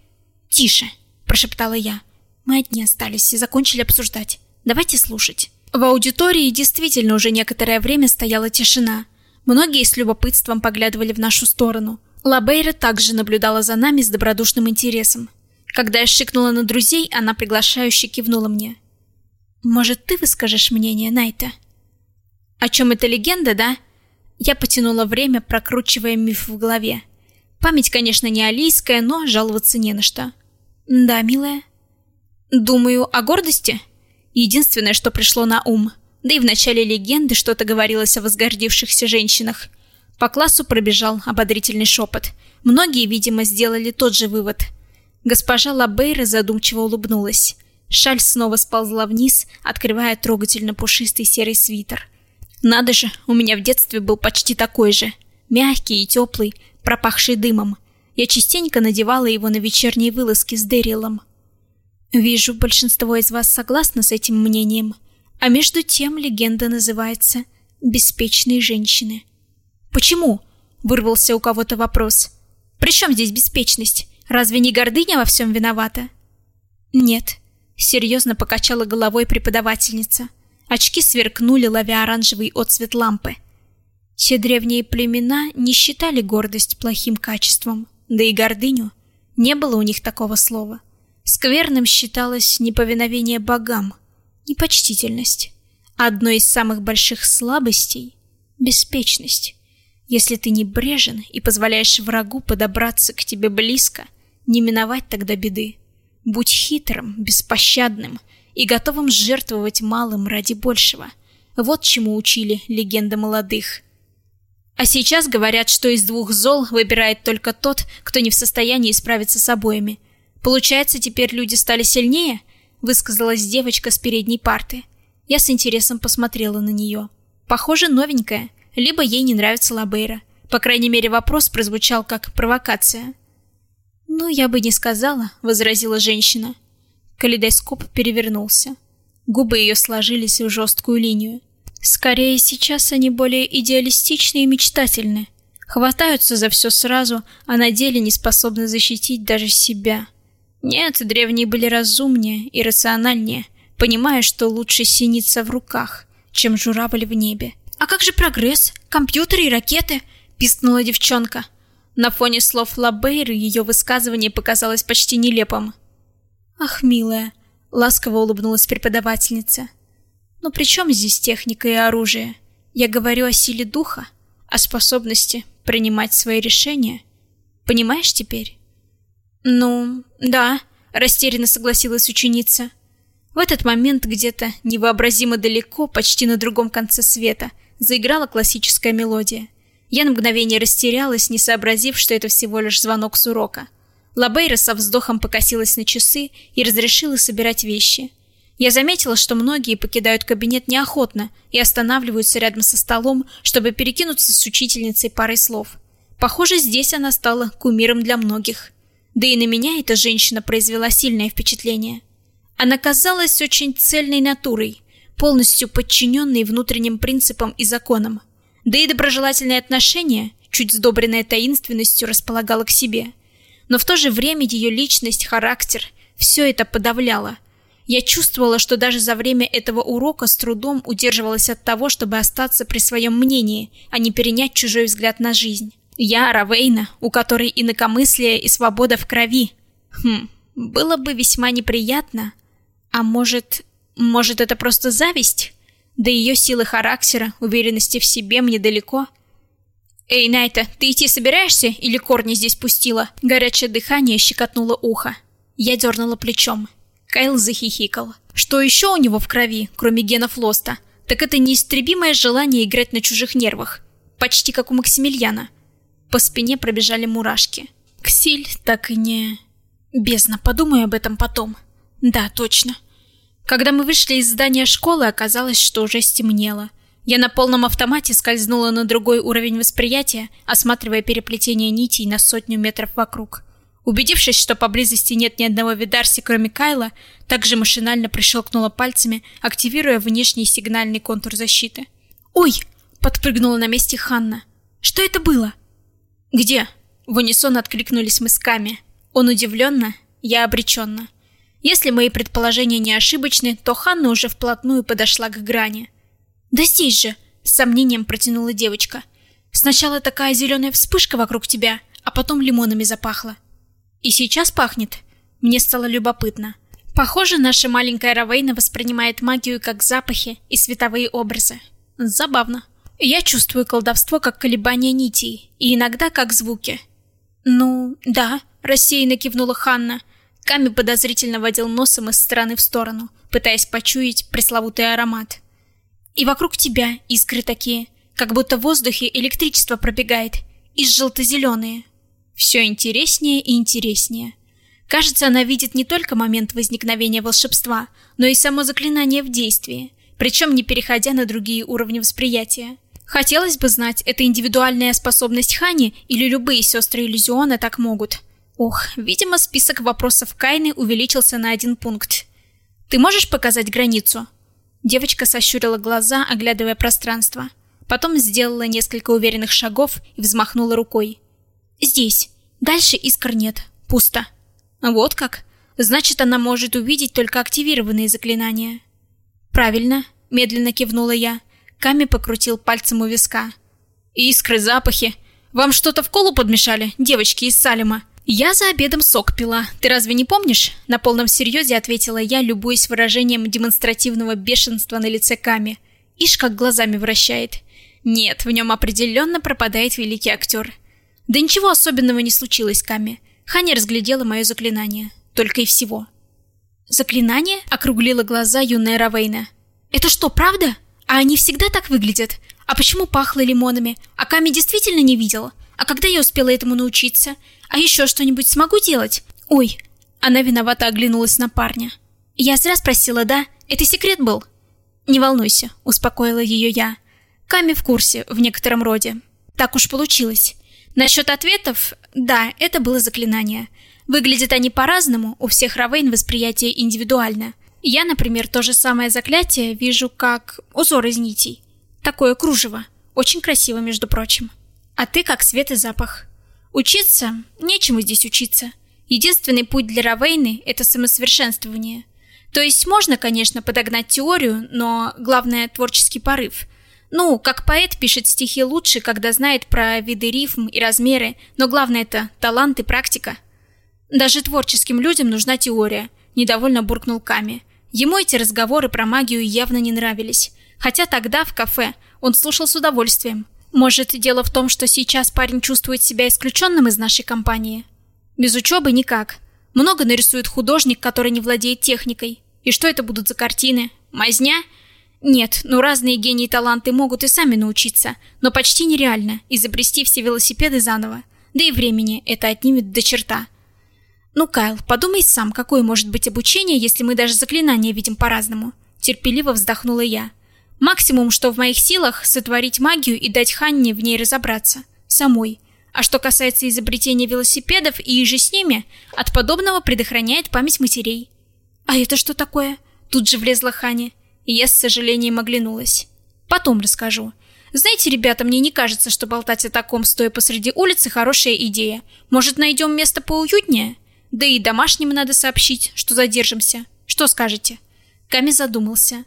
«Тише», — прошептала я. Мы одни остались и закончили обсуждать. Давайте слушать. В аудитории действительно уже некоторое время стояла тишина. Многие с любопытством поглядывали в нашу сторону. Лабейра также наблюдала за нами с добродушным интересом. Когда я шикнула на друзей, она приглашающе кивнула мне. «Может, ты выскажешь мнение, Найта?» «О чем эта легенда, да?» Я потянула время, прокручивая миф в голове. Память, конечно, не алийская, но жаловаться не на что. «Да, милая». «Думаю, о гордости?» Единственное, что пришло на ум. Да и в начале легенды что-то говорилось о возгордившихся женщинах. По классу пробежал ободрительный шепот. Многие, видимо, сделали тот же вывод. Госпожа Лабейра задумчиво улыбнулась. Шаль снова сползла вниз, открывая трогательно пушистый серый свитер. Надо же, у меня в детстве был почти такой же. Мягкий и теплый, пропахший дымом. Я частенько надевала его на вечерние вылазки с Дэрилом. Вижу, большинство из вас согласно с этим мнением. А между тем легенда называется «Беспечные женщины». Почему? Вырвался у кого-то вопрос. При чем здесь беспечность? Разве не гордыня во всем виновата? Нет. Серьезно покачала головой преподавательница. Очки сверкнули, ловя оранжевый отсвет лампы. Те древние племена не считали гордость плохим качеством, да и гордыню. Не было у них такого слова. Скверным считалось неповиновение богам, непочтительность. Одной из самых больших слабостей — беспечность. Если ты не брежен и позволяешь врагу подобраться к тебе близко, не миновать тогда беды. Будь хитрым, беспощадным и готовым жертвовать малым ради большего. Вот чему учили легенды молодых. А сейчас говорят, что из двух зол выбирает только тот, кто не в состоянии справиться с обоими. Получается, теперь люди стали сильнее? Высказалась девочка с передней парты. Я с интересом посмотрела на нее. Похоже, новенькая либо ей не нравится Лабейра. По крайней мере, вопрос прозвучал как провокация. «Ну, я бы не сказала», — возразила женщина. Калейдоскоп перевернулся. Губы ее сложились в жесткую линию. Скорее, сейчас они более идеалистичны и мечтательны. Хватаются за все сразу, а на деле не способны защитить даже себя. Нет, древние были разумнее и рациональнее, понимая, что лучше синиться в руках, чем журавль в небе. «А как же прогресс? Компьютеры и ракеты?» – пискнула девчонка. На фоне слов Лабейры ее высказывание показалось почти нелепым. «Ах, милая!» – ласково улыбнулась преподавательница. «Но при чем здесь техника и оружие? Я говорю о силе духа, о способности принимать свои решения». Понимаешь теперь? Ну, да, растерянно согласилась ученица. В этот момент где-то невообразимо далеко, почти на другом конце света, заиграла классическая мелодия. Я на мгновение растерялась, не сообразив, что это всего лишь звонок с урока. Лабейра со вздохом покосилась на часы и разрешила собирать вещи. Я заметила, что многие покидают кабинет неохотно и останавливаются рядом со столом, чтобы перекинуться с учительницей парой слов. Похоже, здесь она стала кумиром для многих. Да и на меня эта женщина произвела сильное впечатление. Она казалась очень цельной натурой, полностью подчиненной внутренним принципам и законам. Да и доброжелательное отношение, чуть сдобренное таинственностью, располагало к себе. Но в то же время ее личность, характер – все это подавляло. Я чувствовала, что даже за время этого урока с трудом удерживалась от того, чтобы остаться при своем мнении, а не перенять чужой взгляд на жизнь. Я Равейна, у которой инакомыслие и свобода в крови. Хм, было бы весьма неприятно, а может, может это просто зависть? Да ее силы характера, уверенности в себе мне далеко. Эй, Найта, ты идти собираешься или корни здесь пустила? Горячее дыхание щекотнуло ухо. Я дернула плечом. Кайл захихикал. Что еще у него в крови, кроме генов Лоста? Так это неистребимое желание играть на чужих нервах. Почти как у Максимилиана. По спине пробежали мурашки. Ксиль так и не... Бездна, подумай об этом потом. Да, точно. Когда мы вышли из здания школы, оказалось, что уже стемнело. Я на полном автомате скользнула на другой уровень восприятия, осматривая переплетение нитей на сотню метров вокруг. Убедившись, что поблизости нет ни одного видарси, кроме Кайла, также машинально прищелкнула пальцами, активируя внешний сигнальный контур защиты. «Ой!» — подпрыгнула на месте Ханна. «Что это было?» «Где?» — в унисон откликнулись мы с Ками. Он удивленно, я обреченно. Если мои предположения не ошибочны, то Ханна уже вплотную подошла к грани. «Да здесь же!» — с сомнением протянула девочка. «Сначала такая зеленая вспышка вокруг тебя, а потом лимонами запахло. И сейчас пахнет?» Мне стало любопытно. Похоже, наша маленькая Равейна воспринимает магию как запахи и световые образы. Забавно. Я чувствую колдовство как колебания нитей, и иногда как звуки. «Ну, да», — рассеянно кивнула Ханна. Ками подозрительно водил носом из стороны в сторону, пытаясь почуять пресловутый аромат. И вокруг тебя искры такие, как будто в воздухе электричество пробегает, и желто-зеленые. Все интереснее и интереснее. Кажется, она видит не только момент возникновения волшебства, но и само заклинание в действии, причем не переходя на другие уровни восприятия. Хотелось бы знать, это индивидуальная способность Хани или любые сестры иллюзиона так могут. Ох, видимо, список вопросов Кайны увеличился на один пункт. Ты можешь показать границу? Девочка сощурила глаза, оглядывая пространство. Потом сделала несколько уверенных шагов и взмахнула рукой. Здесь. Дальше искр нет. Пусто. Вот как? Значит, она может увидеть только активированные заклинания. Правильно, медленно кивнула я. Ками покрутил пальцем у виска. Искры, запахи. Вам что-то в колу подмешали, девочки из Салима? «Я за обедом сок пила. Ты разве не помнишь?» На полном серьезе ответила я, любуясь выражением демонстративного бешенства на лице Ками. Ишь, как глазами вращает. Нет, в нем определенно пропадает великий актер. Да ничего особенного не случилось, Ками. Ханя разглядела мое заклинание. Только и всего. «Заклинание?» — округлила глаза юная Равейна. «Это что, правда? А они всегда так выглядят? А почему пахло лимонами? А Ками действительно не видела? А когда я успела этому научиться? А еще что-нибудь смогу делать? Ой, она виновато оглянулась на парня. Я зря спросила, да? Это секрет был? Не волнуйся, успокоила ее я. Ками в курсе, в некотором роде. Так уж получилось. Насчет ответов, да, это было заклинание. Выглядят они по-разному, у всех Равейн восприятие индивидуально. Я, например, то же самое заклятие вижу как узор из нитей. Такое кружево. Очень красиво, между прочим. А ты как свет и запах. Учиться? Нечему здесь учиться. Единственный путь для Равейны – это самосовершенствование. То есть можно, конечно, подогнать теорию, но главное – творческий порыв. Ну, как поэт пишет стихи лучше, когда знает про виды рифм и размеры, но главное – это талант и практика. Даже творческим людям нужна теория, недовольно буркнул Ками. Ему эти разговоры про магию явно не нравились. Хотя тогда, в кафе, он слушал с удовольствием. Может, дело в том, что сейчас парень чувствует себя исключенным из нашей компании? Без учебы никак. Много нарисует художник, который не владеет техникой. И что это будут за картины? Мазня? Нет, ну разные гении и таланты могут и сами научиться, но почти нереально изобрести все велосипеды заново. Да и времени это отнимет до черта. Ну, Кайл, подумай сам, какое может быть обучение, если мы даже заклинания видим по-разному. Терпеливо вздохнула я. Максимум, что в моих силах, сотворить магию и дать Ханне в ней разобраться. Самой. А что касается изобретения велосипедов и же с ними, от подобного предохраняет память матерей. А это что такое? Тут же влезла Ханя, и я с сожалением оглянулась. Потом расскажу. Знаете, ребята, мне не кажется, что болтать о таком, стоя посреди улицы, хорошая идея. Может, найдем место поуютнее? Да и домашним надо сообщить, что задержимся. Что скажете? Ками задумался.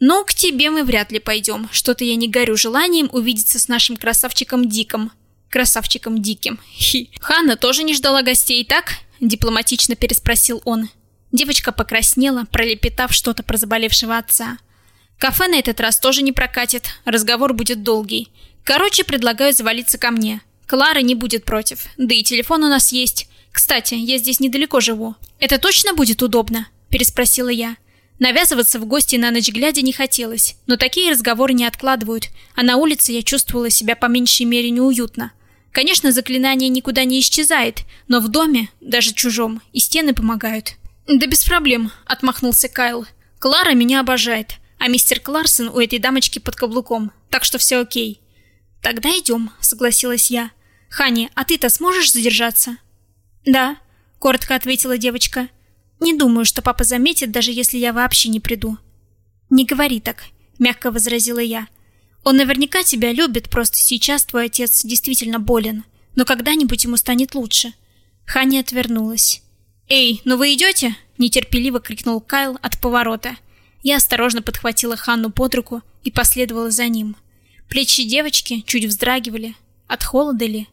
Ну, к тебе мы вряд ли пойдем. Что-то я не горю желанием увидеться с нашим красавчиком Диком. Красавчиком Диким. Хи. Ханна тоже не ждала гостей, так? Дипломатично переспросил он. Девочка покраснела, пролепетав что-то про заболевшего отца. Кафе на этот раз тоже не прокатит, разговор будет долгий. Короче, предлагаю завалиться ко мне. Клара не будет против, да и телефон у нас есть. Кстати, я здесь недалеко живу. Это точно будет удобно? Переспросила я. Навязываться в гости на ночь глядя не хотелось, но такие разговоры не откладывают, а на улице я чувствовала себя по меньшей мере неуютно. Конечно, заклинание никуда не исчезает, но в доме, даже чужом, и стены помогают. Да без проблем, отмахнулся Кайл. Клара меня обожает, а мистер Кларсон у этой дамочки под каблуком, так что все окей. Тогда идем, согласилась я. Хани, а ты-то сможешь задержаться? Да, коротко ответила девочка. Не думаю, что папа заметит, даже если я вообще не приду. Не говори так, мягко возразила я. Он наверняка тебя любит, просто сейчас твой отец действительно болен, но когда-нибудь ему станет лучше. Хани отвернулась. Эй, ну вы идете? нетерпеливо крикнул Кайл от поворота. Я осторожно подхватила Ханну под руку и последовала за ним. Плечи девочки чуть вздрагивали. От холода ли?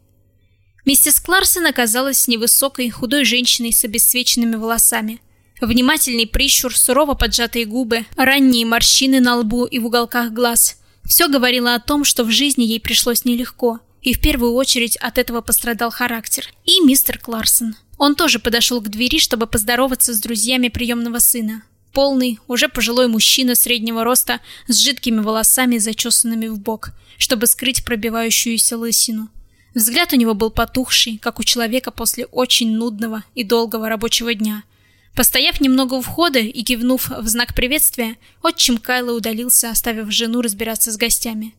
Миссис Кларсон оказалась невысокой, худой женщиной с обесцвеченными волосами. Внимательный прищур, сурово поджатые губы, ранние морщины на лбу и в уголках глаз. Все говорило о том, что в жизни ей пришлось нелегко, и в первую очередь от этого пострадал характер. И мистер Кларсон. Он тоже подошел к двери, чтобы поздороваться с друзьями приемного сына. Полный, уже пожилой мужчина среднего роста с жидкими волосами, зачесанными в бок, чтобы скрыть пробивающуюся лысину. Взгляд у него был потухший, как у человека после очень нудного и долгого рабочего дня. Постояв немного у входа и кивнув в знак приветствия, отчим Кайла удалился, оставив жену разбираться с гостями.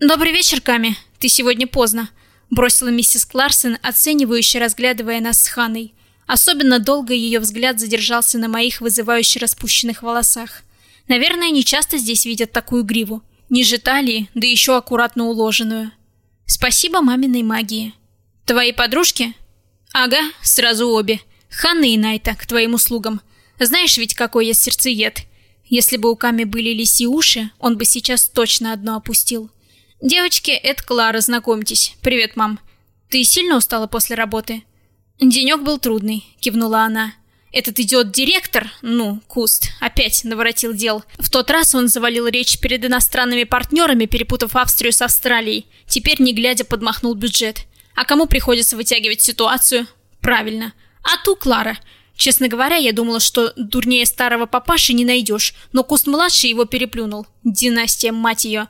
«Добрый вечер, Ками. Ты сегодня поздно», — бросила миссис Кларсон, оценивающе разглядывая нас с Ханой. Особенно долго ее взгляд задержался на моих вызывающе распущенных волосах. Наверное, не часто здесь видят такую гриву. Ниже талии, да еще аккуратно уложенную. Спасибо маминой магии. Твои подружки? Ага, сразу обе. Ханна и Найта, к твоим услугам. Знаешь ведь, какой я сердцеед. Если бы у Ками были лиси уши, он бы сейчас точно одно опустил. Девочки, это Клара, знакомьтесь. Привет, мам. Ты сильно устала после работы? Денек был трудный, кивнула она. Этот идиот-директор, ну, Куст, опять наворотил дел. В тот раз он завалил речь перед иностранными партнерами, перепутав Австрию с Австралией. Теперь, не глядя, подмахнул бюджет. А кому приходится вытягивать ситуацию? Правильно. А ту Клара. Честно говоря, я думала, что дурнее старого папаши не найдешь, но Куст-младший его переплюнул. Династия, мать ее.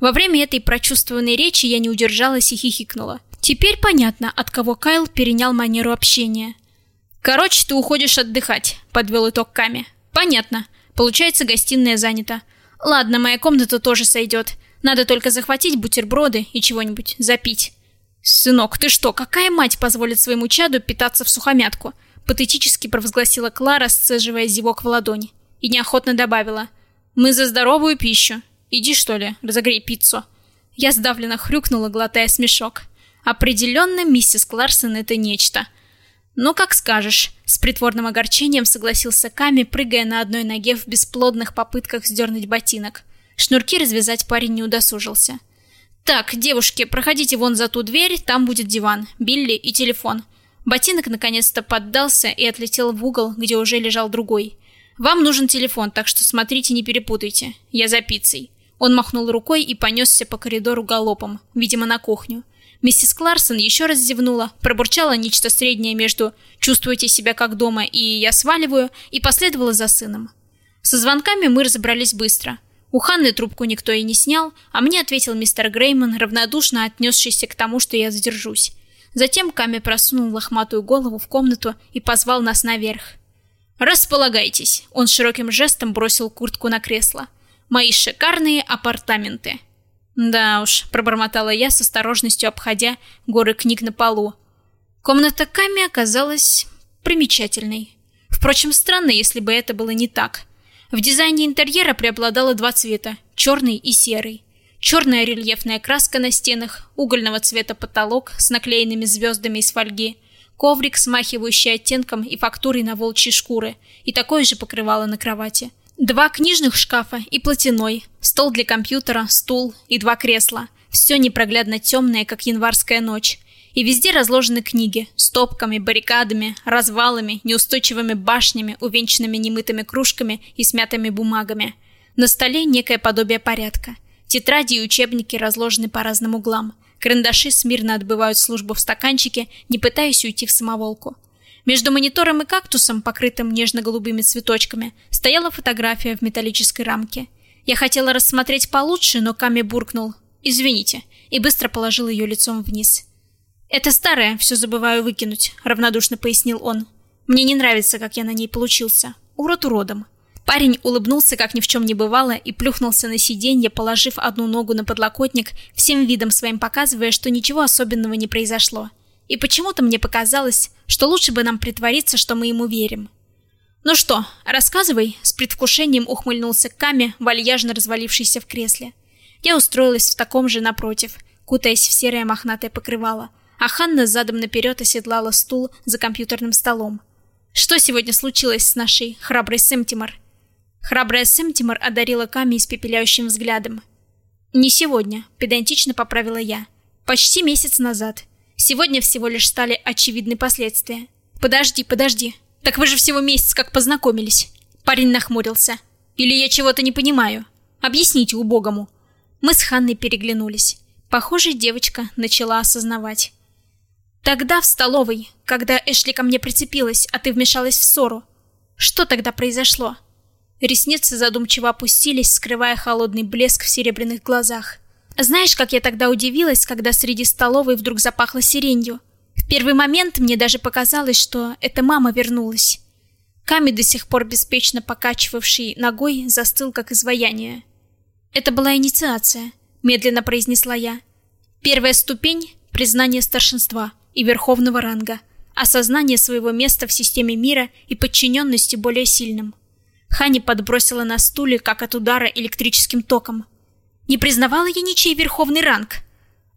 Во время этой прочувствованной речи я не удержалась и хихикнула. Теперь понятно, от кого Кайл перенял манеру общения. Короче, ты уходишь отдыхать, подвел итог Ками. Понятно. Получается, гостиная занята. Ладно, моя комната тоже сойдет. Надо только захватить бутерброды и чего-нибудь запить. Сынок, ты что, какая мать позволит своему чаду питаться в сухомятку? Патетически провозгласила Клара, сцеживая зевок в ладони, и неохотно добавила: "Мы за здоровую пищу. Иди что ли, разогрей пиццу". Я сдавленно хрюкнула, глотая смешок. Определенно, миссис Кларсон это нечто. «Ну, как скажешь», — с притворным огорчением согласился Ками, прыгая на одной ноге в бесплодных попытках сдернуть ботинок. Шнурки развязать парень не удосужился. «Так, девушки, проходите вон за ту дверь, там будет диван, Билли и телефон». Ботинок наконец-то поддался и отлетел в угол, где уже лежал другой. «Вам нужен телефон, так что смотрите, не перепутайте. Я за пиццей. Он махнул рукой и понесся по коридору галопом, видимо, на кухню. Миссис Кларсон еще раз зевнула, пробурчала нечто среднее между «чувствуете себя как дома» и «я сваливаю» и последовала за сыном. Со звонками мы разобрались быстро. У Ханны трубку никто и не снял, а мне ответил мистер Грейман, равнодушно отнесшийся к тому, что я задержусь. Затем Ками просунул лохматую голову в комнату и позвал нас наверх. «Располагайтесь!» Он широким жестом бросил куртку на кресло. «Мои шикарные апартаменты!» «Да уж», — пробормотала я с осторожностью, обходя горы книг на полу. Комната Ками оказалась примечательной. Впрочем, странно, если бы это было не так. В дизайне интерьера преобладало два цвета – черный и серый. Черная рельефная краска на стенах, угольного цвета потолок с наклеенными звездами из фольги, коврик, смахивающий оттенком и фактурой на волчьей шкуры, и такое же покрывало на кровати – Два книжных шкафа и платяной, стол для компьютера, стул и два кресла. Все непроглядно темное, как январская ночь. И везде разложены книги, стопками, баррикадами, развалами, неустойчивыми башнями, увенчанными немытыми кружками и смятыми бумагами. На столе некое подобие порядка. Тетради и учебники разложены по разным углам. Карандаши смирно отбывают службу в стаканчике, не пытаясь уйти в самоволку. Между монитором и кактусом, покрытым нежно-голубыми цветочками, стояла фотография в металлической рамке. Я хотела рассмотреть получше, но Ками буркнул «Извините» и быстро положил ее лицом вниз. «Это старое, все забываю выкинуть», — равнодушно пояснил он. «Мне не нравится, как я на ней получился. Урод уродом». Парень улыбнулся, как ни в чем не бывало, и плюхнулся на сиденье, положив одну ногу на подлокотник, всем видом своим показывая, что ничего особенного не произошло. И почему-то мне показалось, что лучше бы нам притвориться, что мы ему верим. «Ну что, рассказывай», — с предвкушением ухмыльнулся Ками, вальяжно развалившийся в кресле. Я устроилась в таком же напротив, кутаясь в серое мохнатое покрывало, а Ханна задом наперед оседлала стул за компьютерным столом. «Что сегодня случилось с нашей храброй Сэмтимор?» Храбрая Сэмтимор одарила Ками испепеляющим взглядом. «Не сегодня», — педантично поправила я. «Почти месяц назад. Сегодня всего лишь стали очевидны последствия. Подожди, подожди. Так вы же всего месяц как познакомились. Парень нахмурился. Или я чего-то не понимаю? Объясните убогому. Мы с Ханной переглянулись. Похоже, девочка начала осознавать. Тогда в столовой, когда Эшли ко мне прицепилась, а ты вмешалась в ссору. Что тогда произошло? Ресницы задумчиво опустились, скрывая холодный блеск в серебряных глазах. Знаешь, как я тогда удивилась, когда среди столовой вдруг запахло сиренью? В первый момент мне даже показалось, что это мама вернулась. Ками, до сих пор беспечно покачивавший ногой, застыл как изваяние. «Это была инициация», — медленно произнесла я. «Первая ступень — признание старшинства и верховного ранга, осознание своего места в системе мира и подчиненности более сильным». Хани подбросила на стуле, как от удара электрическим током. Не признавала я ничей верховный ранг.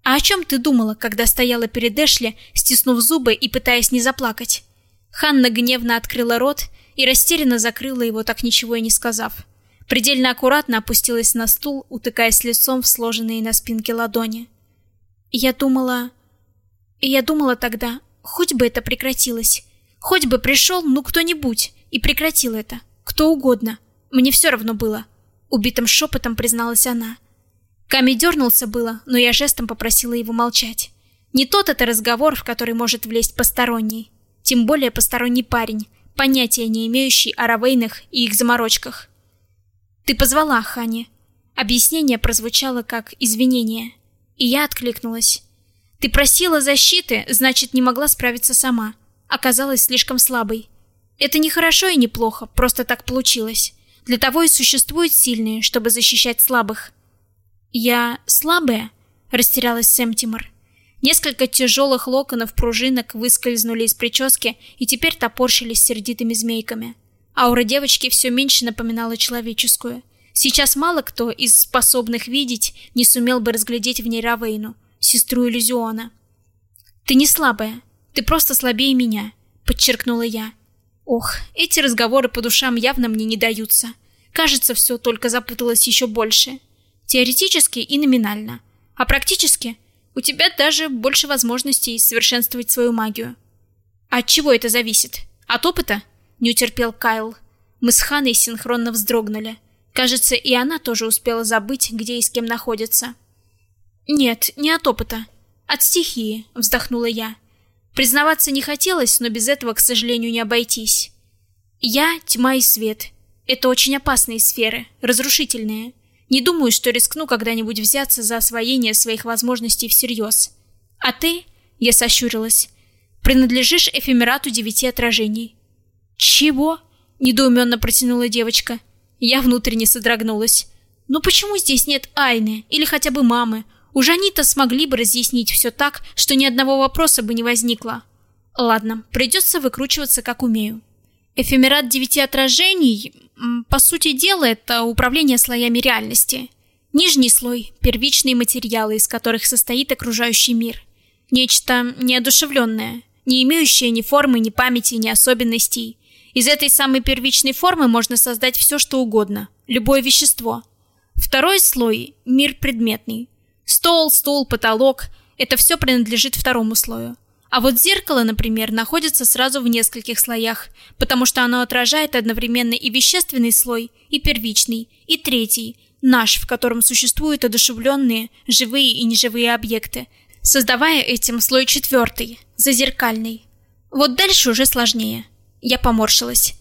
А о чем ты думала, когда стояла перед Эшли, стиснув зубы и пытаясь не заплакать? Ханна гневно открыла рот и растерянно закрыла его, так ничего и не сказав. Предельно аккуратно опустилась на стул, утыкаясь лицом в сложенные на спинке ладони. Я думала... Я думала тогда, хоть бы это прекратилось. Хоть бы пришел, ну, кто-нибудь, и прекратил это. Кто угодно. Мне все равно было. Убитым шепотом призналась она. — Ками дернулся было, но я жестом попросила его молчать. Не тот это разговор, в который может влезть посторонний. Тем более посторонний парень, понятия не имеющий о Равейнах и их заморочках. «Ты позвала, Хани». Объяснение прозвучало как извинение. И я откликнулась. «Ты просила защиты, значит, не могла справиться сама. Оказалась слишком слабой. Это не хорошо и не плохо, просто так получилось. Для того и существуют сильные, чтобы защищать слабых». «Я слабая?» – растерялась Сэм Тимор. Несколько тяжелых локонов пружинок выскользнули из прически и теперь топорщились сердитыми змейками. Аура девочки все меньше напоминала человеческую. Сейчас мало кто из способных видеть не сумел бы разглядеть в ней Равейну, сестру иллюзиона. «Ты не слабая, ты просто слабее меня», — подчеркнула я. Ох, эти разговоры по душам явно мне не даются. Кажется, все только запуталось еще больше. Теоретически и номинально. А практически у тебя даже больше возможностей совершенствовать свою магию. От чего это зависит? От опыта? Не утерпел Кайл. Мы с Ханой синхронно вздрогнули. Кажется, и она тоже успела забыть, где и с кем находится. Нет, не от опыта. От стихии, вздохнула я. Признаваться не хотелось, но без этого, к сожалению, не обойтись. Я — тьма и свет. Это очень опасные сферы, разрушительные. Не думаю, что рискну когда-нибудь взяться за освоение своих возможностей всерьез. А ты, я сощурилась, принадлежишь эфемерату девяти отражений. Чего? Недоуменно протянула девочка. Я внутренне содрогнулась. Ну почему здесь нет Айны или хотя бы мамы? Уже они-то смогли бы разъяснить все так, что ни одного вопроса бы не возникло. Ладно, придется выкручиваться как умею. Эфемерат девяти отражений по сути дела, это управление слоями реальности. Нижний слой – первичные материалы, из которых состоит окружающий мир. Нечто неодушевленное, не имеющее ни формы, ни памяти, ни особенностей. Из этой самой первичной формы можно создать все, что угодно, любое вещество. Второй слой – мир предметный. Стол, стул, потолок – это все принадлежит второму слою. А вот зеркало, например, находится сразу в нескольких слоях, потому что оно отражает одновременно и вещественный слой, и первичный, и третий, наш, в котором существуют одушевленные, живые и неживые объекты, создавая этим слой четвертый, зазеркальный. Вот дальше уже сложнее. Я поморщилась.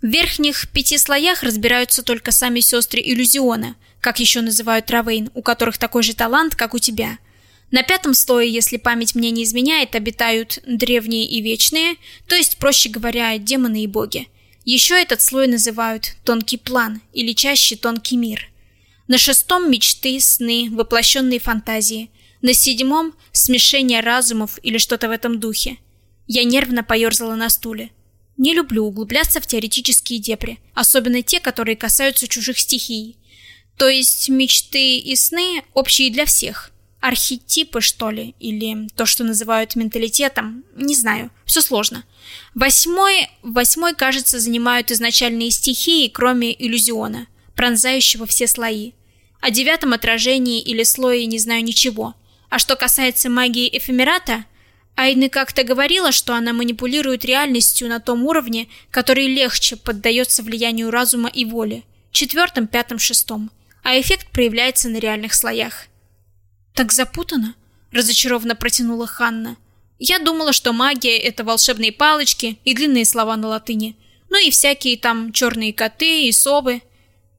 В верхних пяти слоях разбираются только сами сестры иллюзиона, как еще называют Равейн, у которых такой же талант, как у тебя – на пятом слое, если память мне не изменяет, обитают древние и вечные, то есть, проще говоря, демоны и боги. Еще этот слой называют тонкий план или чаще тонкий мир. На шестом мечты, сны, воплощенные фантазии. На седьмом смешение разумов или что-то в этом духе. Я нервно поерзала на стуле. Не люблю углубляться в теоретические дебри, особенно те, которые касаются чужих стихий. То есть мечты и сны общие для всех – архетипы, что ли, или то, что называют менталитетом, не знаю, все сложно. Восьмой, восьмой, кажется, занимают изначальные стихии, кроме иллюзиона, пронзающего все слои. О девятом отражении или слое не знаю ничего. А что касается магии эфемерата, Айны как-то говорила, что она манипулирует реальностью на том уровне, который легче поддается влиянию разума и воли, четвертом, пятом, шестом, а эффект проявляется на реальных слоях. Так запутано, разочарованно протянула Ханна. Я думала, что магия это волшебные палочки и длинные слова на латыни. Ну и всякие там черные коты и совы.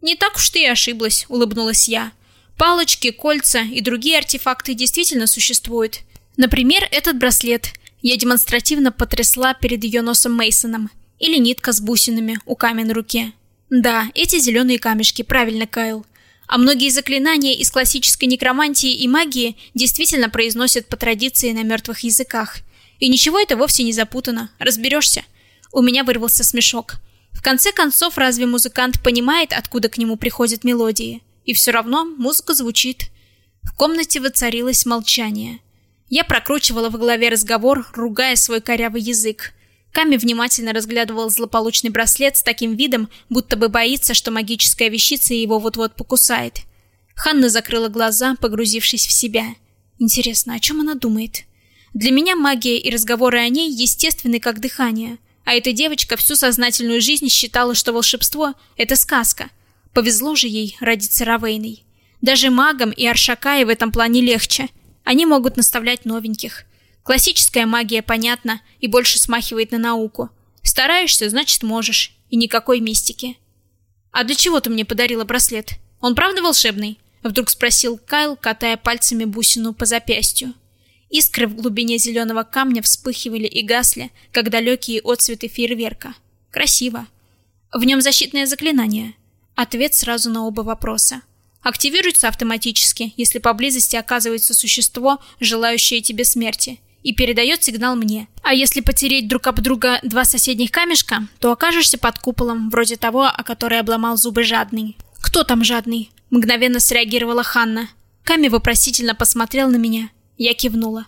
Не так уж ты и ошиблась, улыбнулась я. Палочки, кольца и другие артефакты действительно существуют. Например, этот браслет. Я демонстративно потрясла перед ее носом Мейсоном. Или нитка с бусинами у камня на руке. Да, эти зеленые камешки, правильно, Кайл. А многие заклинания из классической некромантии и магии действительно произносят по традиции на мертвых языках. И ничего это вовсе не запутано, разберешься. У меня вырвался смешок. В конце концов, разве музыкант понимает, откуда к нему приходят мелодии? И все равно музыка звучит. В комнате воцарилось молчание. Я прокручивала в голове разговор, ругая свой корявый язык. Ками внимательно разглядывал злополучный браслет с таким видом, будто бы боится, что магическая вещица его вот-вот покусает. Ханна закрыла глаза, погрузившись в себя. Интересно, о чем она думает? Для меня магия и разговоры о ней естественны как дыхание, а эта девочка всю сознательную жизнь считала, что волшебство это сказка. Повезло же ей родиться Равейной. Даже магам и Аршакае в этом плане легче. Они могут наставлять новеньких. Классическая магия понятна и больше смахивает на науку. Стараешься, значит можешь, и никакой мистики. А для чего ты мне подарила браслет? Он правда волшебный? Вдруг спросил Кайл, катая пальцами бусину по запястью. Искры в глубине зеленого камня вспыхивали и гасли, как далекие отцветы фейерверка. Красиво. В нем защитное заклинание. Ответ сразу на оба вопроса. Активируется автоматически, если поблизости оказывается существо, желающее тебе смерти и передает сигнал мне. А если потереть друг об друга два соседних камешка, то окажешься под куполом, вроде того, о который обломал зубы жадный. «Кто там жадный?» – мгновенно среагировала Ханна. Ками вопросительно посмотрел на меня. Я кивнула.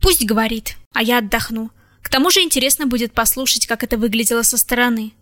«Пусть говорит, а я отдохну. К тому же интересно будет послушать, как это выглядело со стороны».